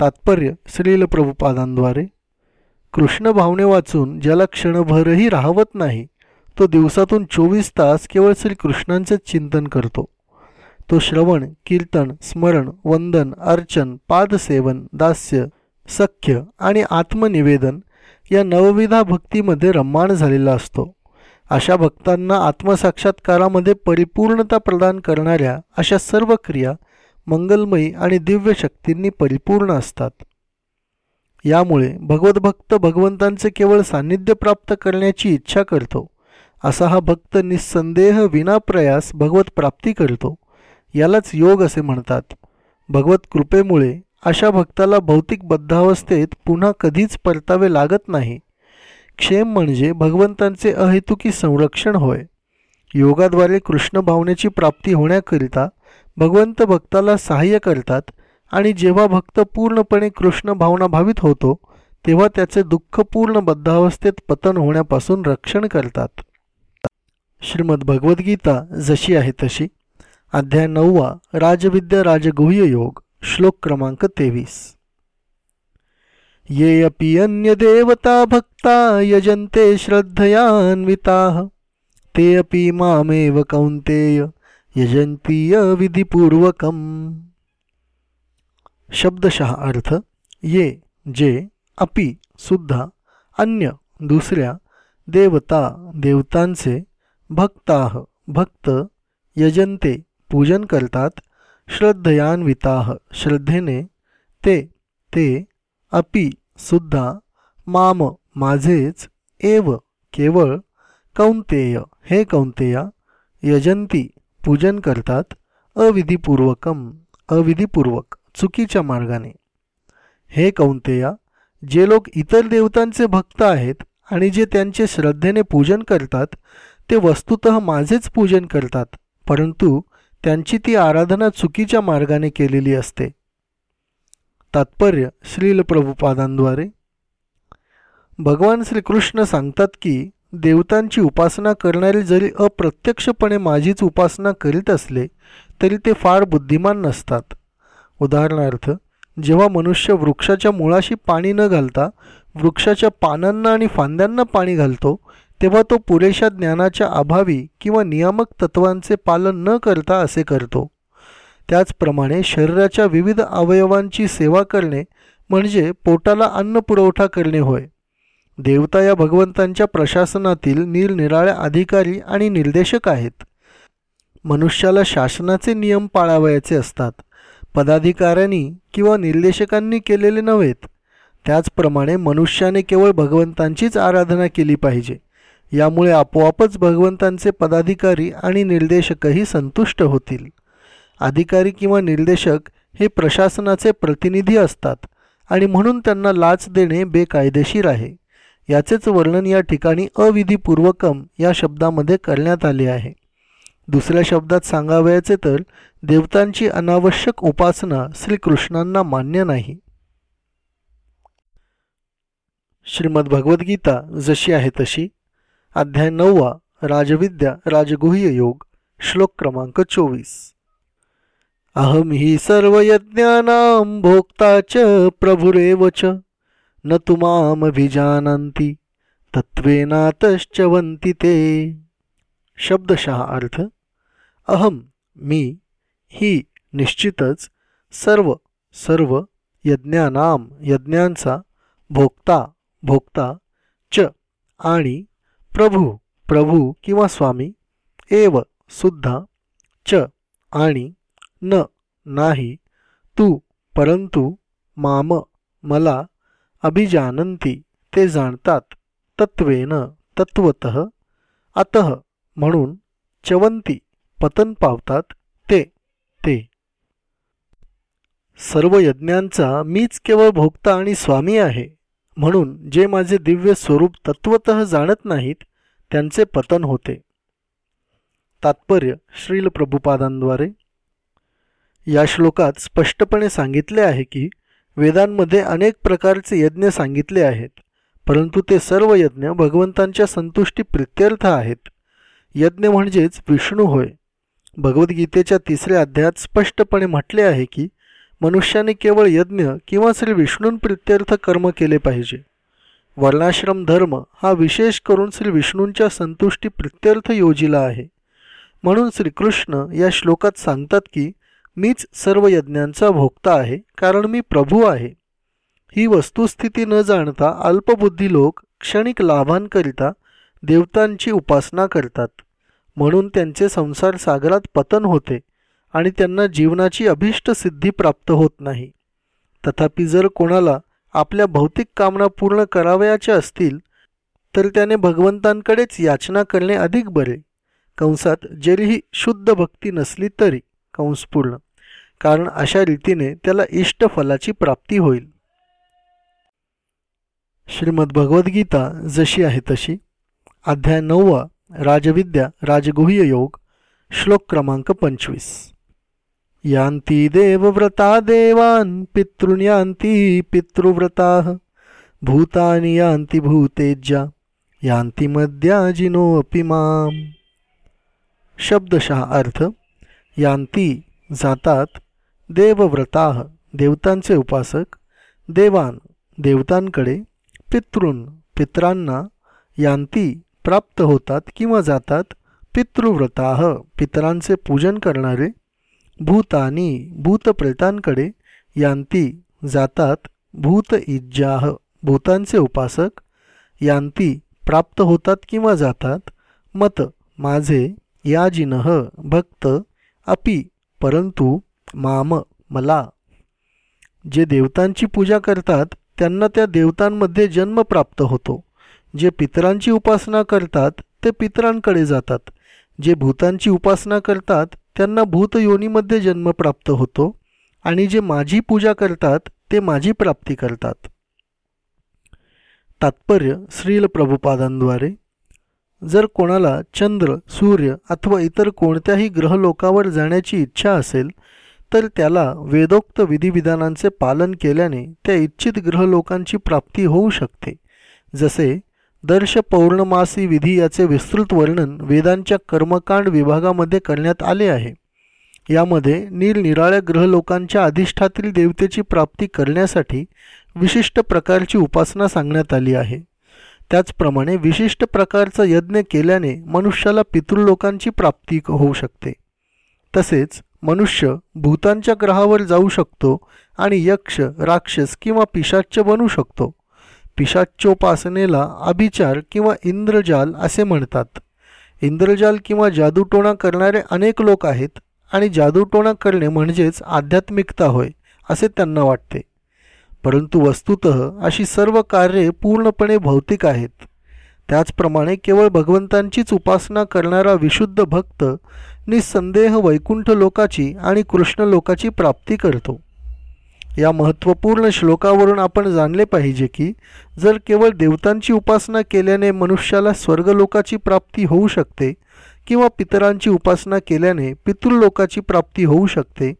तात्पर्य श्रील प्रभुपादांद्वारे. कृष्ण भावने वाचून ज्याला क्षणभरही राहवत नाही तो दिवसातून चोवीस तास केवळ श्रीकृष्णांचे चिंतन करतो. तो श्रवण कीर्तन स्मरण वंदन अर्चन पादसेवन दास्य सख्य आणि आत्मनिवेदन या नवविधा भक्तीमध्ये रम्माण झालेला असतो. अशा भक्तांना आत्मसाक्षात्कारामध्ये परिपूर्णता प्रदान करणाऱ्या अशा सर्व क्रिया मंगलमयी आणि दिव्य शक्तींनी परिपूर्ण असतात. यामुळे भगवतभक्त भगवंतांचे केवळ सान्निध्य प्राप्त करण्याची इच्छा करतो. असा हा भक्त निस्संदेह विनाप्रयास भगवत प्राप्ती करतो. यालाच योग असे म्हणतात. भगवत कृपेमुळे अशा भक्ताला भौतिक बद्धावस्थेत पुन्हा कधीच परतावे लागत नाही. क्षेम म्हणजे भगवंतांचे अहेतुकी संरक्षण होय. योगाद्वारे कृष्ण भावनेची प्राप्ती होण्याकरिता भगवंत भक्ताला सहाय्य करतात आणि जेव्हा भक्त पूर्णपणे कृष्ण भावना भावित होतो तेव्हा त्याचे दुःखपूर्ण बद्धावस्थेत पतन होण्यापासून रक्षण करतात. श्रीमद भगवद्गीता जशी आहे तशी. अध्याय नववा राजविद्या राजगुह्य योग. श्लोक क्रमांक तेवीस। ये अपि अन्यदेवता भक्ता यजन्ते श्रद्धयान्विता, ते अपि मामेव कौन्तेय यजन्तीय विधिपूर्वकम्। शब्दशः अर्थ, ये, जे, अपि सुद्धा अन्य, दुसऱ्या, देवता, देवतांचे भक्ताह भक्त यजंते पूजन करतात श्रद्धयान्विताह श्रद्धेने ते ते अपि सुद्धा माम माझेच एव केवळ कौंतेय हे कौंतेया यजंती पूजन करतात अविधीपूर्वकम अविधीपूर्वक चुकीच्या मार्गाने. हे कौंतेया जे लोक इतर देवतांचे भक्त आहेत आणि जे त्यांचे श्रद्धेने पूजन करतात ते वस्तुत माझेच पूजन करतात परंतु त्यांची ती आराधना चुकीच्या मार्गाने केलेली असते. तात्पर्य श्रील प्रभुपादांद्वारे भगवान श्रीकृष्ण सांगतात की देवतांची उपासना करणारे जरी अप्रत्यक्षपणे माझीच उपासना करीत असले तरी ते फार बुद्धिमान नसतात. उदाहरणार्थ जेव्हा मनुष्य वृक्षाच्या मुळाशी पाणी न घालता वृक्षाच्या पानांना आणि फांद्यांना पाणी घालतो तेव्हा तो पुरेशा ज्ञानाच्या अभावी किंवा नियामक तत्वांचे पालन न करता असे करतो. त्याचप्रमाणे शरीराच्या विविध अवयवांची सेवा करणे म्हणजे पोटाला अन्न पुरवठा करणे होय. देवता या भगवंतांच्या प्रशासनातील निरनिराळ्या अधिकारी आणि निर्देशक आहेत. मनुष्याला शासनाचे नियम पाळावयाचे असतात. पदाधिकाऱ्यांनी किंवा निर्देशकांनी केलेले नव्हेत. त्याचप्रमाणे मनुष्याने केवळ भगवंतांचीच आराधना केली पाहिजे. यामुळे आपोआपच भगवंतांचे पदाधिकारी आणि निर्देशकही संतुष्ट होतील. अधिकारी किंवा निर्देशक हे प्रशासनाचे प्रतिनिधी असतात आणि म्हणून त्यांना लाच देणे बेकायदेशीर आहे. याचेच वर्णन या ठिकाणी अविधीपूर्वकम या शब्दामध्ये करण्यात आले आहे. दुसऱ्या शब्दात सांगावयाचे तर देवतांची अनावश्यक उपासना श्रीकृष्णांना मान्य नाही. श्रीमद भगवद्गीता जशी आहे तशी. अध्याय नववा राजविद्या राजगुह्य योग श्लोक क्रमांक चोवीस. अहम ही सर्व यज्ञानां भोक्ता च प्रभुरेव च न तुमामभिजानन्ति तत्वेनातश्चवन्ति ते. शब्दशः अर्थ अहम मी ही निश्चितच सर्व सर्व यज्ञानाम यज्ञांचा भोक्ता भोक्ता च आणि प्रभू प्रभू किंवा स्वामी एव सुद्धा च आणि न नाही तू परंतु माम मला अभिजानंती ते जाणतात तत्वेन तत्वत अत म्हणून चवंती पतन पावतात ते ते. सर्व यज्ञांचा मीच केवळ भोक्ता आणि स्वामी आहे. म्हणून जे माझे दिव्य स्वरूप तत्वत जाणत नाहीत त्यांचे पतन होते. तात्पर्य श्रील प्रभुपादांद्वारे. या श्लोकात स्पष्टपणे सांगितले आहे की वेदांमध्ये अनेक प्रकारचे यज्ञ सांगितले आहेत परंतु ते सर्व यज्ञ भगवंतांच्या संतुष्टी प्रित्यर्थ आहेत. यज्ञ म्हणजेच विष्णू होय. भगवद्गीतेच्या तिसऱ्या अध्यायात स्पष्टपणे म्हटले आहे की मनुष्याने केवळ यज्ञ किंवा श्री विष्णून प्रित्यर्थ कर्म केले पाहिजे. वर्णाश्रम धर्म हा विशेष करून श्री विष्णूंच्या संतुष्टी प्रित्यर्थ योजिला आहे. म्हणून श्रीकृष्ण या श्लोकात सांगतात की मीच सर्व यज्ञांचा भोगता आहे कारण मी प्रभू आहे. ही वस्तुस्थिती न जाणता अल्पबुद्धी लोक क्षणिक लाभांकरिता देवतांची उपासना करतात. म्हणून त्यांचे संसार सागरात पतन होते. आणि त्यांना जीवनाची अभिष्ट सिद्धी प्राप्त होत नाही. तथापि जर कोणाला आपल्या भौतिक कामना पूर्ण करावयाच्या असतील तर त्याने भगवंतांकडेच याचना करणे अधिक बरे. कंसात जरीही शुद्ध भक्ती नसली तरी कंसपूर्ण कारण अशा रीतीने त्याला इष्ट फलाची प्राप्ती होईल. श्रीमद भगवद्गीता जशी आहे तशी. अध्याय नववा राजविद्या राजगुह्य योग श्लोक क्रमांक पंचवीस. यांती देवव्रता देवान पितृन यांती पितृव्रता। भूतानि यान्ती भूतेज्या यांती मद्याजिनो अपि माम। शब्दशः अर्थ यांती जातात देवव्रता देवतांचे उपासक देवान देवतांकडे पितृन पित्रांना यांती प्राप्त होतात किंवा जातात पितृव्रता पितरांचे पूजन करणारे भूतानी भूतप्रेतांकडे यांती जातात भूत इज्जाह. भूतांचे उपासक यांती प्राप्त होतात किंवा जातात? मत माझे याजिनह भक्त अपि परंतु माम मला. जे देवतांची पूजा करतात त्यांना त्या देवतांमध्ये जन्म प्राप्त होतो. जे पितरांची उपासना करतात ते पितरांकडे जातात. जे भूतांची उपासना करतात त्यांना भूतयोनीमध्ये जन्म प्राप्त होतो आणि जे माझी पूजा करतात ते माझी प्राप्ती करतात. तात्पर्य श्रील प्रभुपादांद्वारे जर कोणाला चंद्र सूर्य अथवा इतर कोणत्याही ग्रहलोकावर जाण्याची इच्छा असेल तर त्याला वेदोक्त विधिविधानांचे पालन केल्याने त्या इच्छित ग्रहलोकांची प्राप्ती होऊ शकते जसे दर्श पौर्णमासी विधी याचे विस्तृत वर्णन वेदांच्या कर्मकांड विभागामध्ये करण्यात आले आहे. यामध्ये निरनिराळ्या ग्रहलोकांच्या अधिष्ठातील देवतेची प्राप्ती करण्यासाठी विशिष्ट प्रकारची उपासना सांगण्यात आली आहे. त्याचप्रमाणे विशिष्ट प्रकारचा यज्ञ केल्याने मनुष्याला पितृलोकांची प्राप्ती होऊ शकते. तसेच मनुष्य भूतांच्या ग्रहावर जाऊ शकतो आणि यक्ष राक्षस किंवा पिशाच्च बनू शकतो. पिशाच्योपासनेला अभिचार किंवा इंद्रजाल असे म्हणतात. इंद्रजाल किंवा जादूटोणा करणारे अनेक लोक आहेत आणि जादूटोणा करणे म्हणजेच आध्यात्मिकता होय असे त्यांना वाटते. परंतु वस्तुत अशी सर्व कार्ये पूर्णपणे भौतिक आहेत. त्याचप्रमाणे केवळ भगवंतांचीच उपासना करणारा विशुद्ध भक्त निसंदेह वैकुंठ लोकाची आणि कृष्ण लोकाची प्राप्ती करतो. या महत्त्वपूर्ण श्लोकावरून आपण जाणले पाहिजे की जर केवळ देवतांची उपासना केल्याने मनुष्याला स्वर्गलोकाची प्राप्ती होऊ शकते किंवा पितरांची उपासना केल्याने पितृलोकाची प्राप्ती होऊ शकते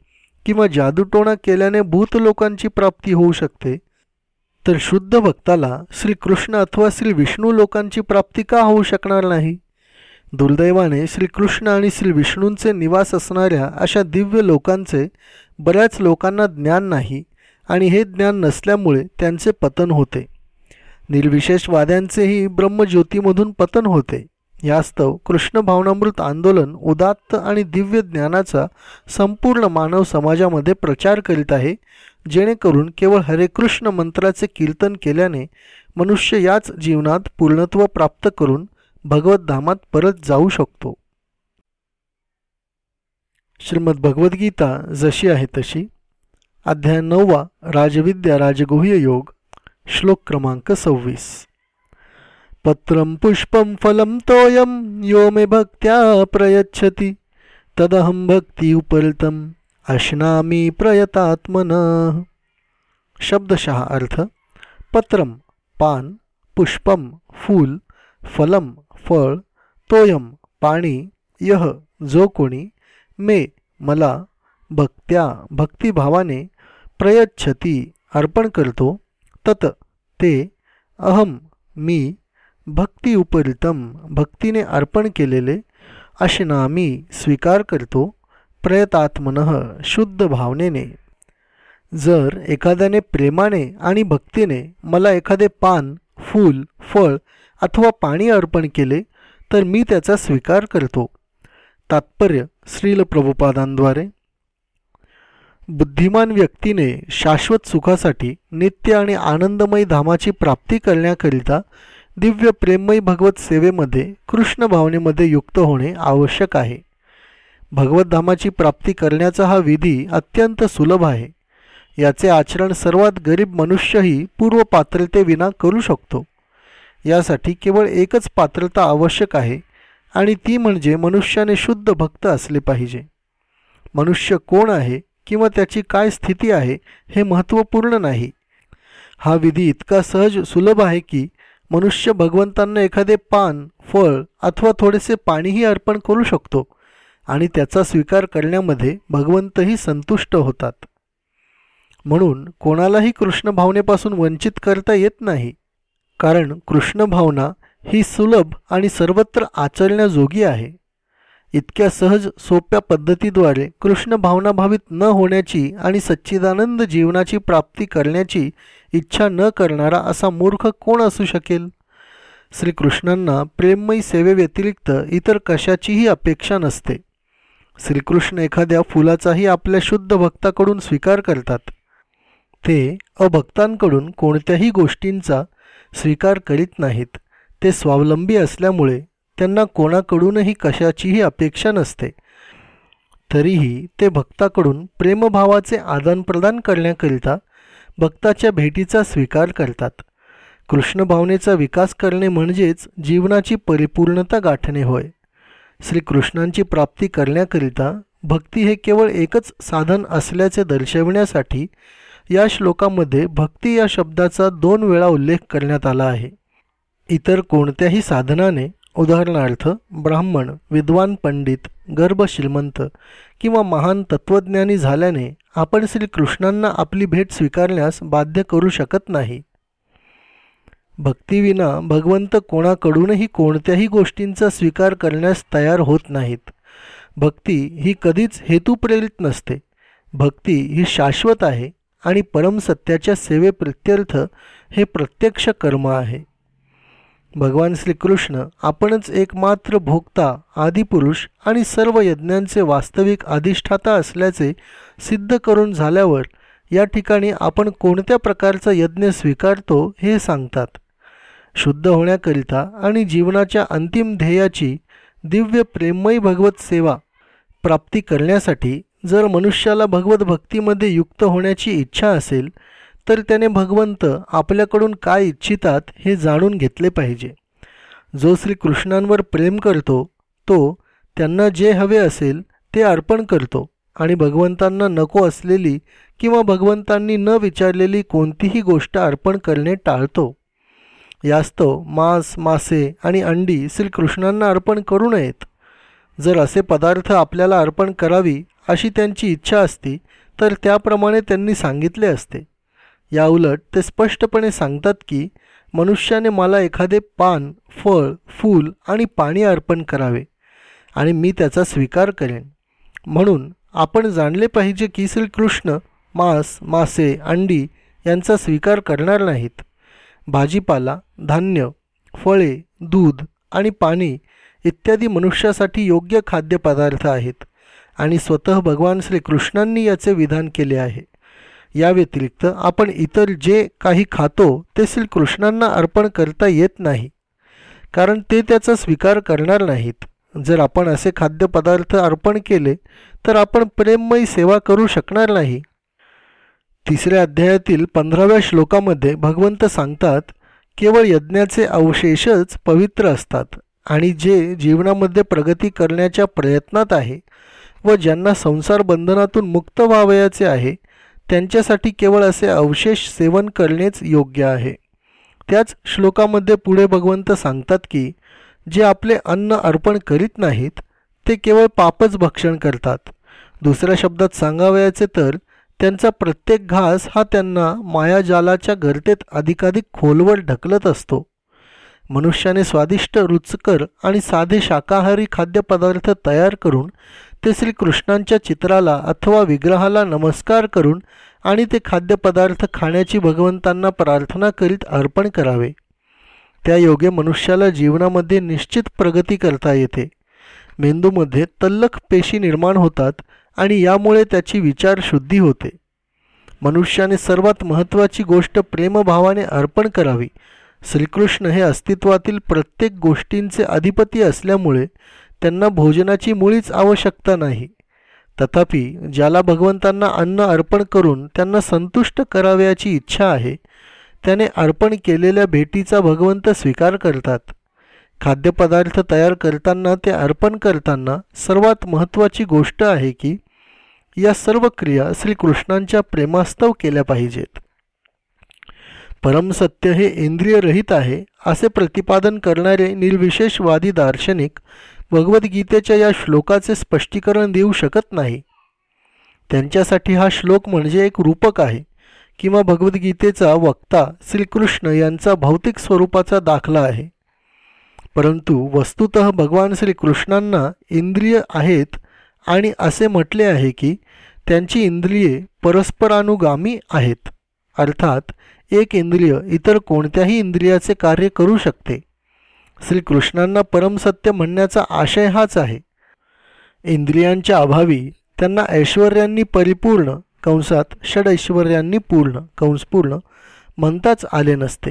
किंवा जादूटोणा केल्याने भूतलोकांची प्राप्ती होऊ शकते तर शुद्ध भक्ताला श्रीकृष्ण अथवा श्री विष्णू लोकांची प्राप्ती का होऊ शकणार नाही? दुर्दैवाने श्रीकृष्ण आणि श्री विष्णूंचे निवास असणाऱ्या अशा दिव्य लोकांचे बऱ्याच लोकांना ज्ञान नाही आणि हे ज्ञान नसल्यामुळे त्यांचे पतन होते. निर्विशेषवाद्यांचेही ब्रह्मज्योतीमधून पतन होते. यास्तव कृष्ण भावनामृत आंदोलन उदात्त आणि दिव्य ज्ञानाचा संपूर्ण मानव समाजामध्ये प्रचार करीत आहे जेणेकरून केवळ हरे कृष्ण मंत्राचे कीर्तन केल्याने मनुष्य याच जीवनात पूर्णत्व प्राप्त करून भगवद्धामात परत जाऊ शकतो. श्रीमद भगवद्गीता जशी आहे तशी. अध्याय नववा राजविद्या राजगुह्य योग श्लोक क्रमांक सव्वीस. पत्रं पुष्पं फलं तोयं यो मे भक्त्या प्रयच्छति. तदहं भक्ती उपरितम अश्नामी प्रयतात्मन. शब्दशः अर्थ पत्रम पान पुष्पम फूल फलम फळ तोयम पाणी यह जो कोणी मे मला भक्त्या भक्तिभावाने प्रयच्छती अर्पण करतो तत ते अहम मी भक्ती उपरितम भक्तीने अर्पण केलेले अशनामी स्वीकार करतो प्रयतात्मन शुद्ध भावनेने. जर एखाद्याने प्रेमाने आणि भक्तीने मला एखादे पान फूल फळ अथवा पाणी अर्पण केले तर मी त्याचा स्वीकार करतो. तात्पर्य श्रील प्रभुपादांद्वारे. बुद्धिमान व्यक्तीने शाश्वत सुखासाठी नित्य आणि आनंदमयी धामाची प्राप्ती करण्याकरिता दिव्य प्रेममयी भगवत सेवेमध्ये कृष्ण भावनेमध्ये युक्त होणे आवश्यक आहे. भगवतधामाची प्राप्ती करण्याचा हा विधी अत्यंत सुलभ आहे. याचे आचरण सर्वात गरीब मनुष्यही पूर्व पात्रतेविना करू शकतो. यासाठी केवळ एकच पात्रता आवश्यक आहे आणि ती म्हणजे मनुष्याने शुद्ध भक्त असले पाहिजे. मनुष्य कोण आहे किंवा त्याची काय स्थिती आहे हे महत्त्वपूर्ण नाही. हा विधी इतका सहज सुलभ आहे की मनुष्य भगवंतांना एखादे पान फळ अथवा थोडेसे पाणीही अर्पण करू शकतो आणि त्याचा स्वीकार करण्यामध्ये भगवंतही संतुष्ट होतात. म्हणून कोणालाही कृष्ण भावनेपासून वंचित करता येत नाही. कारण कृष्ण भावना ही सुलभ आणि सर्वत्र आचरण्याजोगी आहे. इतक्या सहज सोप्या पद्धतीद्वारे कृष्ण भावनाभावित न होण्याची आणि सच्चिदानंद जीवनाची प्राप्ती करण्याची इच्छा न करणारा असा मूर्ख कोण असू शकेल? श्रीकृष्णांना प्रेममयी सेवेव्यतिरिक्त इतर कशाचीही अपेक्षा नसते. श्रीकृष्ण एखाद्या फुलाचाही आपल्या शुद्ध भक्ताकडून स्वीकार करतात. ते अभक्तांकडून कोणत्याही गोष्टींचा स्वीकार करीत नाहीत. ते स्वावलंबी असल्यामुळे त्यांना कोणाकडूनही कशाचीही अपेक्षा नसते. तरीही ते भक्ताकडून प्रेमभावाचे आदानप्रदान करण्याकरिता भक्ताच्या भेटीचा स्वीकार करतात. कृष्णभावनेचा विकास करणे म्हणजेच जीवनाची परिपूर्णता गाठणे होय. श्रीकृष्णांची प्राप्ती करण्याकरिता भक्ती हे केवळ एकच साधन असल्याचे दर्शविण्यासाठी या श्लोकामध्ये भक्ती या शब्दाचा दोन वेळा उल्लेख करण्यात आला आहे. इतर कोणत्याही साधनाने उदाहरणार्थ ब्राह्मण विद्वान पंडित गर्भ श्रीमंत किंवा महान तत्त्वज्ञानी झाल्याने आपण श्रीकृष्णांना आपली भेट स्वीकारण्यास बाध्य करू शकत नाही. भक्तीविना भगवंत कोणाकडूनही कोणत्याही गोष्टींचा स्वीकार करण्यास तयार होत नाहीत. भक्ती ही कधीच हेतुप्रेरित नसते. भक्ती ही शाश्वत आहे. आणि परमसत्याच्या सेवेप्रित्यर्थ हे प्रत्यक्ष कर्म आहे. भगवान श्रीकृष्ण आपणच एकमात्र भोक्ता आदिपुरुष आणि सर्व यज्ञांचे वास्तविक अधिष्ठाता असल्याचे सिद्ध करून झाल्यावर या ठिकाणी आपण कोणत्या प्रकारचा यज्ञ स्वीकारतो हे सांगतात. शुद्ध होण्याकरिता आणि जीवनाच्या अंतिम ध्येयाची दिव्य प्रेममयी भगवत सेवा प्राप्ती करण्यासाठी जर मनुष्याला भगवत भक्तीमध्ये युक्त होण्याची इच्छा असेल तर त्याने भगवंत आपल्याकडून काय इच्छितात हे जाणून घेतले पाहिजे. जो श्रीकृष्णांवर प्रेम करतो तो त्यांना जे हवे असेल ते अर्पण करतो आणि भगवंतांना नको असलेली किंवा भगवंतांनी न विचारलेली कोणतीही गोष्ट अर्पण करणे टाळतो. यास्तव मांस मासे आणि अंडी श्रीकृष्णांना अर्पण करू नयेत. जर असे पदार्थ आपल्याला अर्पण करावी अशी त्यांची इच्छा असती तर त्याप्रमाणे त्यांनी सांगितले असते. याउलट ते स्पष्टपणे सांगतात की मनुष्याने मला एखादे पान फळ फूल आणि पाणी अर्पण करावे आणि मी त्याचा स्वीकार करेन. म्हणून आपण जाणले पाहिजे की श्रीकृष्ण मांस मासे अंडी यांचा स्वीकार करणार नाहीत. भाजीपाला धान्य फळे दूध आणि पाणी इत्यादी मनुष्यासाठी योग्य खाद्यपदार्थ आहेत. आणि स्वतः भगवान श्रीकृष्णांनी याचे विधान केले आहे. या व्यतिरिक्त आपण इतर जे काही खातो ते श्रीकृष्णांना अर्पण करता येत नाही. कारण ते त्याचा स्वीकार करणार नाहीत. जर आपण असे खाद्यपदार्थ अर्पण केले तर आपण प्रेममयी सेवा करू शकणार नाही. तिसऱ्या अध्यायातील पंधराव्या श्लोकामध्ये भगवंत सांगतात केवळ यज्ञाचे अवशेषच पवित्र असतात आणि जे जीवनामध्ये प्रगती करण्याच्या प्रयत्नात आहे व ज्यांना संसार बंधनातून मुक्त व्हावयाचे आहे त्यांच्यासाठी केवळ असे अवशेष सेवन करणेच योग्य आहे. त्याच श्लोकामध्ये पुढे भगवंत सांगतात की जे आपले अन्न अर्पण करीत नाहीत ते केवळ पापच भक्षण करतात. दुसऱ्या शब्दात सांगावयाचे तर त्यांचा प्रत्येक घास हा त्यांना मायाजालाच्या गर्तेत अधिकाधिक खोलवर ढकलत असतो. मनुष्याने स्वादिष्ट रुचकर आणि साधे शाकाहारी खाद्यपदार्थ तयार करून ते श्रीकृष्णांच्या चित्राला अथवा विग्रहाला नमस्कार करून आणि ते खाद्यपदार्थ खाण्याची भगवंतांना प्रार्थना करीत अर्पण करावे. त्या योगे मनुष्याला जीवनामध्ये निश्चित प्रगती करता येते. मेंदूमध्ये तल्लख पेशी निर्माण होतात आणि यामुळे त्याची विचारशुद्धी होते. मनुष्याने सर्वात महत्त्वाची गोष्ट प्रेमभावाने अर्पण करावी. श्रीकृष्ण हे अस्तित्वातील प्रत्येक गोष्टींचे अधिपती असल्यामुळे त्यांना भोजनाची मुळीच आवश्यकता नाही. तथापि ज्याला भगवंतांना अन्न अर्पण करून त्यांना संतुष्ट करावयाची इच्छा आहे त्याने अर्पण केलेल्या भेटीचा भगवंत स्वीकार करतात. खाद्यपदार्थ तयार करताना ते अर्पण करताना सर्वात महत्त्वाची गोष्ट आहे की या सर्व क्रिया श्रीकृष्णांच्या प्रेमास्तव केल्या पाहिजेत. परमसत्य हे इंद्रियरहित आहे असे प्रतिपादन करणारे निर्विशेषवादी दार्शनिक भगवद्गीतेच्या या श्लोकाचे स्पष्टीकरण देऊ शकत नाही. त्यांच्यासाठी हा श्लोक म्हणजे एक रूपक आहे किंवा भगवद्गीतेचा वक्ता श्रीकृष्ण यांचा भौतिक स्वरूपाचा दाखला आहे. परंतु वस्तुत भगवान श्रीकृष्णांना इंद्रिय आहेत आणि असे म्हटले आहे की त्यांची इंद्रिये परस्परानुगामी आहेत. अर्थात एक इंद्रिय इतर कोणत्याही इंद्रियाचे कार्य करू शकते. श्रीकृष्णांना परमसत्य म्हणण्याचा आशय हाच आहे. इंद्रियांच्या अभावी त्यांना ऐश्वर्यांनी परिपूर्ण कंसात षडऐश्वर्यांनी पूर्ण कंसपूर्ण म्हणताच आले नसते.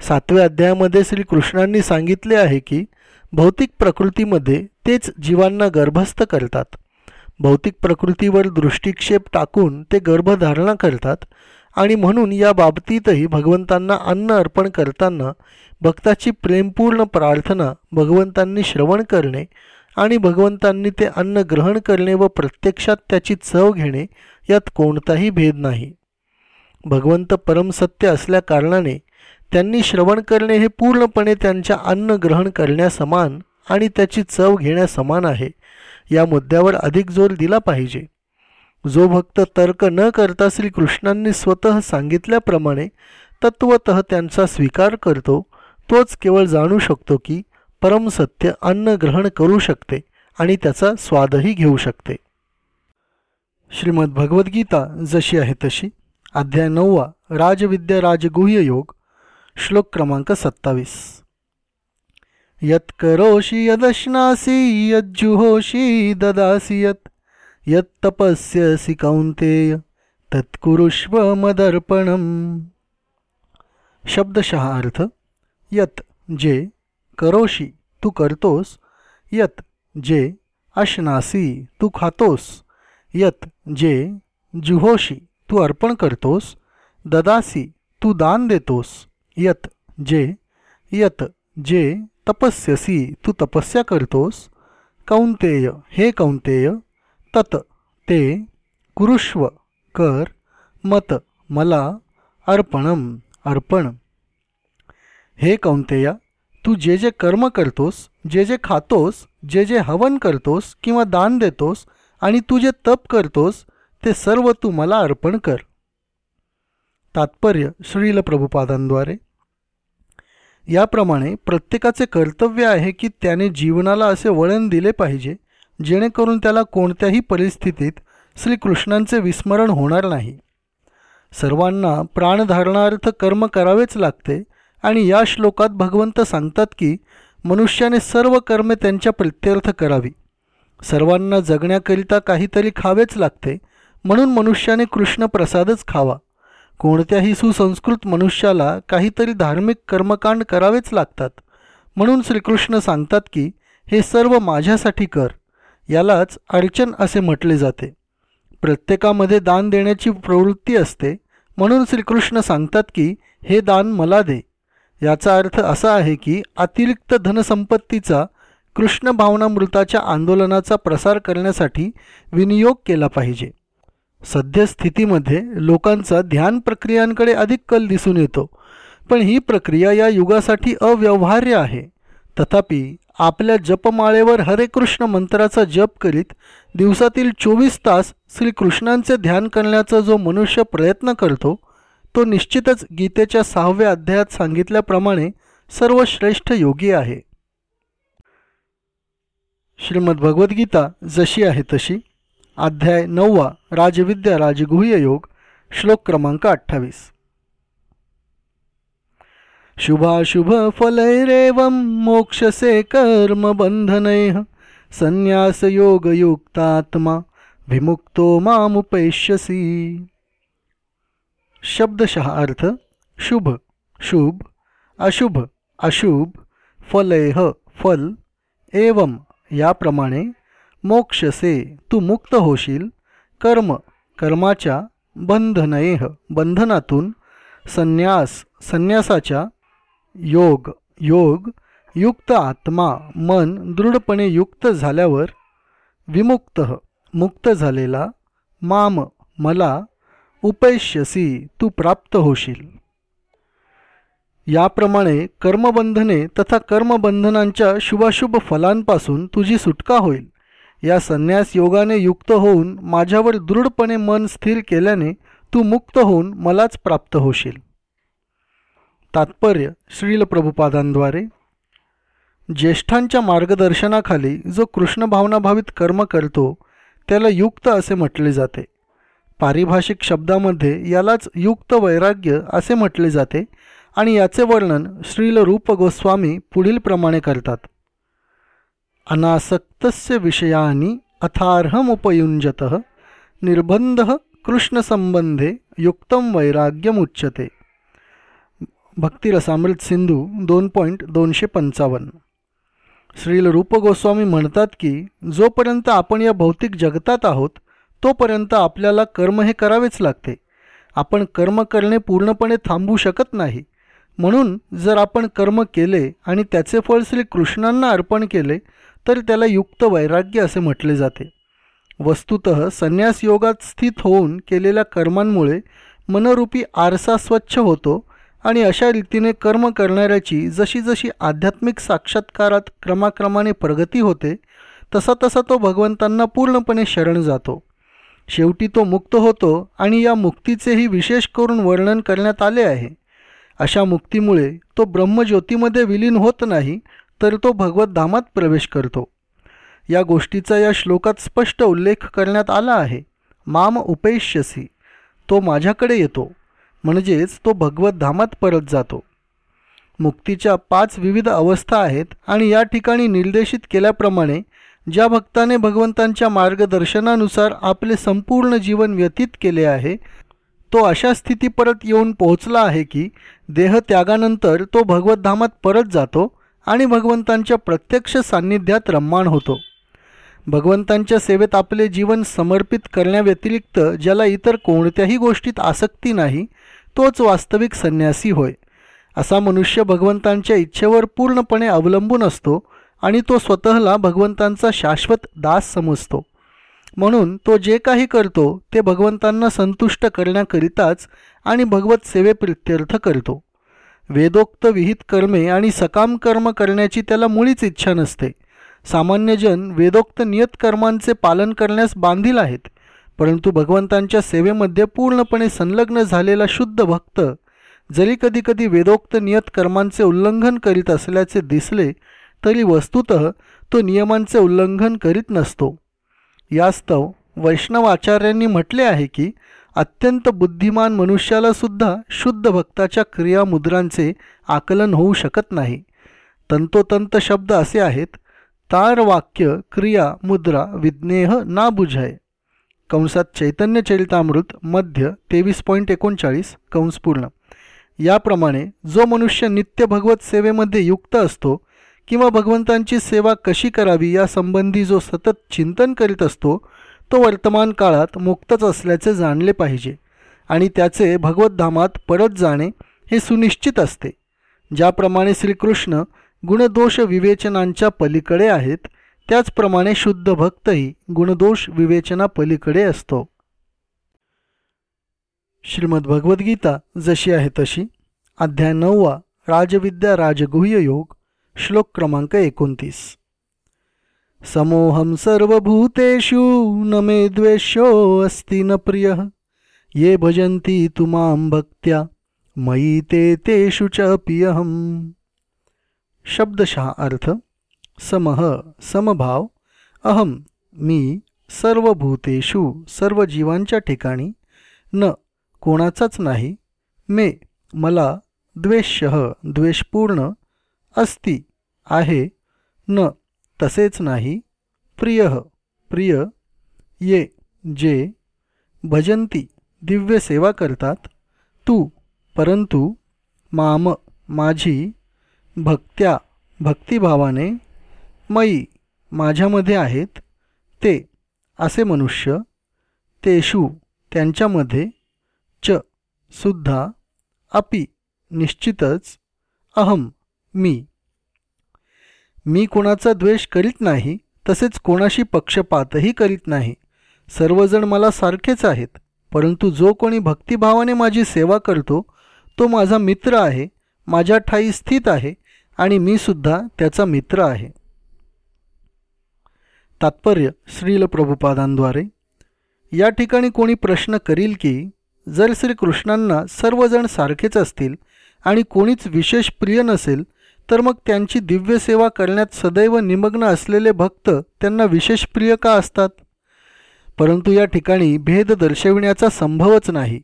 सातव्या अध्यायामध्ये श्रीकृष्णांनी सांगितले आहे की भौतिक प्रकृतीमध्ये तेच जीवांना गर्भस्थ करतात. भौतिक प्रकृतीवर दृष्टिक्षेप टाकून ते गर्भधारणा करतात आणि म्हणून या बाबतीतही भगवंतांना अन्न अर्पण करताना भक्ताची प्रेमपूर्ण प्रार्थना भगवंतांनी श्रवण करणे आणि भगवंतांनी ते अन्न ग्रहण करणे व प्रत्यक्षात त्याची चव घेणे यात कोणताही भेद नाही. भगवंत परमसत्य असल्या कारणाने त्यांनी श्रवण करणे हे पूर्णपणे त्यांच्या अन्न ग्रहण करण्यासमान आणि त्याची चव घेण्यासमान आहे या मुद्द्यावर अधिक जोर दिला पाहिजे. जो भक्त तर्क न करता श्रीकृष्णांनी स्वतः सांगितल्याप्रमाणे तत्वत त्यांचा स्वीकार करतो तोच केवळ जाणू शकतो की परमसत्य अन्न ग्रहण करू शकते आणि त्याचा स्वादही घेऊ शकते. श्रीमद भगवद्गीता जशी आहे तशी अध्याय नववा राजविद्या राजगुह्य योग श्लोक क्रमांक सत्तावीस. यत्करोषि यदश्नासी यज्जुहोषी ददासी यत यत्तपस्यसि कौंतेय तत्कुरुष्व मदर्पणम. शब्दशः अर्थ यत जे करोशी तू करतोस यत जे अश्नासी तू खातोस यत जे जुहोशी तू अर्पण करतोस ददासी तू दान देतोस यत जे यत जे तपस्यसी तू तपस्या करतोस कौंतेय हे कौंतेय तत ते कुरुष्व कर मत मला अर्पणम अर्पण. हे कौंतेया तू जे जे कर्म करतोस जे जे खातोस जे जे हवन करतोस किंवा दान देतोस आणि तू जे तप करतोस ते सर्व तू मला अर्पण कर. तात्पर्य श्रील प्रभुपादांद्वारे. याप्रमाणे प्रत्येकाचे कर्तव्य आहे की त्याने जीवनाला असे वळण दिले पाहिजे जेणेकरून त्याला कोणत्याही परिस्थितीत श्रीकृष्णांचे विस्मरण होणार नाही. सर्वांना प्राणधारणार्थ कर्म करावेच लागते आणि या श्लोकात भगवंत सांगतात की मनुष्याने सर्व कर्मे त्यांच्या प्रत्यर्थ करावी. सर्वांना जगण्याकरिता काहीतरी खावेच लागते म्हणून मनुष्याने कृष्ण प्रसादच खावा. कोणत्याही सुसंस्कृत मनुष्याला काहीतरी धार्मिक कर्मकांड करावेच लागतात म्हणून श्रीकृष्ण सांगतात की हे सर्व माझ्यासाठी कर. यालाच अर्चन असे म्हटले जाते. प्रत्येकामध्ये दान देण्याची प्रवृत्ती असते म्हणून श्रीकृष्ण सांगतात की हे दान मला दे. याचा अर्थ असा आहे की अतिरिक्त धनसंपत्तीचा कृष्ण भावनामृताच्या आंदोलनाचा प्रसार करण्यासाठी विनियोग केला पाहिजे. सद्यस्थितीमध्ये लोकांचा ध्यान प्रक्रियांकडे अधिक कल दिसून येतो पण ही प्रक्रिया या युगासाठी अव्यवहार्य आहे. तथापि आपल्या जपमाळेवर हरे कृष्ण मंत्राचा जप करीत दिवसातील चोवीस तास श्रीकृष्णांचे ध्यान करण्याचा जो मनुष्य प्रयत्न करतो तो निश्चितच गीतेच्या सहाव्या अध्यायात सांगितल्याप्रमाणे सर्वश्रेष्ठ योगी आहे. श्रीमद भगवद्गीता जशी आहे तशी. अध्याय नववा राजविद्या राजगुह्य योग श्लोक क्रमांक अठ्ठावीस. शुभाशुभ फलैरेवं मोक्षसे कर्म संन्यासयोगयुक्तात्मा संन्यास युक्तात्मा विमुक्तो मामुपैष्यसी। शब्दशः अर्थ शुभ शुभ अशुभ अशुभ फलेह फल एवं याप्रमाणे मोक्षसे तू मुक्त होशील कर्म कर्माच्या बंधनयेह बंधनातून संन्यास संन्यासाच्या योग योग युक्त आत्मा मन दृढपणे युक्त झाल्यावर विमुक्त मुक्त झालेला माम मला उपैष्यसी तू प्राप्त होशील. याप्रमाणे कर्मबंधने तथा कर्मबंधनांच्या शुभाशुभ फलांपासून तुझी सुटका होईल. या संन्यास योगाने युक्त होऊन माझ्यावर दृढपणे मन स्थिर केल्याने तू मुक्त होऊन मलाच प्राप्त होशील. तात्पर्य श्रील प्रभुपादांद्वारे. ज्येष्ठांच्या मार्गदर्शनाखाली जो कृष्ण भावनाभावित कर्म करतो त्याला युक्त असे म्हटले जाते. पारिभाषिक शब्दामध्ये यालाच युक्त वैराग्य असे म्हटले जाते आणि याचे वर्णन श्रील रूप गोस्वामी पुढीलप्रमाणे करतात. अनासक्तस्य विषयानी अथार्हमुपयुञ्जत निर्बंध कृष्णसंबंधे युक्तम वैराग्यमुच्यते. भक्तिरसामृत सिंधू दोन पॉईंट दोनशे पंचावन्न. श्रील रूप गोस्वामी म्हणतात की जोपर्यंत आपण या भौतिक जगतात आहोत तोपर्यंत आपल्याला कर्म हे करावेच लागते. आपण कर्म करणे पूर्णपणे थांबवू शकत नाही. म्हणून जर आपण कर्म केले आणि त्याचे फळ श्री कृष्णांना अर्पण केले तर त्याला युक्त वैराग्य असे म्हटले जाते. वस्तुत संन्यास योगात स्थित होऊन केलेल्या कर्मांमुळे मनरूपी आरसा स्वच्छ होतो आणि अशा रीतीने कर्म करणाऱ्याची जशी जशी आध्यात्मिक साक्षात्कारात क्रमाक्रमाने प्रगती होते तसा तसा तो भगवंतांना पूर्णपणे शरण जातो. शेवटी तो मुक्त होतो आणि या मुक्तीचेही विशेष करून वर्णन करण्यात आले आहे. अशा मुक्तीमुळे तो ब्रह्मज्योतीमध्ये विलीन होत नाही तर तो भगवतधामात प्रवेश करतो. या गोष्टीचा या श्लोकात स्पष्ट उल्लेख करण्यात आला आहे. माम उपेश्यसी. तो माझ्याकडे येतो. म्हणजेच तो भगवतधामात परत जातो. मुक्तीच्या पाच विविध अवस्था आहेत आणि या ठिकाणी निर्देशित केल्याप्रमाणे ज्या भक्ताने भगवंतांच्या मार्गदर्शनानुसार आपले संपूर्ण जीवन व्यतीत केले आहे तो अशा स्थिती परत येऊन पोहोचला आहे की देह त्यागानंतर तो भगवतधामात परत जातो आणि भगवंतांच्या प्रत्यक्ष सान्निध्यात रम्माण होतो. भगवंतांच्या सेवेत आपले जीवन समर्पित करण्याव्यतिरिक्त ज्याला इतर कोणत्याही गोष्टीत आसक्ती नाही तोच वास्तविक संन्यासी होय. असा मनुष्य भगवंतांच्या इच्छेवर पूर्णपणे अवलंबून असतो आणि तो स्वतःला भगवंतांचा शाश्वत दास समजतो. म्हणून तो जे काही करतो ते भगवंतांना संतुष्ट करण्याकरिताच आणि भगवत सेवेप्रित्यर्थ करतो. वेदोक्त विहित कर्मे आणि सकाम कर्म करण्याची त्याला मुळीच इच्छा नसते. सामान्यजन वेदोक्त नियतकर्मांचे पालन करण्यास बांधील आहेत परंतु भगवंतांच्या सेवेमध्ये पूर्णपणे संलग्न झालेला शुद्ध भक्त जरी कधीकधी वेदोक्त नियतकर्मांचे उल्लंघन करीत असल्याचे दिसले तरी वस्तुत तो नियमांचे उल्लंघन करीत नसतो. यास्तव वैष्णव आचार्यांनी म्हटले आहे की अत्यंत बुद्धिमान मनुष्याला सुद्धा शुद्ध भक्ताच्या क्रियामुद्रांचे आकलन होऊ शकत नाही. तंतोतंत शब्द असे आहेत तार वाक्य क्रिया मुद्रा विज्ञेह ना बुझाय. कंसात चैतन्य चरितामृत मध्य तेवीस पॉईंट एकोणचाळीस कंस पूर्ण. याप्रमाणे जो मनुष्य नित्य भगवत सेवेमध्ये युक्त असतो किंवा भगवंतांची सेवा कशी करावी यासंबंधी जो सतत चिंतन करीत असतो तो वर्तमान काळात मुक्तच असल्याचे जाणले पाहिजे आणि त्याचे भगवतधामात परत जाणे हे सुनिश्चित असते. ज्याप्रमाणे श्रीकृष्ण गुणदोष विवेचनांच्या पलीकडे आहेत त्याचप्रमाणे शुद्ध भक्तही गुणदोष विवेचना पलीकडे असतो. श्रीमद भगवद्गीता जशी आहे तशी. अध्याय नववा राजविद्या राजगुह्य योग. श्लोक क्रमांक एकोणतीस. समोहम सर्वभूतेषु न मे द्वेषो अस्ति न प्रिय। ये भजन्ति तुमाम भक्त्या मयी ते तेषु च पियहम शब्दशः अर्थ समह समभाव अहम मी सर्व भूतेषु सर्व जीवांच्या ठिकाणी न कोणाचाच नाही मे मला द्वेष्य द्वेषपूर्ण अस्ति आहे न तसेच नाही प्रिय प्रिय ये जे भजंती दिव्य सेवा करतात तू परंतु माम माझी भक्त्या भक्तिभावाने मयी माझ्यामध्ये आहेत ते असे मनुष्य तेषु त्यांच्यामध्ये च सुद्धा अपि निश्चितच अहम मी. मी कोणाचा द्वेष करीत नाही तसेच कोणाशी पक्षपातही करीत नाही. सर्वजण मला सारखेच आहेत परंतु जो कोणी भक्तिभावाने माझी सेवा करतो तो माझा मित्र आहे माझ्या ठाई स्थित आहे आणि मी सुद्धा त्याचा मित्र आहे. तात्पर्य श्रील प्रभुपादांद्वारे. या ठिकाणी कोणी प्रश्न करील की जर श्रीकृष्णांना सर्वजण सारखेच असतील आणि कोणीच विशेष प्रिय नसेल तर मग त्यांची दिव्य सेवा करण्यात सदैव निमग्न असलेले भक्त त्यांना विशेष प्रिय का असतात? परंतु या ठिकाणी भेद दर्शविण्याचा संभवच नाही.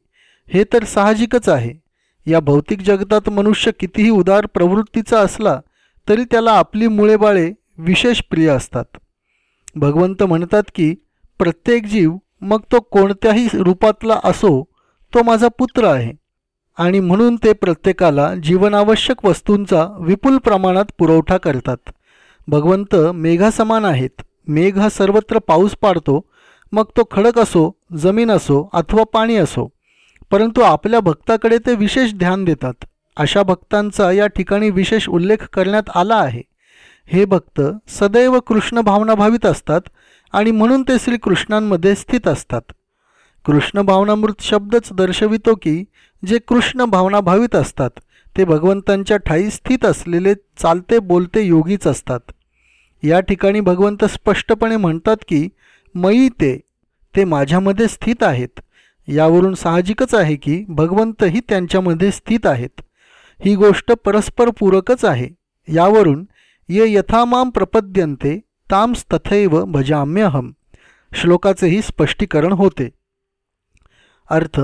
हे तर साहजिकच आहे. या भौतिक जगतात मनुष्य कितीही उदार प्रवृत्तीचा असला तरी त्याला आपली मुळे बाळे विशेष प्रिय असतात. भगवंत म्हणतात की प्रत्येक जीव मग तो कोणत्याही रूपातला असो तो माझा पुत्र आहे. आणि म्हणून ते प्रत्येकाला जीवनावश्यक वस्तूंचा विपुल प्रमाणात पुरवठा करतात. भगवंत मेघासमान आहेत. मेघ हा सर्वत्र पाऊस पाडतो मग तो खडक असो जमीन असो अथवा पाणी असो. परंतु आपल्या भक्ताकडे ते विशेष ध्यान देतात. अशा भक्तांचा या ठिकाणी विशेष उल्लेख करण्यात आला आहे. हे भक्त सदैव कृष्ण भावनाभावित असतात आणि म्हणून ते श्रीकृष्णांमध्ये स्थित असतात. कृष्ण भावनामृत शब्दच दर्शवितो की जे कृष्ण भावना भावित असतात ते भगवंतांच्या ठाई स्थित असलेले चालते बोलते योगीच असतात. या ठिकाणी भगवंत स्पष्टपणे म्हणतात की मयी ते ते माझ्यामध्ये स्थित आहेत. यावरून साहजिकच आहे की भगवंतही त्यांच्यामध्ये स्थित आहेत. ही गोष्ट परस्पर पूरकच आहे. यावरून ये यथामाम प्रपद्यंते ताम्स तथैव भजाम्यहम. श्लोकाचेही स्पष्टीकरण होते. अर्थ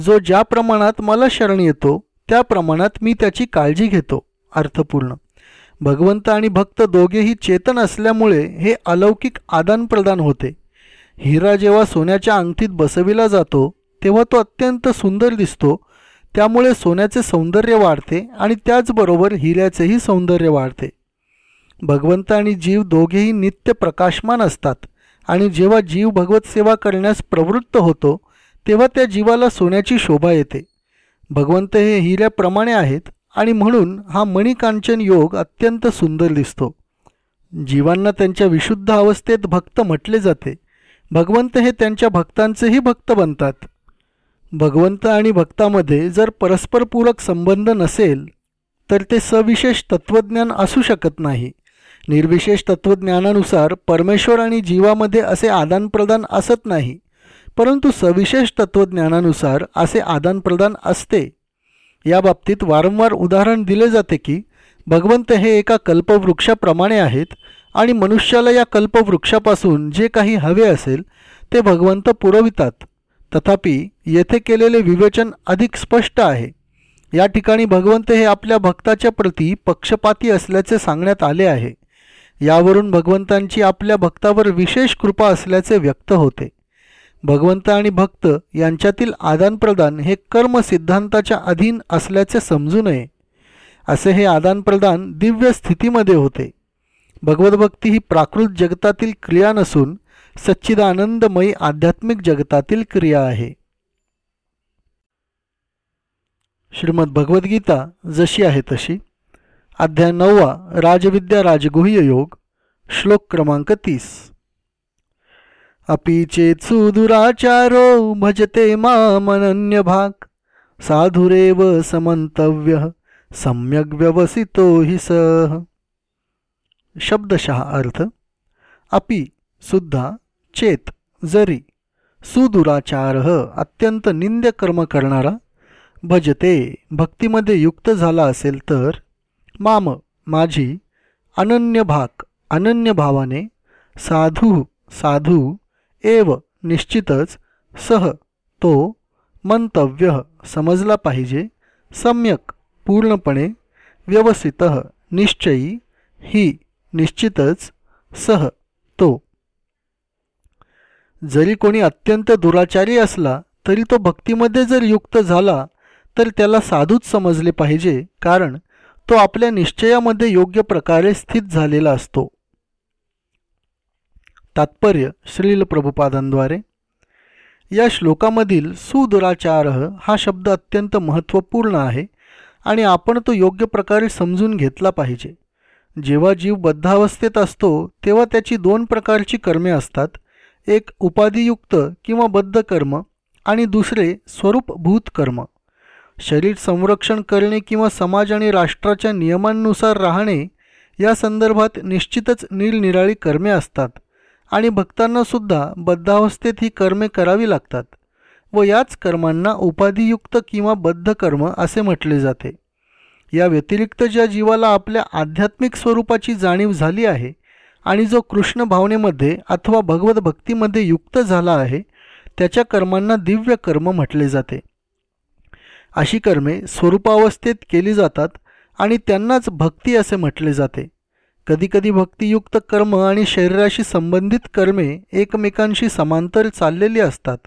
जो ज्या प्रमाणात मला शरण येतो त्या प्रमाणात मी त्याची काळजी घेतो. अर्थपूर्ण. भगवंत आणि भक्त दोघेही चेतन असल्यामुळे हे अलौकिक आदानप्रदान होते. हिरा जेव्हा सोन्याच्या अंगठीत बसविला जातो तेव्हा तो अत्यंत सुंदर दिसतो. त्यामुळे सोन्याचे सौंदर्य वाढते आणि त्याचबरोबर हिऱ्याचेही सौंदर्य वाढते. भगवंत आणि जीव दोघेही नित्य प्रकाशमान असतात आणि जेव्हा जीव भगवत सेवा करण्यास प्रवृत्त होतो तेव्हा त्या जीवाला सोन्याची शोभा येते. भगवंत हे हिऱ्याप्रमाणे आहेत आणि म्हणून हा मणिकांचन योग अत्यंत सुंदर दिसतो. जीवांना त्यांच्या विशुद्ध अवस्थेत भक्त म्हटले जाते. भगवंत हे त्यांच्या भक्तांचेही भक्त बनतात. भगवंत आणि भक्तामध्ये जर परस्परपूरक संबंध नसेल तर ते सविशेष तत्त्वज्ञान असू शकत नाही. निर्विशेष तत्त्वज्ञानानुसार परमेश्वर आणि जीवामध्ये असे आदानप्रदान असत नाही. परंतु सविशेष तत्त्वज्ञानानुसार असे आदानप्रदान असते. या बाबतीत वारंवार उदाहरण दिले जाते की भगवंत हे एका कल्पवृक्षाप्रमाणे आहेत आणि मनुष्याला या कल्पवृक्षापासून जे काही हवे असेल ते भगवंत पुरवितात. तथापि येथे केलेले विवेचन अधिक स्पष्ट आहे. या ठिकाणी भगवंत हे आपल्या भक्ताच्या प्रती पक्षपाती असल्याचे सांगण्यात आले आहे. यावरून भगवंतांची आपल्या भक्तावर विशेष कृपा असल्याचे व्यक्त होते. भगवंत आणि भक्त यांच्यातील आदानप्रदान हे कर्म सिद्धांताच्या अधीन असल्याचे समजू नये. असे हे आदानप्रदान दिव्य स्थितीमध्ये होते. भगवतभक्ती ही प्राकृत जगतातील क्रिया नसून सच्चिदानंदमयी आध्यात्मिक जगतातील क्रिया आहे. श्रीमद भगवद्गीता जशी आहे तशी. अध्याय नववा राजविद्या राजगुह्य योग श्लोक क्रमांक तीस. अपि सुदुराचारो भजते मामनन्य भाग साधुरेव समंतव्य सम्यक व्यवसितो हि सह शब्दशः अर्थ अपि सुद्धा चेत जरी सुदुराचार अत्यंत निंद्य कर्म करणारा भजते भक्तीमध्ये युक्त झाला असेल तर माम माझी अनन्य भाक अनन्य भावाने साधू साधू एव निश्चितच सह तो मंतव्य समजला पाहिजे सम्यक पूर्णपणे व्यवस्थित निश्चयी ही निश्चितच सह तो. जरी कोणी अत्यंत दुराचारी असला तरी तो भक्तीमध्ये जर युक्त झाला तर त्याला साधूच समजले पाहिजे कारण तो आपल्या निश्चयामध्ये योग्य प्रकारे स्थित झालेला असतो. तात्पर्य श्रील प्रभुपादांद्वारे. या श्लोकामधील सुदुराचार हा शब्द अत्यंत महत्त्वपूर्ण आहे आणि आपण तो योग्य प्रकारे समजून घेतला पाहिजे. जेव्हा जीव बद्धावस्थेत असतो तेव्हा त्याची दोन प्रकारची कर्मे असतात. एक उपाधियुक्त किंवा बद्ध कर्म आणि दुसरे स्वरूपभूत कर्म. शरीर संरक्षण करणे किंवा समाज आणि राष्ट्राच्या नियमांनुसार राहणे या संदर्भात निश्चितच निरनिराळी कर्मे असतात. आणि भक्तांनासुद्धा बद्धावस्थेत ही कर्मे करावी लागतात व याच कर्मांना उपाधियुक्त किंवा बद्ध कर्म असे म्हटले जाते. या व्यतिरिक्त ज्या जीवाला आपल्या आध्यात्मिक स्वरूपाची जाणीव झाली आहे आणि जो कृष्ण भावनेमध्ये अथवा भगवत भक्तीमध्ये युक्त झाला आहे त्याच्या कर्मांना दिव्य कर्म म्हटले जाते. अशी कर्मे स्वरूपावस्थेत केली जातात आणि त्यांनाच भक्ती असे म्हटले जाते. कधीकधी भक्तियुक्त कर्म आणि शरीराशी संबंधित कर्मे एकमेकांशी समांतर चाललेली असतात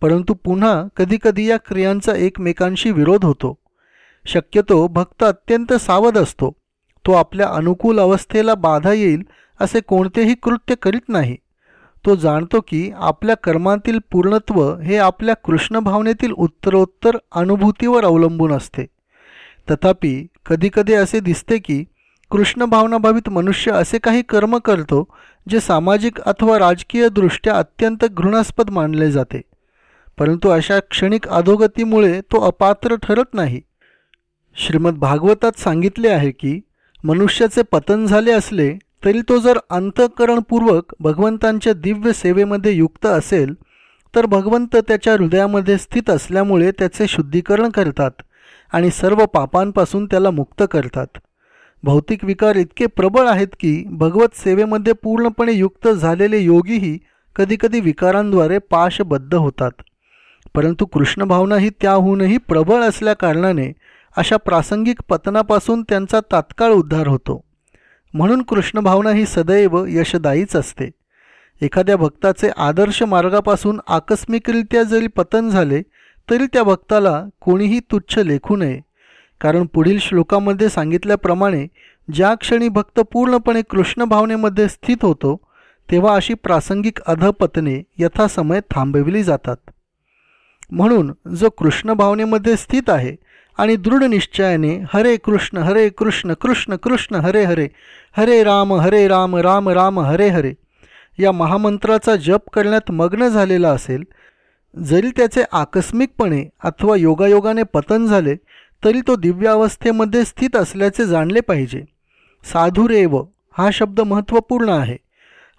परंतु पुन्हा कधीकधी या क्रियांचा एकमेकांशी विरोध होतो. शक्यतो भक्त अत्यंत सावध असतो. तो आपल्या अनुकूल अवस्थेला बाधा येईल असे कोणतेही कृत्य करीत नाही. तो जाणतो की आपल्या कर्मातील पूर्णत्व हे आपल्या कृष्ण भावनेतील उत्तरोत्तर अनुभूतीवर अवलंबून असते. तथापि कधीकधी असे दिसते की कृष्ण भावनाभावित मनुष्य असे काही कर्म करतो जे सामाजिक अथवा राजकीयदृष्ट्या अत्यंत घृणास्पद मानले जाते. परंतु अशा क्षणिक अधोगतीमुळे तो अपात्र ठरत नाही. श्रीमद भागवतात सांगितले आहे की मनुष्याचे पतन झाले असले तरी तो जर अंतःकरणपूर्वक भगवंतांच्या दिव्य सेवेमध्ये युक्त असेल तर भगवंत त्याच्या हृदयामध्ये स्थित असल्यामुळे त्याचे शुद्धीकरण करतात आणि सर्व पापांपासून त्याला मुक्त करतात. भौतिक विकार इतके प्रबळ आहेत की भगवत सेवेमध्ये पूर्णपणे युक्त झालेले योगीही कधीकधी विकारांद्वारे पाशबद्ध होतात. परंतु कृष्ण भावना ही त्याहूनही प्रबळ असल्याकारणाने अशा प्रासंगिक पतनापासून त्यांचा तात्काळ उद्धार होतो. म्हणून कृष्ण भावना ही सदैव यशदायीच असते. एखाद्या भक्ताचे आदर्श मार्गापासून आकस्मिकरित्या जरी पतन झाले तरी त्या भक्ताला कोणीही तुच्छ लेखू नये. कारण पुढील श्लोकामध्ये सांगितल्याप्रमाणे ज्या क्षणी भक्त पूर्णपणे कृष्ण भावनेमध्ये स्थित होतो तेव्हा अशी प्रासंगिक अधपतने यथासमय थांबविली जातात. म्हणून जो कृष्ण भावनेमध्ये स्थित आहे आणि दृढ निश्चयाने हरे कृष्ण हरे कृष्ण कृष्ण कृष्ण हरे हरे हरे राम हरे राम राम राम हरे हरे या महामंत्राचा जप करण्यात मग्न झालेला असेल जरी त्याचे आकस्मिकपणे अथवा योगायोगाने पतन झाले तरी तो दिव्यावस्थेमध्ये स्थित असल्याचे जाणले पाहिजे. साधुरेव हा शब्द महत्त्वपूर्ण आहे.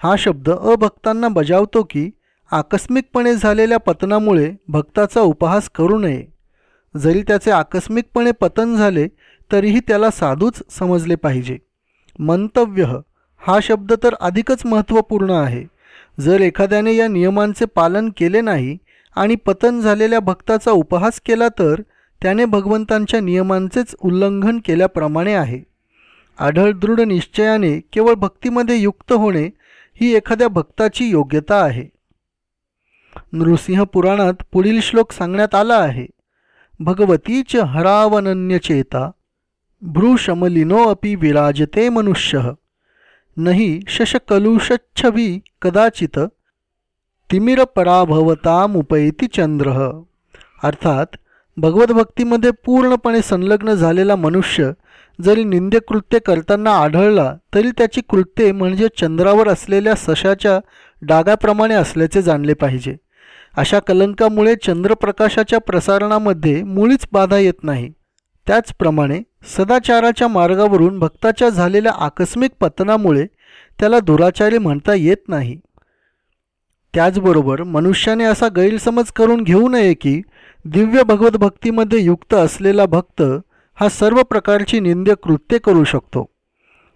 हा शब्द अभक्तांना बजावतो की आकस्मिकपणे झालेल्या पतनामुळे भक्ताचा उपहास करू नये. जरी त्याचे आकस्मिकपणे पतन झाले तरीही त्याला साधूच समजले पाहिजे. मंतव्य हा शब्द तर अधिकच महत्त्वपूर्ण आहे. जर एखाद्याने या नियमांचे पालन केले नाही आणि पतन झालेल्या भक्ताचा उपहास केला तर त्याने भगवंतांच्या नियमांचेच उल्लंघन केल्याप्रमाणे आहे. आढळ दृढ निश्चयाने केवळ भक्तीमध्ये युक्त होणे ही एखाद्या भक्ताची योग्यता आहे. नृसिंह पुराणात पुढील श्लोक सांगण्यात आला आहे. भगवतीच हरावनन्यचेता भ्रूशमलिनो अपि विराजते मनुष्य नहि शशकलुषच्छवी कदाचित तिमिरपराभवतामुपैती चंद्र अर्थात भगवतभक्तीमध्ये पूर्णपणे संलग्न झालेला मनुष्य जरी निंद्यकृत्य करताना आढळला तरी त्याची कृत्ये म्हणजे चंद्रावर असलेल्या सशाच्या डागाप्रमाणे असल्याचे जाणले पाहिजे. अशा कलंकामुळे चंद्रप्रकाशाच्या प्रसारणामध्ये मुळीच बाधा येत नाही. त्याचप्रमाणे सदाचाराच्या मार्गावरून भक्ताच्या झालेल्या आकस्मिक पतनामुळे त्याला दुराचारी म्हणता येत नाही. त्याचबरोबर मनुष्याने असा गैरसमज करून घेऊ नये की दिव्य भगवत भक्तीमध्ये युक्त असलेला भक्त हा सर्व प्रकारची निंद्य कृत्ये करू शकतो.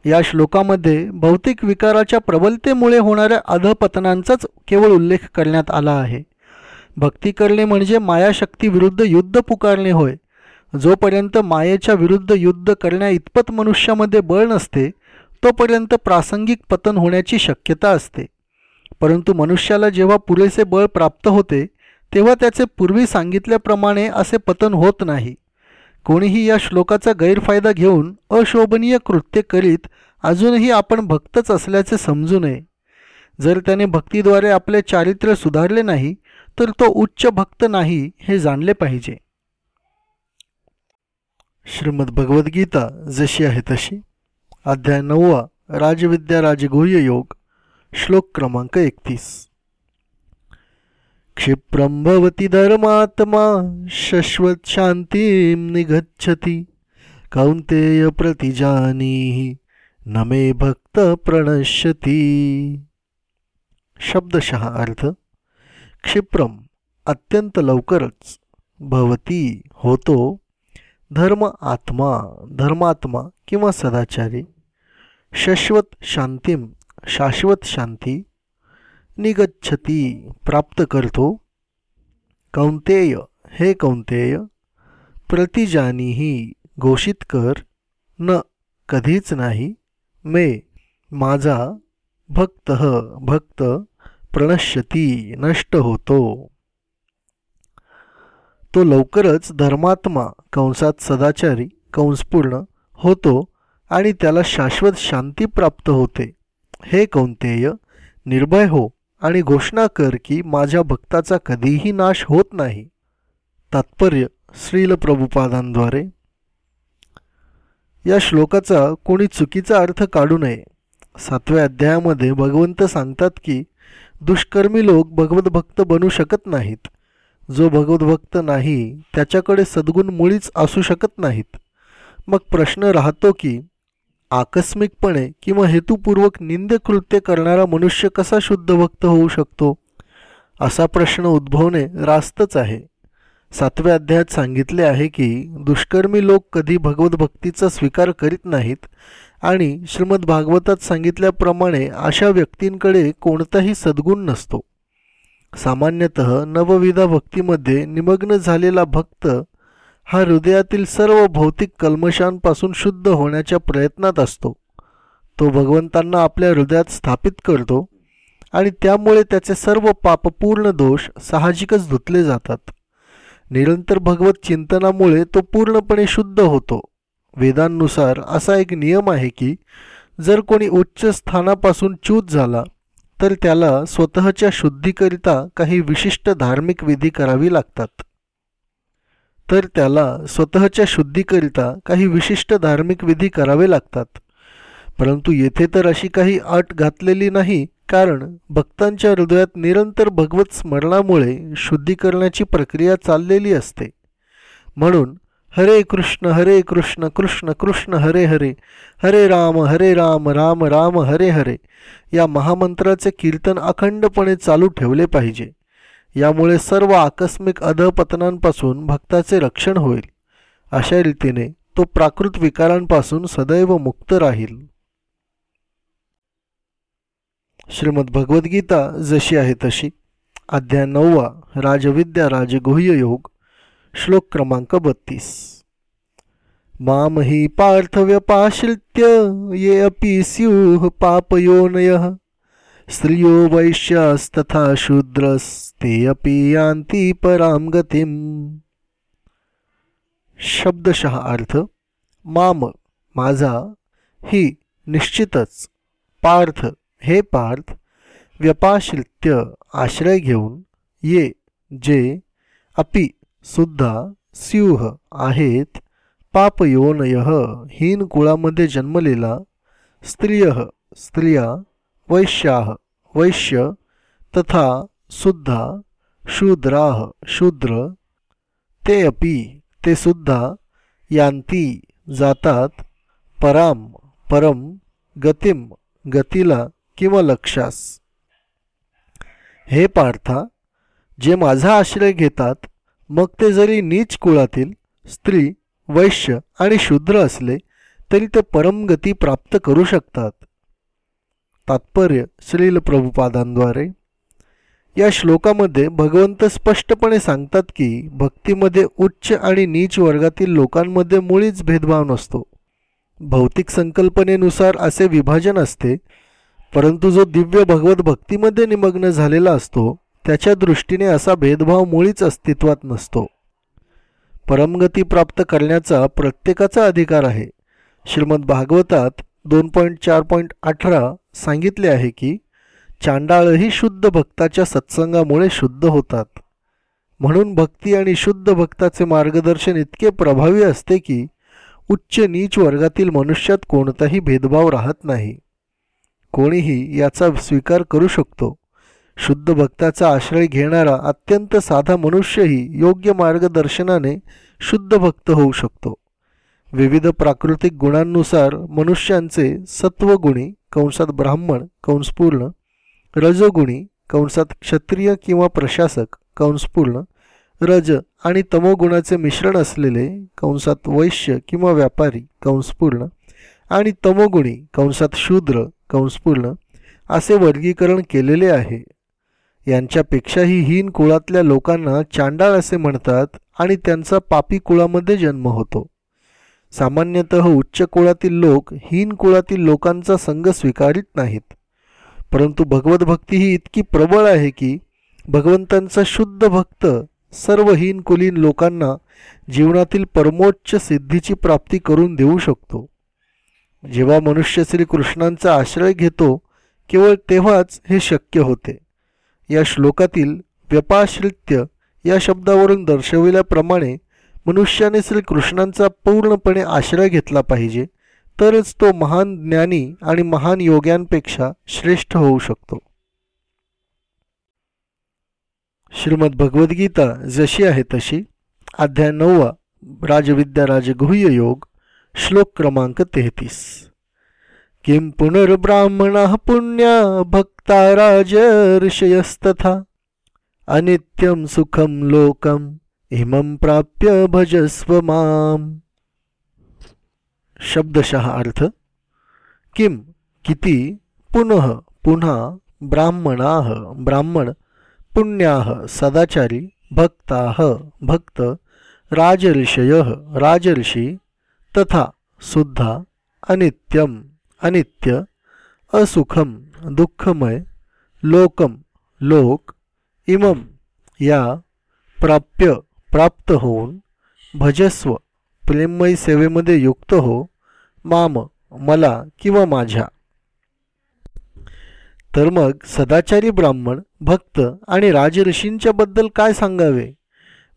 या श्लोकामध्ये भौतिक विकाराच्या प्रबलतेमुळे होणाऱ्या अधपतनांचाच केवळ उल्लेख करण्यात आला आहे. भक्ती करणे म्हणजे मायाशक्तीविरुद्ध युद्ध पुकारणे होय. जोपर्यंत मायेच्या विरुद्ध युद्ध करण्या इतपत मनुष्यामध्ये बळ नसते तोपर्यंत प्रासंगिक पतन होण्याची शक्यता असते. परंतु मनुष्याला जेव्हा पुरेसे बळ प्राप्त होते तेव्हा त्याचे पूर्वी सांगितल्याप्रमाणे असे पतन होत नाही. कोणीही या श्लोकाचा गैरफायदा घेऊन अशोभनीय कृत्य करीत अजूनही आपण भक्तच असल्याचे समजू नये. जर त्याने भक्तीद्वारे आपले चारित्र्य सुधारले नाही तर तो उच्च भक्त नाही हे जाणले पाहिजे. श्रीमद भगवद्गीता जशी आहे तशी. अध्याय नववा राजविद्या राजगुह्य योग. श्लोक क्रमांक एकतीस. क्षिप्रं भवती धर्मात्मा शश्वत शांती निगच्छति कौंतेय प्रतिजानीहि न मे भक्त प्रणश्यती. शब्दशः अर्थ क्षिप्रम अत्यंत लवकरच भवती होतो धर्म आत्मा धर्मात्मा किंवा सदाचारी शश्वत शांतीम शाश्वत शांती निगच्छती प्राप्त करतो. कौंतेय हे कौंतेय प्रतिजानीही घोषित कर न कधीच नाही मे माझा भक्त भक्त प्रणश्यती नष्ट होतो. तो लवकरच धर्मात्मा कंसात सदाचारी कंसपूर्ण होतो आणि त्याला शाश्वत शांती प्राप्त होते. हे कौंतेय निर्भय हो आणि घोषणा कर की माझ्या भक्ताचा कधीही नाश होत नाही. तात्पर्य श्रील प्रभुपादांद्वारे. या श्लोकाचा कोणी चुकीचा अर्थ काढू नये. सातव्या अध्यायामध्ये भगवंत सांगतात की दुष्कर्मी लोक भगवतभक्त बनू शकत नाहीत. जो भगवतभक्त नाही त्याच्याकडे सद्गुण मुळीच असू शकत नाहीत. मग प्रश्न राहतो की आकस्मिकपणे किंवा हेतुपूर्वक निंदकृत्य करणारा मनुष्य कसा शुद्ध भक्त होऊ शकतो? असा प्रश्न उद्भवणे रास्तच आहे. सातव्या अध्यायात सांगितले आहे की दुष्कर्मी लोक कधी भगवतभक्तीचा स्वीकार करीत नाहीत आणि श्रीमद भागवतात सांगितल्याप्रमाणे अशा व्यक्तींकडे कोणताही सद्गुण नसतो. सामान्यतः नवविधा भक्तीमध्ये निमग्न झालेला भक्त हा हृदयातील सर्व भौतिक कल्मशांपासून शुद्ध होण्याच्या प्रयत्नात असतो. तो भगवंतांना आपल्या हृदयात स्थापित करतो आणि त्यामुळे त्याचे सर्व पापपूर्ण दोष साहजिकच धुतले जातात. निरंतर भगवत चिंतनामुळे तो पूर्णपणे शुद्ध होतो. वेदांनुसार असा एक नियम आहे की जर कोणी उच्च स्थानापासून च्यूत झाला तर त्याला स्वतःच्या शुद्धीकरिता काही विशिष्ट धार्मिक विधी करावी लागतात. तर त्याला स्वतःच्या शुद्धीकरिता काही विशिष्ट धार्मिक विधी करावे लागतात. परंतु येथे तर अशी काही अट घातलेली नाही कारण भक्तांच्या हृदयात निरंतर भगवत स्मरणामुळे शुद्धीकरणाची प्रक्रिया चाललेली असते. म्हणून हरे कृष्ण हरे कृष्ण कृष्ण कृष्ण हरे हरे हरे राम हरे राम राम राम हरे हरे या महामंत्राचे कीर्तन अखंडपणे चालू ठेवले पाहिजे. यामुळे सर्व आकस्मिक अधपतनांपासून भक्ताचे रक्षण होईल. अशा रीतीने तो प्राकृत विकारांपासून सदैव मुक्त राहील. श्रीमद भगवद्गीता जशी आहे तशी. अध्याय नववा राजविद्या राजगुह्य योग श्लोक क्रमांक बत्तीस. माम हि पार्थव्यपाश्रित्य ये अपि स्युः पापयोनयः। स्त्रियो वैश्यास्तथा शूद्रस्ते अपि यान्ति परां गतीम। शब्दशः अर्थ माम माझा ही निश्चितच पार्थ हे पार्थ व्यपाश्रित्य आश्रय घेऊन ये जे अपि सुद्धा स्यूह आहेत पापयोनय हीन कुळामध्ये जन्मलेला स्त्रिय स्त्रिया वैश्याः। वैश्य तथा सुद्धा शूद्राह शूद्र ते अपि ते सुद्धा यांती जातात पराम परम गतिम गतीला किंवा लक्षास. हे पार्था जे माझा आश्रय घेतात मग ते जरी नीच कुळातील स्त्री वैश्य आणि शूद्र असले तरी ते परमगती प्राप्त करू शकतात. तात्पर्य श्रील प्रभुपादांद्वारे. या श्लोकामध्ये भगवंत स्पष्टपणे सांगतात की भक्तीमध्ये उच्च आणि नीच वर्गातील लोकांमध्ये मुळीच भेदभाव नसतो. भौतिक संकल्पनेनुसार असे विभाजन असते परंतु जो दिव्य भगवत भक्तीमध्ये निमग्न झालेला असतो त्याच्या दृष्टीने असा भेदभाव मुळीच अस्तित्वात नसतो. परमगती प्राप्त करण्याचा प्रत्येकाचा अधिकार आहे. श्रीमद भागवतात दोन पॉईंट चार पॉईंट अठरा सांगितले आहे की चांडाळही शुद्ध भक्ताच्या सत्संगामुळे शुद्ध होतात. म्हणून भक्ती आणि शुद्ध भक्ताचे मार्गदर्शन इतके प्रभावी असते की उच्च नीच वर्गातील मनुष्यात कोणताही भेदभाव राहत नाही. कोणीही याचा स्वीकार करू शकतो. शुद्ध भक्ताचा आश्रय घेणारा अत्यंत साधा मनुष्यही योग्य मार्गदर्शनाने शुद्ध भक्त होऊ शकतो. विविध प्राकृतिक गुणांनुसार मनुष्यांचे सत्वगुणी कंसात ब्राह्मण कंसपूर्ण. रजोगुणी कंसात क्षत्रिय किंवा प्रशासक कंसपूर्ण. रज आणि तमोगुणाचे मिश्रण असलेले कंसात वैश्य किंवा व्यापारी कंसपूर्ण. आणि तमोगुणी कंसात शूद्र कंसपूर्ण. असे वर्गीकरण केलेले आहे. यांच्यापेक्षाही हीन कुळातल्या लोकांना चांडाळ असे म्हणतात आणि त्यांचा पापी कुळामध्ये जन्म होतो. सामान्यतः उच्च कुळातील लोक हीन कुळातील लोकांचा संघ स्वीकारित नाहीत. परंतु भगवत भक्ती ही इतकी प्रबळ आहे की भगवंतांचा शुद्ध भक्त सर्व हीन कुलीन लोकांना जीवनातील परमोच्च सिद्धीची प्राप्ती करून देऊ शकतो. जेव्हा मनुष्य श्रीकृष्णांचा आश्रय घेतो केवळ तेव्हाच हे शक्य होते. या श्लोकातील व्यपाश्रित्य या शब्दावरून दर्शविल्याप्रमाणे मनुष्याने श्रीकृष्णांचा पूर्णपणे आश्रय घेतला पाहिजे तरच तो महान ज्ञानी आणि महान योग्यांपेक्षा श्रेष्ठ होऊ शकतो. श्रीमद भगवद्गीता जशी आहे तशी अध्याय नववा राजविद्या राजगुह्य योग श्लोक क्रमांक तेहतीस. किं पुनर्ब्राह्मण पुण्या भक्ता राजर्षयस्तथा अनित्यं सुखं लोकं इमं प्राप्य भजस्व माम। शब्दशः अर्थ किम किती पुनः पुन्हा ब्राह्मणाः ब्राह्मण पुण्याः सदाचारी भक्ताः भक्त राजर्षय राजर्षी तथा सुद्धा अनित्यम अनित्य असुखम दुःखमय लोकम लोक इमम या प्राप्य प्राप्त होऊन भजस्व प्रेममय सेवेमध्ये युक्त हो माम मला किंवा माझ्या. तर मग सदाचारी ब्राह्मण भक्त आणि राजऋषींच्या बद्दल काय सांगावे?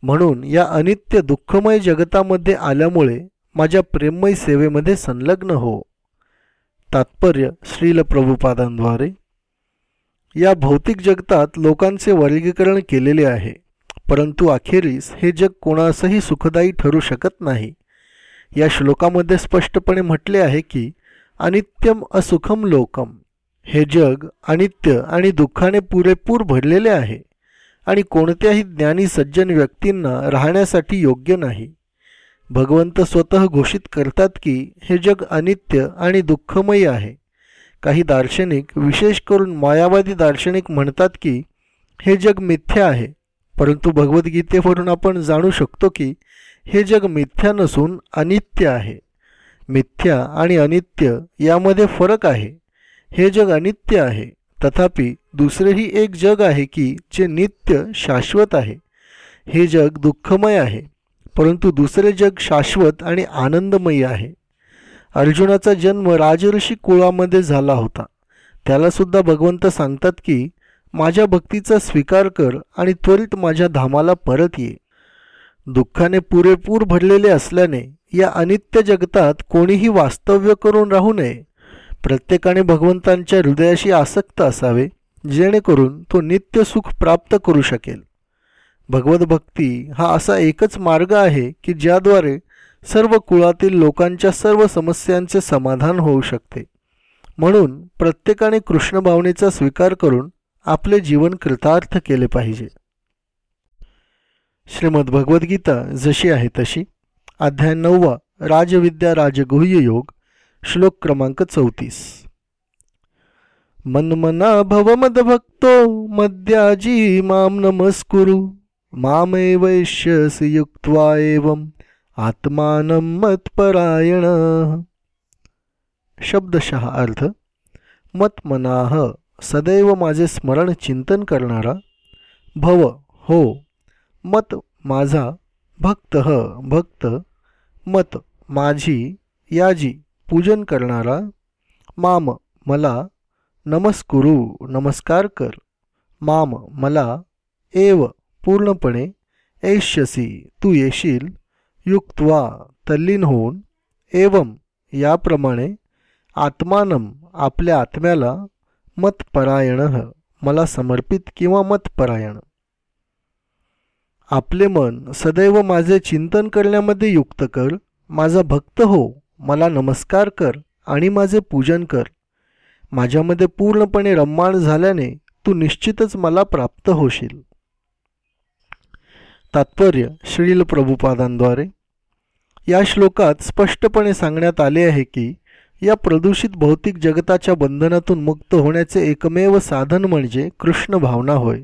म्हणून या अनित्य दुःखमय जगतामध्ये आल्यामुळे माझ्या प्रेममय सेवेमध्ये संलग्न हो. तात्पर्य श्रील प्रभुपादांद्वारे. या भौतिक जगतात लोकांचे वर्गीकरण केलेले आहे. परंतु अखेरीस हे जग कोणासही सुखदायी ठरू शकत नाही. या श्लोकामध्ये स्पष्टपणे म्हटले आहे की अनित्यम असुखम लोकम. हे जग अनित्य आणि दुःखाने पुरेपूर भरलेले आहे आणि कोणत्याही ज्ञानी सज्जन व्यक्तींना राहण्यासाठी योग्य नाही. भगवंत स्वतः घोषित करतात की हे जग अनित्य आणि दुःखमयी आहे. काही दार्शनिक विशेष करून मायावादी दार्शनिक म्हणतात की हे जग मिथ्या आहे. परंतु भगवद्गीतेवरून आपण जाणू शकतो की हे जग मिथ्या नसून अनित्य आहे. मिथ्या आणि अनित्य यामध्ये फरक आहे. हे जग अनित्य आहे. तथापि दुसरेही एक जग आहे की जे नित्य शाश्वत आहे. हे जग दुःखमय आहे परंतु दुसरे जग शाश्वत आणि आनंदमयी आहे. अर्जुनाचा जन्म राजऋषी कुळामध्ये झाला होता. त्यालासुद्धा भगवंत सांगतात की माझ्या भक्तीचा स्वीकार कर आणि त्वरित माझ्या धामाला परत ये. दुःखाने पुरेपूर भरलेले असल्याने या अनित्य जगतात कोणीही वास्तव्य करून राहू नये. प्रत्येकाने भगवंतांच्या हृदयाशी आसक्त असावे जेणेकरून तो नित्य सुख प्राप्त करू शकेल. भगवत भक्ती हा असा एकच मार्ग आहे की ज्याद्वारे सर्व कुळातील लोकांच्या सर्व समस्यांचे समाधान होऊ शकते. म्हणून प्रत्येकाने कृष्ण भावनेचा स्वीकार करून आपले जीवन कृतार्थ केले पाहिजे. श्रीमद भगवद्गीता जशी आहे तशी. अध्याय नववा राजविद्या राजगुह्य योग श्लोक क्रमांक चौतीस. मन्मना भक्तो मद्याजी माम नमस्कुरु मामे वैश्यस युक्त्वा एवं आत्मानं मत्परायण. शब्दशः अर्थ मनाह सदैव माझे स्मरण चिंतन करणारा भव हो मत माझा भक्त ह भक्त मत माझी याजी पूजन करणारा माम मला नमस्कुरु नमस्कार कर माम मला एव पूर्णपणे ऐष्यसी तू येशील युक्त्वा तल्लीन होऊन एवम याप्रमाणे आत्मानम आपल्या आत्म्याला मतपरायण. मला समर्पित किंवा मतपरायण. आपले मन सदैव माझे चिंतन करण्यामध्ये युक्त कर. माझा भक्त हो. मला नमस्कार कर आणि माझे पूजन कर. माझ्यामध्ये पूर्णपणे रम्माण झाल्याने तू निश्चितच मला प्राप्त होशील. तात्पर्य श्रील प्रभुपादांद्वारे. या श्लोकात स्पष्टपणे सांगण्यात आले आहे की या प्रदूषित भौतिक जगताच्या बंधनातून मुक्त होण्याचे एकमेव साधन म्हणजे कृष्ण भावना होय.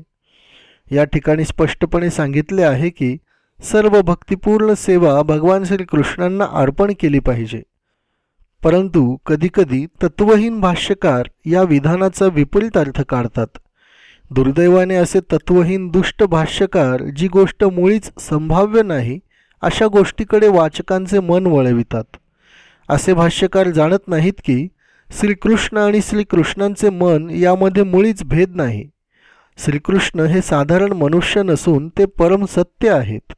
या ठिकाणी स्पष्टपणे सांगितले आहे की सर्व भक्तिपूर्ण सेवा भगवान श्रीकृष्णांना अर्पण केली पाहिजे. परंतु कधीकधी तत्वहीन भाष्यकार या विधानाचा विपरीत अर्थ काढतात. दुर्दैवाने असे तत्वहीन दुष्ट भाष्यकार जी गोष्ट मुळीच संभाव्य नाही अशा गोष्टीकडे वाचकांचे मन वळवितात. असे भाष्यकार जाणत नाहीत की श्रीकृष्ण आणि श्रीकृष्णांचे मन यामध्ये मुळीच भेद नाही. श्रीकृष्ण हे साधारण मनुष्य नसून ते परम सत्य आहेत.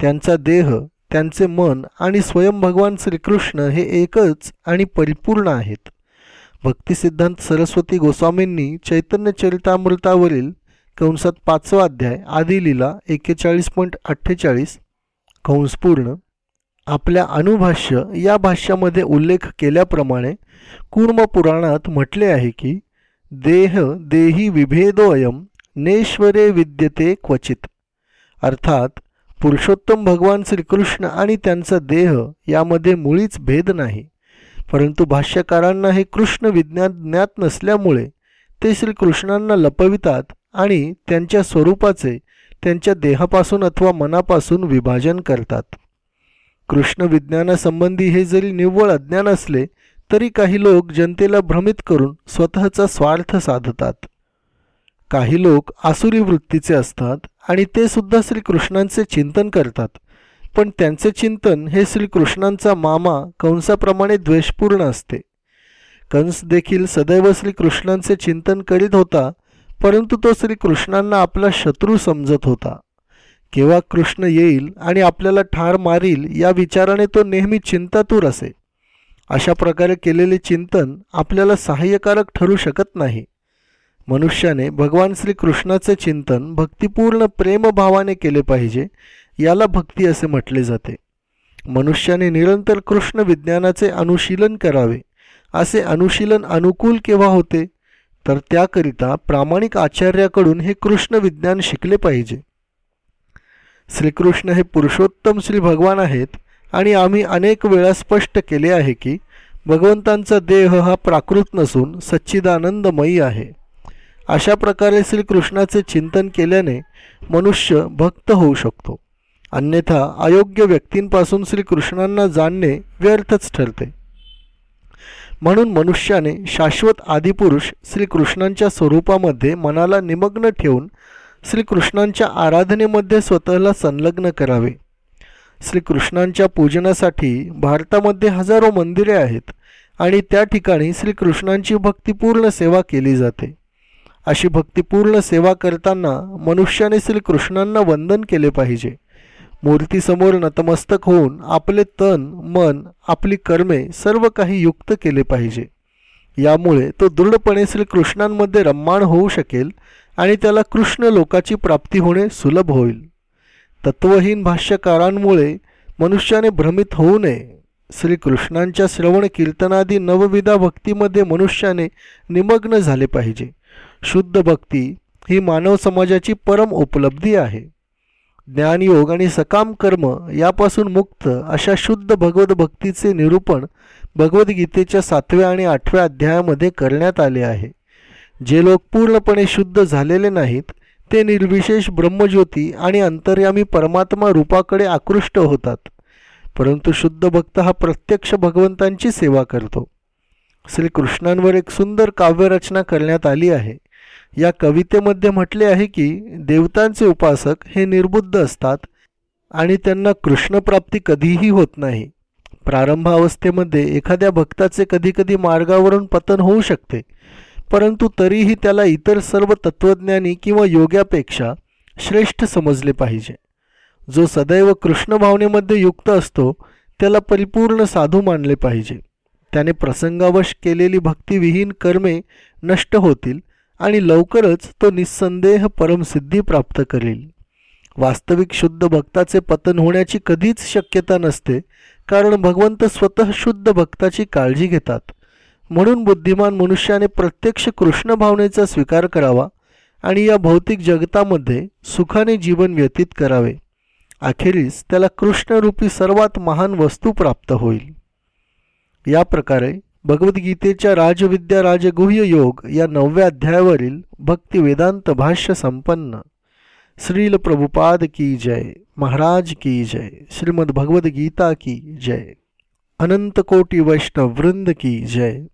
त्यांचा देह त्यांचे मन आणि स्वयंभगवान श्रीकृष्ण हे एकच आणि परिपूर्ण आहेत. भक्तिसिद्धांत सरस्वती गोस्वामींनी चैतन्य चरितामृतावरील कंसात पाचवा अध्याय आदी लिला एक्केचाळीस पॉईंट अठ्ठेचाळीस कंसपूर्ण आपल्या अनुभाष्य या भाष्यामध्ये उल्लेख केल्याप्रमाणे कूर्म पुराणात म्हटले आहे की देह देही विभेदोयम नेश्वरे विद्यते क्वचित. अर्थात पुरुषोत्तम भगवान श्रीकृष्ण आणि त्यांचा देह यामध्ये मुळीच भेद नाही. परंतु भाष्यकारांना हे कृष्ण विज्ञान ज्ञात नसल्यामुळे ते श्रीकृष्णांना लपवितात आणि त्यांच्या स्वरूपाचे त्यांच्या देहापासून अथवा मनापासून विभाजन करतात. कृष्ण विज्ञानासंबंधी हे जरी निव्वळ अज्ञान असले तरी काही लोक जनतेला भ्रमित करून स्वतःचा स्वार्थ साधतात. काही लोक आसुरी वृत्तीचे असतात आणि ते सुद्धा श्रीकृष्णांचे चिंतन करतात. पण त्यांचे चिंतन हे श्रीकृष्णांचा मामा कंसाप्रमाणे द्वेषपूर्ण असते. कंस देखील सदैव श्रीकृष्णांचे चिंतन करीत होता परंतु तो श्रीकृष्णांना आपला शत्रू समजत होता. केव्हा कृष्ण येईल आणि आपल्याला ठार मारील या विचाराने तो नेहमी चिंतातूर असे. अशा प्रकारे केलेले चिंतन आपल्याला सहाय्यकारक ठरू शकत नाही. मनुष्याने भगवान श्रीकृष्णाचे चिंतन भक्तिपूर्ण प्रेमभावाने केले पाहिजे याला भक्ती असे म्हटले जाते. मनुष्याने निरंतर कृष्ण विज्ञानाचे अनुशीलन करावे असे अनुशीलन अनुकूल केव्हा होते? तर त्याकरिता प्रामाणिक आचार्याकडून हे कृष्ण विज्ञान शिकले पाहिजे. श्रीकृष्ण हे पुरुषोत्तम श्री भगवान आहेत आणि आम्ही अनेक वेळा स्पष्ट केले आहे की भगवंतांचा देह हा प्राकृत नसून सच्चिदानंदमयी आहे. अशा प्रकारे श्रीकृष्णाचे चिंतन केल्याने मनुष्य भक्त होऊ शकतो. अन्यथा अयोग्य व्यक्तींपासून श्रीकृष्णांना जाणणे व्यर्थच ठरते. म्हणून मनुष्याने शाश्वत आदिपुरुष श्रीकृष्णांच्या स्वरूपामध्ये मनाला निमग्न ठेवून श्रीकृष्णांच्या आराधनेमध्ये स्वतःला संलग्न करावे. श्रीकृष्णांच्या पूजनासाठी भारतामध्ये हजारो मंदिरे आहेत आणि त्या ठिकाणी श्रीकृष्णांची भक्तिपूर्ण सेवा केली जाते. अशी भक्तिपूर्ण सेवा करताना मनुष्याने श्रीकृष्णांना वंदन केले पाहिजे. मूर्तीसमोर नतमस्तक होऊन आपले तन मन आपली कर्मे सर्व काही युक्त केले पाहिजे. यामुळे तो दृढपणे श्रीकृष्णांमध्ये रम्माण होऊ शकेल आणि त्याला कृष्ण लोकाची प्राप्ती होणे सुलभ होईल. तत्वहीन भाष्यकारांमुळे मनुष्याने भ्रमित होऊ नये. श्रीकृष्णांच्या श्रवण कीर्तनादी नवविधा भक्तीमध्ये मनुष्याने निमग्न झाले पाहिजे. शुद्ध भक्ती ही मानव समाजाची परम उपलब्धी आहे. ज्ञानयोग आणि सकाम कर्म यापासून मुक्त अशा शुद्ध भगवत भक्तीचे निरूपण भगवद्गीतेच्या सातव्या आणि आठव्या अध्यायामध्ये करण्यात आले आहे. जे लोक पूर्णपणे शुद्ध झालेले नाहीत ते निर्विशेष ब्रह्मज्योती आणि अंतर्यामी परमात्मा रूपाकडे आकृष्ट होतात. परंतु शुद्ध भक्त हा प्रत्यक्ष भगवंतांची सेवा करतो. श्रीकृष्णांवर एक सुंदर काव्यरचना करण्यात आली आहे. या कवितेमध्ये म्हटले आहे की देवतांचे उपासक हे निर्बुद्ध असतात आणि त्यांना कृष्णप्राप्ती कधीही होत नाही. प्रारंभावस्थेमध्ये एखाद्या भक्ताचे कधीकधी मार्गावरून पतन होऊ शकते. परंतु तरीही त्याला इतर सर्व तत्त्वज्ञानी किंवा योग्यापेक्षा श्रेष्ठ समजले पाहिजे. जो सदैव कृष्ण भावनेमध्ये युक्त असतो त्याला परिपूर्ण साधू मानले पाहिजे. त्याने प्रसंगावश केलेली भक्तिविहीन कर्मे नष्ट होतील आणि लवकरच तो निस्संदेह परमसिद्धी प्राप्त करेल. वास्तविक शुद्ध भक्ताचे पतन होण्याची कधीच शक्यता नसते कारण भगवंत स्वतः शुद्ध भक्ताची काळजी घेतात. म्हणून बुद्धिमान मनुष्याने प्रत्यक्ष कृष्ण भावनेचा स्वीकार करावा आणि या भौतिक जगतामध्ये सुखाने जीवन व्यतीत करावे. अखेरीस त्याला कृष्णरूपी सर्वात महान वस्तू प्राप्त होईल. या प्रकारे भगवद्गीतेच्या राजविद्या राजगुह्य योग या नवव्या अध्यायावरील भक्ती वेदांत भाष्य संपन्न. श्रील प्रभुपाद की जय. महाराज की जय. श्रीमद भगवद्गीता की जय. अनंतकोटी वैष्णव वृंद की जय.